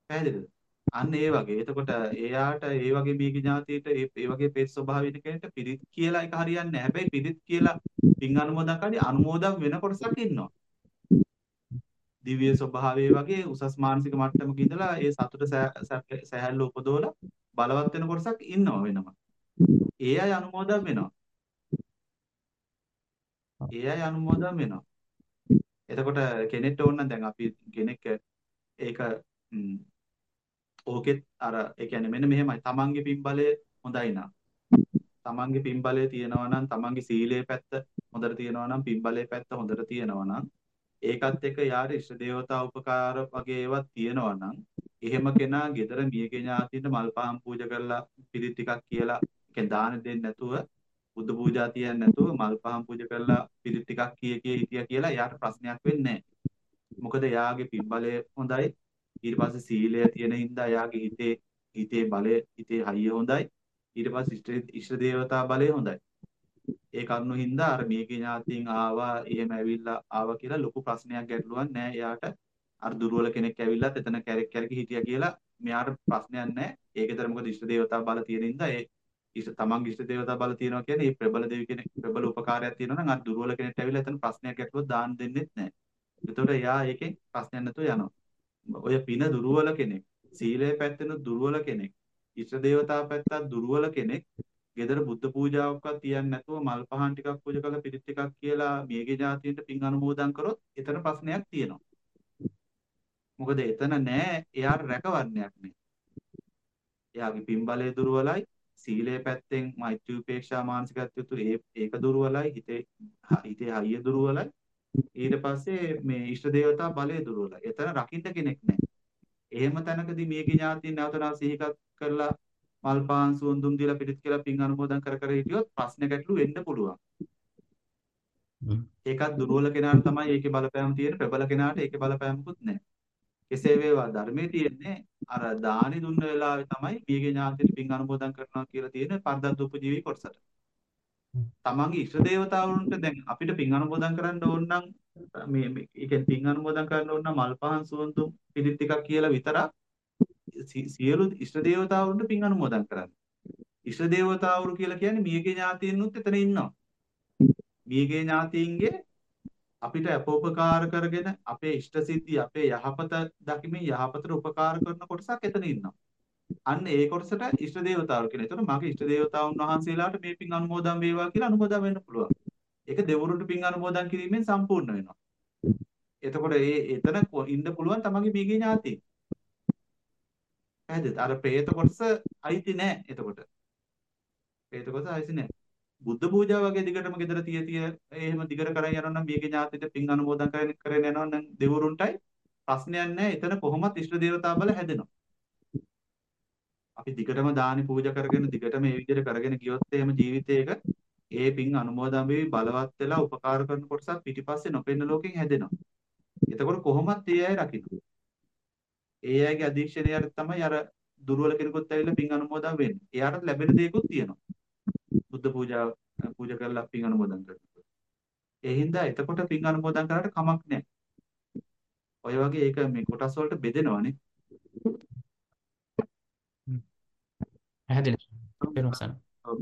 පැහැදිලිද? අන්න ඒ වගේ. එතකොට එයාට ඒ වගේ මේක ඥාතියට ඒ ඒ වගේ පේස් ස්වභාවය ඉන්න කෙනෙක්ට පිරිත් කියලා එක හරියන්නේ නැහැ. හැබැයි පිරිත් කියලා පින් අනුමෝදන් කරන්නේ අනුමෝදන් වෙන කොටසක් ඉන්නවා. දිව්‍ය ස්වභාවයේ වගේ උසස් මානසික මට්ටමක ඉඳලා ඒ සතුට සැහැල්ලු උපදවලා බලවත් වෙන කොටසක් ඉන්නවා වෙනම. ඒ අය අනුමෝදන් වෙනවා. ඒ අය අනුමෝදන් වෙනවා. එතකොට කෙනෙක්ට ඕන නම් දැන් අපි කෙනෙක් ඒක ඕකෙත් අර ඒ කියන්නේ මෙන්න මෙහෙමයි තමන්ගේ පින්බලය හොඳයි නම් තමන්ගේ පින්බලය තියෙනවා නම් තමන්ගේ සීලයේ පැත්ත හොඳට තියෙනවා නම් පින්බලයේ පැත්ත හොඳට තියෙනවා නම් ඒකත් එක්ක යාර ඉෂ්ට දේවතා උපකාර වගේ ඒවා තියෙනවා නම් එහෙම කෙනා gedara මියගේ ඥාතින්ට මල් පහන් පූජා කරලා පිරිත් ටිකක් කියලා ඒ දාන දෙන්නේ නැතුව බුද්ධ පූජා තියන්නේ නැතුව මල් පහන් පූජා කරලා පිරිත් ටිකක් කිය කිය හිටියා කියලා යාට ප්‍රශ්නයක් වෙන්නේ නැහැ. මොකද යාගේ පින්බලය හොඳයි. ඊට පස්සේ සීලය තියෙන හින්දා එයාගේ හිතේ හිතේ බලය හිතේ හයිය හොඳයි. ඊට පස්සේ ඉෂ්ට දේවතා බලය හොඳයි. ඒ කරුණු හින්දා අර මේකේ ඥාතීන් ආවා එහෙම ඇවිල්ලා ආවා කියලා ලොකු ප්‍රශ්නයක් ගැටලුවක් නැහැ එයාට අර දුර්වල කෙනෙක් ඇවිල්ලත් එතන කැරක් කැරක හිටියා කියලා මෙයාට ප්‍රශ්නයක් නැහැ ඒකතර මොකද ඉෂ්ට දේවතා බල තියෙන හින්දා ඒ ඉෂ්ට තමන්ගේ ඉෂ්ට දේවතා බල තියෙනවා කියන්නේ මේ ප්‍රබල දෙවි කෙනෙක් ප්‍රබල උපකාරයක් තියෙනවා නම් අර දුර්වල කෙනෙක්ට ඇවිල්ලා එතන ප්‍රශ්නයක් ගැටලුවක් දාන්න දෙන්නෙත් නැහැ එතකොට එයා ඒකෙන් ප්‍රශ්නයක් නැතුව යනවා. ඔය පින දුර්වල කෙනෙක් සීලය පැත්තෙන දුර්වල කෙනෙක් ඉෂ්ට දේවතා පැත්තත් දුර්වල කෙනෙක් ගෙදර බුද්ධ පූජාවක්වත් තියන්නේ නැතුව මල් පහන් ටිකක් පූජා කරලා පිරිත් ටිකක් කියලා මියගේ ජාතියට පින් අනුමෝදන් කරොත් එතන ප්‍රශ්නයක් තියෙනවා. මොකද එතන නෑ එයාට රැකවරණයක් නෑ. එයාගේ පින් බලය දුර්වලයි සීලය පැත්තෙන් මෛත්‍රී උපේක්ෂා මානසිකත්වය ඒ ඒක දුර්වලයි හිතේ හිතේ හයිය දුර්වලයි ඊට පස්සේ මේ ඉෂ්ට දේවතා බලය දුර්වලයි. එතන රකින්න කෙනෙක් නැහැ. එහෙම තැනකදී මේකේ ඥාතියින් නැවතනා සිහිකත් කරලා මල් පාන් සුවඳුම් දීලා පිටිත් කියලා පින් අනුමෝදන් කර කර හිටියොත් ප්‍රශ්න ගැටලු වෙන්න පුළුවන්. ඒකත් දුර්වල කෙනාට තමයි ඒකේ බලපෑම තියෙන්නේ ප්‍රබල කෙනාට ඒකේ බලපෑමකුත් නැහැ. කෙසේ වේවා ධර්මයේ තියෙන්නේ අර දානි දුන්න වෙලාවේ තමයි මේකේ ඥාතියින් පින් අනුමෝදන් කරනවා කියලා තියෙන පරදත් උපජීවී කොටසට. තමන්ගේ ඉෂ්ට දේවතාවුන්ට දැන් අපිට පින් අනුමෝදන් කරන්න ඕන නම් මේ මේ ඒ කියන්නේ පින් අනුමෝදන් කරන්න ඕන නම් මල් පහන් සුවඳුම් පිළිත් ටිකක් කියලා විතරක් සියලු ඉෂ්ට දේවතාවුන්ට පින් අනුමෝදන් කරන්න. ඉෂ්ට දේවතාවුරු කියලා කියන්නේ මියගේ ඥාතීන්නුත් එතන ඉන්නවා. මියගේ ඥාතීන්ගේ අපිට අපෝපකාර කරගෙන අපේ ඉෂ්ට සිද්ධි අපේ යහපත දකිමින් යහපතට උපකාර කරන කොටසක් එතන ඉන්නවා. අන්න ඒ කොටසට ඉෂ්ට දේවතාවරු කියන. ඒතකොට මගේ ඉෂ්ට දේවතාවුන් වහන්සේලාට මේ පින් අනුමෝදන් වේවා කියලා අනුමෝදන් වෙන්න පුළුවන්. ඒක දෙවරුන්ට පින් අනුමෝදන් කිරීමෙන් සම්පූර්ණ වෙනවා. එතකොට ඒ එතන ඉන්න පුළුවන් තමන්ගේ බීගේ ඥාති. පැහැදිලිද? අර പ്രേත කොටස අයිති නෑ එතකොට. പ്രേත කොටස අයිති නෑ. බුද්ධ පූජා වගේ දිගටම ගෙදර තිය තිය එහෙම දිගට කරගෙන යනවා නම් මේකේ ඥාතිට පින් අනුමෝදන් කරගෙන කරගෙන යනවා නම් දෙවරුන්ටයි ප්‍රශ්නයක් නෑ. එතන කොහොමත් ඉෂ්ට දේවතා බල හැදෙනවා. අපි දිගටම දානි පූජා කරගෙන දිගටම මේ විදිහට කරගෙන ගියොත් එහෙම ජීවිතයක ඒ පින් අනුමෝදන් වෙවි බලවත් වෙලා උපකාර කරන කොටසත් පිටිපස්සේ නොපෙනෙන ලෝකෙන් හැදෙනවා. එතකොට කොහොමත් ඒ අය රකින්න. ඒ අයගේ අධීක්ෂණයට තමයි අර දුර්වල කෙනෙකුත් ඇවිල්ලා පින් අනුමෝදන් වෙන්නේ. එයාට ලැබෙන දේකුත් තියෙනවා. බුද්ධ පූජා පූජා කරලා පින් අනුමෝදන් කරනවා. ඒ හින්දා එතකොට පින් අනුමෝදන් කරාට කමක් නැහැ. ඔය වගේ ඒක මේ කොටස් වලට බෙදෙනවානේ. පැහැදිලි පෙරවසන ඔව්.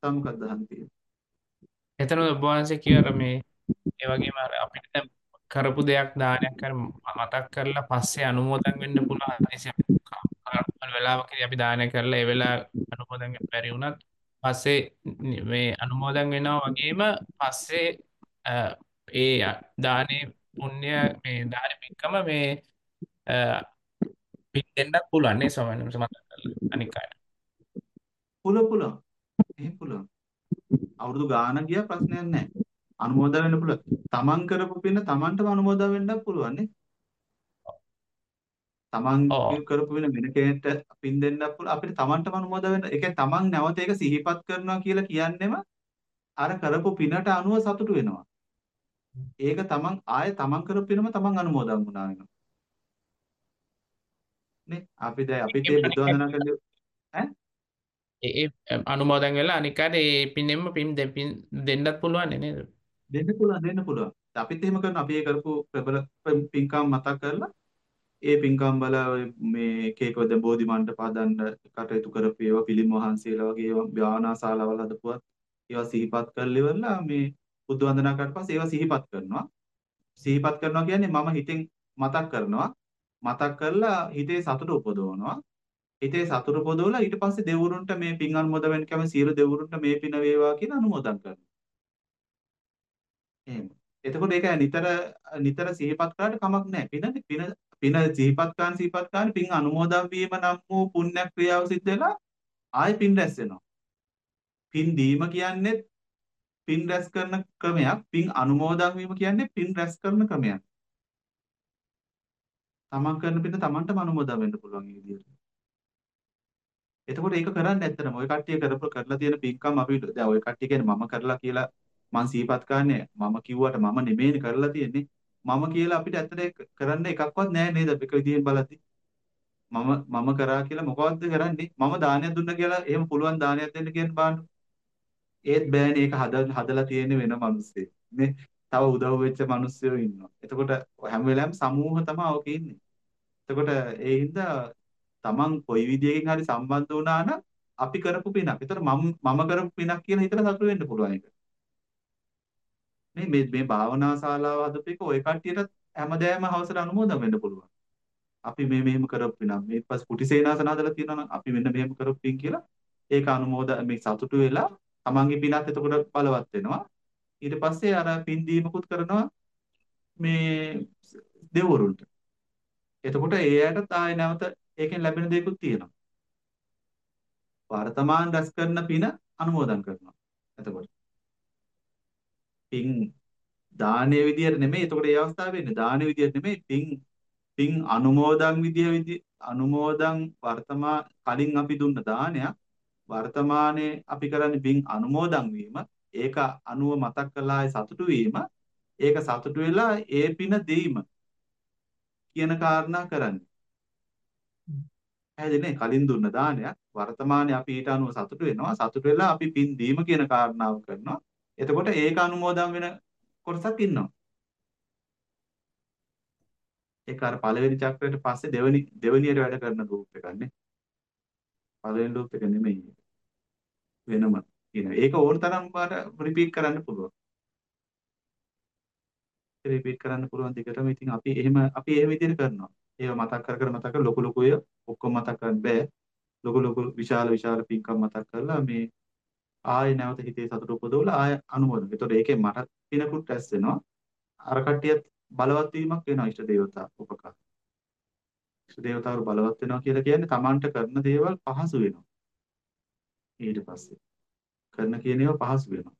තව මොකක්ද අහන්න තියෙන්නේ? එතන ඔබ වහන්සේ කියර මේ ඒ වගේම අපිට දැන් කරපු දෙයක් දානයක් කර මතක් කරලා පස්සේ අනුමෝදන් වෙන්න පුළුවන් අනිසි වෙලාවකදී අපි දානය කරලා ඒ වෙලාව අනුමෝදන් වෙන්න බැරි වුණත් පස්සේ මේ අනුමෝදන් වෙනවා වගේම පස්සේ ඒ දානේ පුණ්‍ය මේ දාන පින්කම මේ පින් දෙන්නත් පුළුවන් නේ ස්වාමීන් වහන්සේ මතක් කරලා අනික් අය. පුළුවන් පුළුවන්. එහෙම පුළුවන්. අවුරුදු ගාණක් ගියා ප්‍රශ්නයක් නැහැ. අනුමෝදන් වෙන්න පුළුවන්. තමන් කරපු පින තමන්ටම අනුමෝදන් වෙන්නත් පුළුවන් නේ. තමන් කරපු පින වෙන කෙනෙක්ට පින් දෙන්නත් පුළුවන්. අපිට තමන්ටම අනුමෝදන් වෙන්න. ඒ කියන්නේ තමන් නැවත ඒක සිහිපත් කරනවා කියලා කියන්නෙම අර කරපු පිනට අනුව සතුටු වෙනවා. ඒක තමන් ආයේ තමන් කරපු පිනම තමන් අනුමෝදන් වුණා වෙනවා. නේ අපි දැන් අපිට බුද්ධ වන්දනා කරන්නේ ඈ ඒ අනුමෝදන් වෙලා අනික් අයට ඒ පින්ෙන්ම පින් දෙන්නත් පුළුවන් නේද? දෙන්න පුළුවන් දෙන්න පුළුවන්. අපිත් එහෙම කරන අපි ඒ කරපු ප්‍රබල පින්කම් මතක් කරලා ඒ පින්කම් වල මේ එක එක දැන් බෝධි මණ්ඩප හදන්න කටයුතු කරපු ඒවා පිළිම වහන්සේලා වගේ ඒවා භාවනා ශාලාවල් හදපුවත් ඒවා සිහිපත් කරලා ඉවරලා මේ බුදු වන්දනා කරලා පස්සේ ඒවා සිහිපත් කරනවා. සිහිපත් කරනවා කියන්නේ මම හිතෙන් මතක් කරනවා. මතක් කරලා හිතේ සතුට උපදවනවා. හිතේ සතුට උපදවලා ඊට පස්සේ දෙවිවරුන්ට මේ පින් අනුමෝදන් වෙන්න කැමති සියලු දෙවිවරුන්ට මේ පින වේවා කියලා අනුමෝදන් කරනවා. එහෙම. එතකොට ඒක නිතර නිතර සිහිපත් කරාට කමක් නැහැ. පින පින පින සිහිපත් කරන සිහිපත් කරන පින් අනුමෝදන් වීම නම් වූ පුණ්‍ය ක්‍රියාව සිද්ධ වෙලා ආයෙ පින් රැස් වෙනවා. පින් දීම කියන්නේ පින් රැස් කරන ක්‍රමයක්. පින් අනුමෝදන් වීම කියන්නේ පින් රැස් කරන ක්‍රමයක්. තමන් කරන පින තමන්ටම අනුමෝදන් වෙන්න පුළුවන් මේ විදිහට. එතකොට ඒක කරන්න ඇත්තටම ওই කට්ටිය කරපු කරලා තියෙන පින්කම් අපි දැන් ওই කට්ටිය කියන්නේ මම කරලා කියලා මං සිහිපත් කරන්නේ මම කිව්වට මම නෙමෙයිනේ කරලා තියෙන්නේ. මම කියලා අපිට ඇත්තට කරන්න එකක්වත් නැහැ නේද? එක විදිහෙන් බලද්දි. මම මම කරා කියලා මොකවත්ද කරන්නේ? මම දානයක් දුන්න කියලා එහෙම පුළුවන් දානයක් දෙන්න කියන බාන්න ඒත් බෑනේ ඒක හද හදලා තියෙන වෙන මිනිස්සෙක් නේ? තව උදව් වෙච්ච මිනිස්සුයෝ ඉන්නවා. එතකොට හැම වෙලාවෙම සමූහ තමයි ඔක ඉන්නේ. එතකොට ඒ හින්දා තමන් කොයි විදියකින් හරි සම්බන්ධ වුණා නම් අපි කරපු පිනක්. ඒතර මම මම කරපු පිනක් කියලා හිතලා සතුටු වෙන්න පුළුවන් ඒක. මේ මේ මේ භාවනා ශාලාව හදපු එක ওই කට්ටියට හැමදාම හවසට අනුමෝදන් වෙන්න පුළුවන්. අපි මේ මෙහෙම කරපු පිනක්. මේ පස් කුටි සේනාසන හදලා තියෙනවා නම් අපි මෙන්න මෙහෙම කරපු පින් කියලා ඒක අනුමෝද මේ සතුටු වෙලා තමන්ගේ පිනත් එතකොට බලවත් වෙනවා. ඊට පස්සේ අර පින් දීමකුත් කරනවා මේ දෙවරුන්ට. එතකොට ඒ අයටත් ආයෙ නැවත ඒකෙන් ලැබෙන දේකුත් තියෙනවා. වර්තමාන රැස් කරන පින අනුමෝදන් කරනවා. එතකොට පින් දානීය විදියට නෙමෙයි. එතකොට ඒ අවස්ථාවේ වෙන්නේ දානීය විදියට නෙමෙයි. පින් පින් අනුමෝදන් විදිය විදි අනුමෝදන් වර්තමාන කලින් අපි දුන්න දානයක් වර්තමානයේ අපි කරන්නේ පින් අනුමෝදන් වීම. ඒක අනුව මතක් කළායි සතුටු වීම. ඒක සතුටු වෙලා ඒ පින දෙීම කියන කාරණා කරන්නේ. පැහැදිලිනේ කලින් දුන්න දානයක් වර්තමානයේ අපි ඊට අනුව සතුටු වෙනවා සතුටු වෙලා අපි පින් දීම කියන කාරණාව කරනවා එතකොට ඒක අනුමෝදන් වෙන කොටසක් ඉන්නවා. ඒක අර පළවෙනි චක්‍රයට පස්සේ දෙවෙනි දෙවෙනියට වැඩ කරන ලූප් එකක් නේ. පළවෙනි ලූප් එක නෙමෙයි. වෙනම කියන ඒක ඕන තරම් පාර රිපීට් කරන්න පුළුවන්. රිපීට් කරන්න පුළුවන් දිගටම. ඉතින් අපි එහෙම අපි එහෙම විදිහට කරනවා. ඒව මතක් කර කර මතක් කර ලොකු ලොකුය ඔක්කොම මතක් කරන්න බෑ. ලොකු ලොකු විශාල විශාල පින්කම් මතක් කරලා මේ ආයෙ නැවත හිතේ සතුට උපදවලා ආයෙ අනුමෝදන්. ඒතකොට ඒකේ මට පිනකුත් රැස් වෙනවා. අර කට්ටියත් බලවත් වීමක් වෙනවා ඉෂ්ට දේවතා උපකාර. ඉෂ්ට දේවතාවරු බලවත් වෙනවා කියලා කියන්නේ Tamanට කරන දේවල් පහසු වෙනවා. ඊට පස්සේ කරන කියන ඒවා පහසු වෙනවා.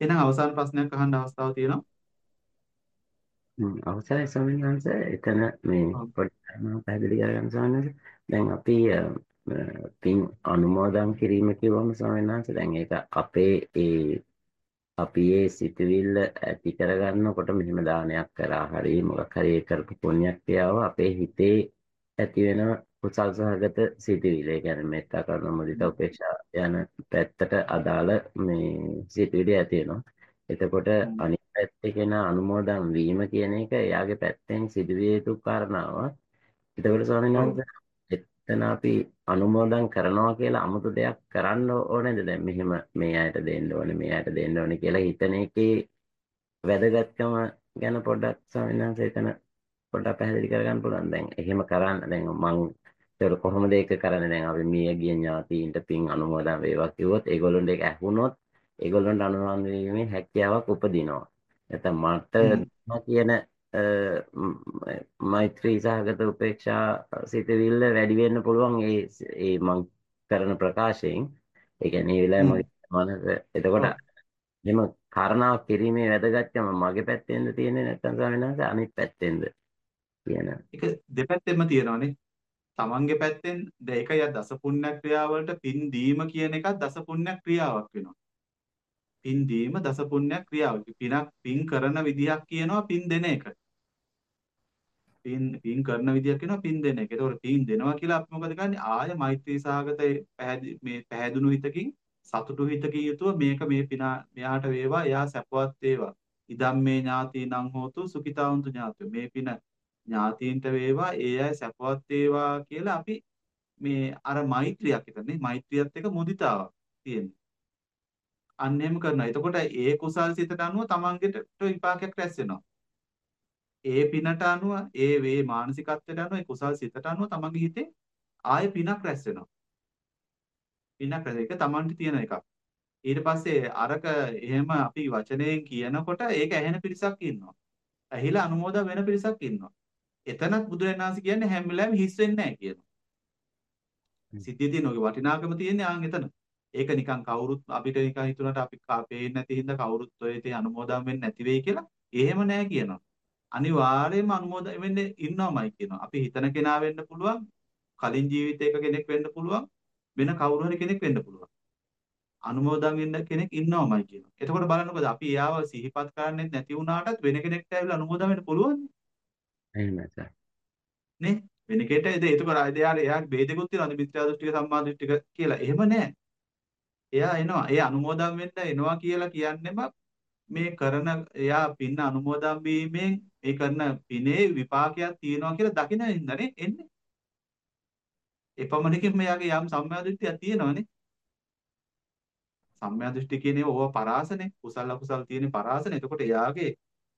එහෙනම් අවසාන ප්‍රශ්නයක් අහන්න අවස්ථාව තියෙනවා. අවසරයි ස්වාමීන් වහන්සේ එතන මේ පොඩ්ඩක් මම පැහැදිලි කරගන්න ස්වාමීන් වහන්සේ දැන් අපි පින් අනුමෝදන් කිරීම කිව්වම ස්වාමීන් වහන්සේ දැන් ඒක අපේ ඒ අපි ඒ සිතුවිල්ල ඇති කරගන්නකොට මෙහෙම දානයක් කරා හරි මොකක් හරි ඒ කරපු පුණ්‍යක් ක්‍රියාව අපේ හිතේ ඇති වෙන කුසල් සහගත සිතුවිලි. ඒ කියන්නේ මෙත්තා කරුණා මුදිතා උපේක්ෂා යන පැත්තට අදාළ මේ සිතුවිලි ඇති වෙනවා. එතකොට අනිත් පැත්තේ කෙනා අනුමෝදන් වීම කියන එක එයාගේ පැත්තෙන් සිදුවිය යුතු කාරණාවක්. එතකොට ස්වාමීන් වහන්සේ එතන අපි අනුමෝදන් කරනවා කියලා 아무තු දෙයක් කරන්න ඕනේද? දැන් මෙහෙම මේ අයට දෙන්න ඕනේ, මේ අයට දෙන්න ඕනේ කියලා හිතන එකේ වැදගත්කම ගැන පොඩ්ඩක් ස්වාමීන් වහන්සේ එතන පොඩ්ඩක් පැහැදිලි කරගන්න පුළුවන්. දැන් එහෙම කරන්න දැන් මං ඒක කොහොමද ඒක කරන්නේ? දැන් අපි මිය ගිය ඥාතීන්ට පින් අනුමෝදන් වේවා කිව්වොත් ඒගොල්ලොන්ට ඒක ඇහුනොත් ඒගොල්ලොන්ට අනුමෝදන් වීමේ හැකියාවක් උපදිනවා. නැත්නම් මට කියන මෛත්‍රී සහගත උපේක්ෂා සිතවිල්ල වැඩි වෙන්න පුළුවන් ඒ ඒ මං කරන ප්‍රකාශයෙන්. මේ වෙලාවේ මගේ මනස එතකොට එම කාරණාව කිරීමේ වැදගත්කම මගේ පැත්තෙන්ද තියෙන්නේ නැත්නම් ස්වාමීන් වහන්සේ අනිත් පැත්තෙන්ද කියන. ඒක දෙපැත්තෙම තියෙනවානේ. තමන්ගේ පැත්තෙන් දැන් ඒක ය දස පුණ්‍ය ක්‍රියාවලට පින් දීම කියන එකත් දස පුණ්‍ය ක්‍රියාවක් වෙනවා. පින් දීම දස පුණ්‍ය ක්‍රියාවක්. පිනක් පින් කරන විදිහක් කියනවා පින් දෙන එක පින් පින් කරන විදියක් වෙනවා පින් දෙන එක. ඒතකොට පින් දෙනවා කියලා අපි මොකද කරන්නේ? ආය මෛත්‍රී සහගත පැහැදි මේ පැහැදුණු හිතකින් සතුටු හිතකින් යුතුව මේක මේ පිනා මෙයාට වේවා එයා සැපවත් වේවා. ඉදම් මේ ඥාතිනං හෝතු සුඛිතාවන්තු ඥාතියෝ. මේ පින ඥාතීන්ට වේවා ඒ අය සැපවත් වේවා කියලා අපි මේ අර මෛත්‍රියක් හිතන්නේ මෛත්‍රියත් එක මුදිතාවක් තියෙනවා. අන්න එහෙම කරනවා. එතකොට ඒ කුසල් සිතට අනුව තමන්ගෙට විපාකයක් රැස් වෙනවා. ඒ පිනට අනුව ඒ වේ මානසිකත්වයට අනුව ඒ කුසල් සිතට අනුව තමන්ගේ හිතේ ආයෙ පිනක් රැස් වෙනවා. පිනක් රැස් එක තමන්ට තියෙන එකක්. ඊට පස්සේ අරක එහෙම අපි වචනයෙන් කියනකොට ඒක ඇහෙන පිරිසක් ඉන්නවා. ඇහිලා අනුමෝදන් වෙන පිරිසක් ඉන්නවා. එතනත් බුදුරජාණන් වහන්සේ කියන්නේ හැම වෙලාවෙම හිස් වෙන්නේ නැහැ කියනවා. සිද්ධිය තියෙන ඔගේ වටිනාකම තියෙන්නේ ආන් එතන. ඒක නිකන් කවුරුත් අපිට නිකන් හිතුණාට අපි පේන්නේ නැති හින්දා කවුරුත් ඔය ඉතින් අනුමෝදන් වෙන්නේ නැති වෙයි කියලා. එහෙම නැහැ කියනවා. අනිවාර්යයෙන්ම අනුමෝදන් වෙන්නේ ඉන්නවමයි කියනවා. අපි හිතන කෙනා වෙන්න පුළුවන්. කලින් ජීවිතයක කෙනෙක් වෙන්න පුළුවන්. වෙන කවුරු හරි කෙනෙක් වෙන්න පුළුවන්. අනුමෝදන් වෙන්න කෙනෙක් ඉන්නවමයි කියනවා. එතකොට බලන්නකො අපි එයාව සිහිපත් කරන්නේ නැති වුණාටත් වෙන කෙනෙක්ට ඇවිල්ලා අනුමෝදන් වෙන්න පුළුවන්. එහෙමයි සර්. නේ? වෙන කෙනෙක්ට ඒක එතකොට එයා එයා ભેදෙකුත් තියෙනවා. මිත්‍යා දෘෂ්ටික සම්මා දෘෂ්ටික කියලා. එහෙම නැහැ. එයා එනවා. ඒ අනුමෝදන් වෙන්න එනවා කියලා කියන්නෙම මේ කරන එයා පින්න අනුමෝදන් වීමෙන් ඒ කරන පිනේ විපාකයක් තියෙනවා කියලා දකින හින්දානේ එන්නේ. එපමණකින් මෙයාගේ යම් සම්මා දෘෂ්ටියක් තියෙනවනේ. සම්මා දෘෂ්ටි කියන්නේ ඕව පරාසනේ. කුසල අකුසල තියෙන පරාසනේ. එතකොට එයාගේ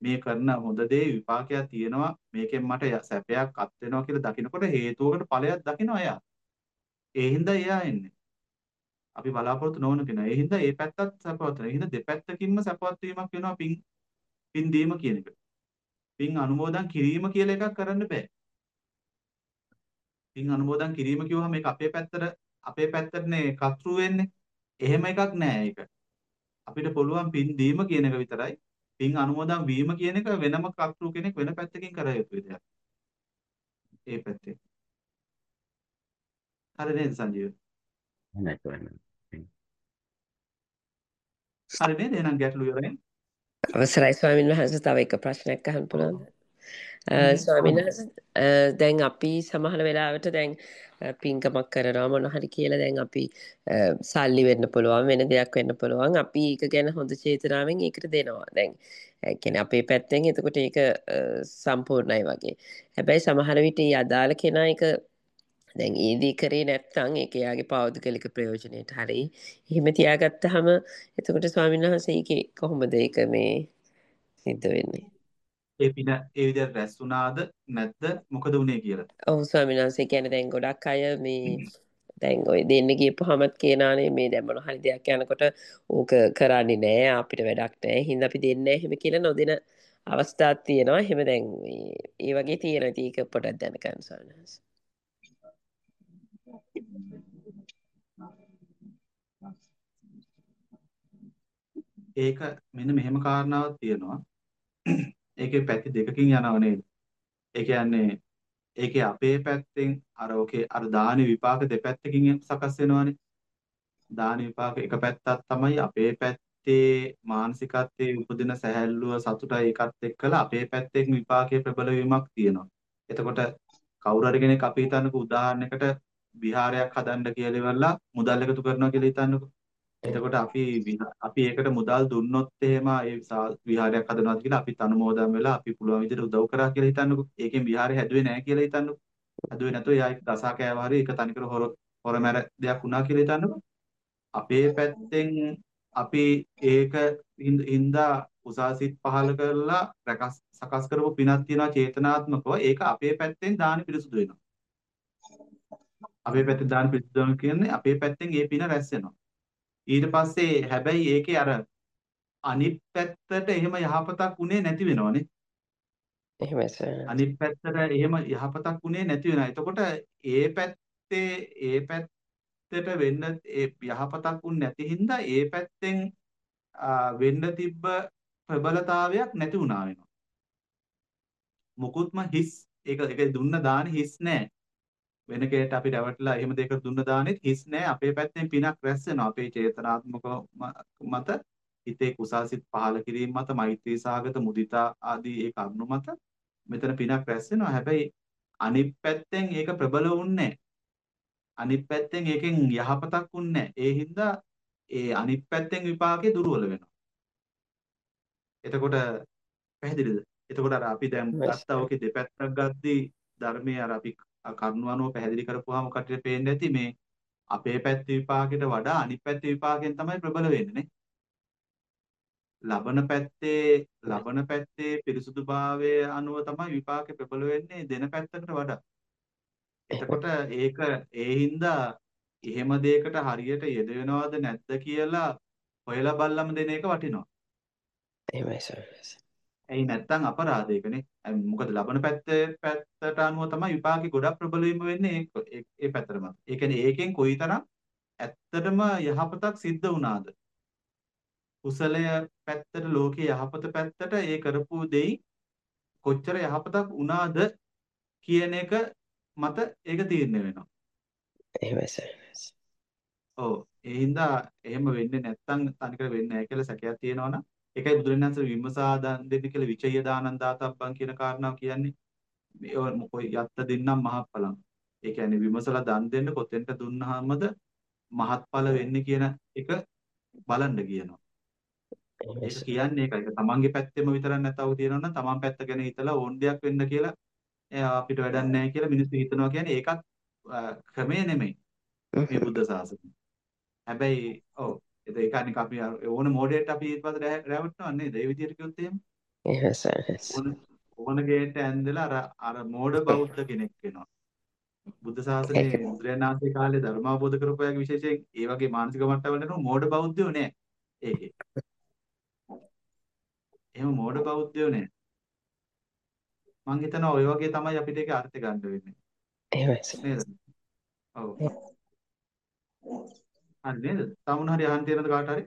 මේ කරන හොඳ දේ විපාකයක් තියෙනවා. මේකෙන් මට සැපයක් අත් වෙනවා කියලා දකිනකොට හේතුවකට ඵලයක් දකිනවා එයා. ඒ හින්දා එයා එන්නේ. අපි බලාපොරොත්තු නොවන කෙනා. ඒ හින්දා ඒ පැත්තත් සැපවත් වෙනවා. ඒ හින්දා දෙපැත්තකින්ම සැපවත් වීමක් වෙනවා පින් පින් දීම කියන එක. පින් අනුමෝදන් කිරීම කියලා එකක් කරන්න බෑ. පින් අනුමෝදන් කිරීම කිව්වහම මේක අපේ පැත්තට අපේ පැත්තටනේ කර්තෘ වෙන්නේ. එහෙම එකක් නෑ ඒක. අපිට පුළුවන් පින් දීම කියන එක විතරයි. පින් අනුමෝදන් වීම කියන එක වෙනම කර්තෘ කෙනෙක් වෙන පැත්තකින් කර යුතු දෙයක්. ඒ පැත්තේ. හරි නේද සංජීව? හරි නේද? එහෙනම් ගැටලු ඉවරයි. අවසරයි ස්වාමීන් වහන්සේ තව එක ප්‍රශ්නයක් අහන්න පුළුවන්ද? ස්වාමීන් වහන්සේ දැන් අපි සමහර වෙලාවට දැන් පින්කමක් කරනවා මොන හරි කියලා දැන් අපි සල්ලි වෙන්න පුළුවන් වෙන දෙයක් වෙන්න පුළුවන් අපි ඒක ගැන හොඳ චේතනාවෙන් ඒකට දෙනවා. දැන් කියන්නේ අපේ පැත්තෙන් එතකොට ඒක සම්පූර්ණයි වගේ. හැබැයි සමහර විට අදාළ කෙනා ඒක දැන් ඒදී කරේ නැත්නම් ඒක එයාගේ පෞද්ගලික ප්‍රයෝජනයට හරි. එහෙම තියාගත්තාම එතකොට ස්වාමීන් වහන්සේ ඒකේ කොහොමද ඒක මේ සිද්ධ වෙන්නේ? ඒ පින ඒ විදිහට රැස් වුණාද නැද්ද මොකද වුනේ කියලා. ඔව් ස්වාමීන් වහන්සේ කියන්නේ දැන් ගොඩක් අය මේ දැන් ඔය දෙන්න ගියපුවාමත් කියනානේ මේ දැන් මොන හරි දෙයක් යනකොට ඕක කරන්නේ නෑ අපිට වැඩක් නෑ හින්දා අපි දෙන්නේ නෑ එහෙම කියලා නොදෙන අවස්ථාවක් තියෙනවා එහෙම දැන් මේ ඒ වගේ තියෙනවා ඉතින් ඒක පොඩ්ඩක් දැනගන්න ස්වාමීන් වහන්සේ. ඒක මෙන්න මෙහෙම කාරණාවක් තියෙනවා. ඒකේ පැති දෙකකින් යනව නේද? ඒ කියන්නේ ඒකේ අපේ පැත්තෙන් අර ඔකේ අර දාන විපාක දෙපැත්තකින් සකස් වෙනවනේ. දාන විපාක එක පැත්තක් තමයි අපේ පැත්තේ මානසිකත්වයේ උපදින සැහැල්ලුව සතුට ඒකත් එක්කලා අපේ පැත්තෙන් විපාකයේ ප්‍රබල වීමක් තියෙනවා. එතකොට කවුරු හරි කෙනෙක් අපි හිතන්නකෝ උදාහරණයකට විහාරයක් හදන්න කියලා ඉවරලා මුදල් එකතු කරනවා කියලා හිතන්නකෝ. එතකොට අපි විහා- අපි ඒකට මුදල් දුන්නොත් එහෙම ඒ සා- විහාරයක් හදනවා කියලා අපිත් අනුමෝදන් වෙලා අපි පුළුවන් විදිහට උදව් කරා කියලා හිතන්නකෝ. ඒකෙන් විහාරය හැදුවේ නැහැ කියලා හිතන්නකෝ. හැදුවේ නැතුව එයා ඒක ගසා කෑවා හරි ඒක තනිකර හොර හොරමැර දෙයක් වුණා කියලා හිතන්නකෝ. අපේ පැත්තෙන් අපි ඒක හින්ද- හින්දා කුසාසිත පහල කරලා රැකස් සකස් කරපු පිනක් තියනවා චේතනාත්මකව ඒක අපේ පැත්තෙන් දාන පිරිසුදු වෙනවා. අපේ පැත්තෙන් දාන වෙනවා කියන්නේ අපේ පැත්තෙන් ඒ පින රැස් වෙනවා. ඊට පස්සේ හැබැයි ඒකේ අර අනිත් පැත්තට එහෙම යහපතක් උනේ නැති වෙනවනේ. එහෙමයි වහන්සේ. අනිත් පැත්තට එහෙම යහපතක් උනේ නැති වෙනවා. එතකොට ඒ පැත්තේ ඒ පැත්තට වෙන්න ඒ යහපතක් උන් නැති හින්දා ඒ පැත්තෙන් වෙන්න තිබ්බ ප්‍රබලතාවයක් නැති වුණා වෙනවා. මුකුත්ම හිස් ඒක ඒක දුන්න දාන හිස් නෑ. වෙන කෙනෙක්ට අපි රැවටලා එහෙම දෙයකට දුන්න දානෙත් හිස් නෑ. අපේ පැත්තෙන් පිනක් රැස් වෙනවා. අපේ චේතනාත්මක මත හිතේ කුසල්සිත පහළ කිරීම මත මෛත්‍රී සාගත මුදිතා ආදී ඒ කරුණු මත මෙතන පිනක් රැස් වෙනවා. හැබැයි අනිත් පැත්තෙන් ඒක ප්‍රබල වුන්නේ අනිත් පැත්තෙන් ඒකෙන් යහපතක් වුන්නේ ඒ හින්දා ඒ අනිත් පැත්තෙන් විපාකේ දුර්වල වෙනවා. එතකොට පැහැදිලිද? එතකොට අර අපි දැන් ගත්තා ඔකේ දෙපැත්තක් ගද්දී ධර්මයේ අර අපි කරුණානුව පැහැදිලි කරපුවාම කටියට පේන්න ඇති මේ අපේ පැත්තේ විපාකෙට වඩා අනිත් පැත්තේ විපාකෙන් තමයි ප්‍රබල වෙන්නේ නේ. ලබන පැත්තේ ලබන පැත්තේ පිරිසුදුභාවය අනුව තමයි විපාකේ ප්‍රබල වෙන්නේ දෙන පැත්තකට වඩා. එතකොට ඒක ඒ හින්දා එහෙම දෙයකට හරියට යෙදවෙනවද නැද්ද කියලා හොයලා බලලම දෙන එක වටිනවා. එහෙමයි සර්. ඇයි නැත්තම් අපරාධයකනේ. මොකද ලබන පැත්තේ පැත්තට අනුව තමයි විපාකේ ගොඩක් ප්‍රබල වීම වෙන්නේ ඒ ඒ පැත්තටම. ඒ කියන්නේ ඒකෙන් කොයිතරම් ඇත්තටම යහපතක් සිද්ධ වුණාද? කුසලය පැත්තට ලෝකේ යහපත පැත්තට ඒ කරපු දෙයි කොච්චර යහපතක් වුණාද කියන එක මත ඒක තීරණය වෙනවා. එහෙමයි සර්. ඔව් ඒ හින්දා එහෙම වෙන්නේ නැත්තම් තනිකර වෙන්නේ නැහැ කියලා සැකයක් තියෙනවනම් ඒකයි බුදුරජාණන් වහන්සේ විමසා දන් දෙන්න කියලා විචය දානං දාතබ්බං කියන කාරණාව කියන්නේ මේ මොකයි යත්ත දෙන්නම් මහත්ඵලං. ඒ කියන්නේ විමසලා දන් දෙන්න කොතෙන්ට දුන්නාමද මහත්ඵල වෙන්නේ කියන එක බලන්න කියනවා. ඒක කියන්නේ ඒකයි. ඒක තමන්ගේ පැත්තෙම විතරක් නැතව තියෙනවා නම් තමන් පැත්ත ගැන හිතලා ඕන් දෙයක් වෙන්න කියලා අපිට වැඩක් නැහැ කියලා මිනිස්සු හිතනවා කියන්නේ ඒකත් ක්‍රමය නෙමෙයි. මේ බුද්ධ ශාසනය. හැබැයි ඔව් ඒක අනික අපි ඕන මොඩේට අපි ඊට පස්සේ රැවටෙනවා නේද? ඒ විදිහට කිව්වොත් එහෙම. එහෙස ඕන ඕන ගේට ඇන්දලා අර අර මෝඩ බෞද්ධ කෙනෙක් වෙනවා. බුද්ධ ශාසනයේ බුදුරජාණන් වහන්සේ කාලේ ධර්ම අවබෝධ කරපුවාගේ විශේෂයෙන් ඒ වගේ මානසික මට්ටම් වලට මෝඩ බෞද්ධයෝ නෑ. ඒකේ. එහෙම මෝඩ බෞද්ධයෝ නෑ. මං හිතනවා ඔය වගේ තමයි අපිට ඒකේ අර්ථය ගන්න වෙන්නේ. එහෙමයි. නේද? ඔව්. හරි නේද? තව මොන හරි අහන්න තියෙනවද කාට හරි?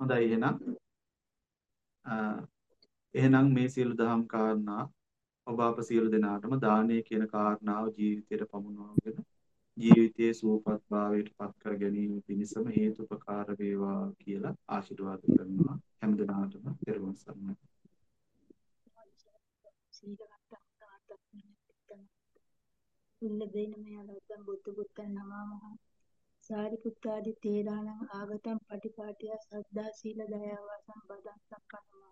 හොඳයි එහෙනම් එහෙනම් මේ සියලු දහම් කාරණා ඔබ අප සියලු දෙනාටම දානය කියන කාරණාව ජීවිතයට පමුණවාගෙන ජීවිතයේ සුවපත් භාවයට පත් කර ගැනීම පිණිසම හේතුපකාර වේවා කියලා ආශිර්වාද කරනවා හැම දිනාටම පෙරවන් සරණයි උල්ලබේනමය රත්තම් බුද්ධ පුත්තන් නමාමහ සාරිපුත්තාදි තේරාණං ආගතං පටිපාටිය සද්දා සීල දයාව සම්බදං සක්කනම.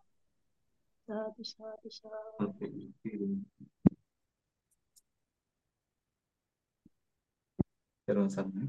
සාදු සාදු සාදු පෙරවන් සරණයි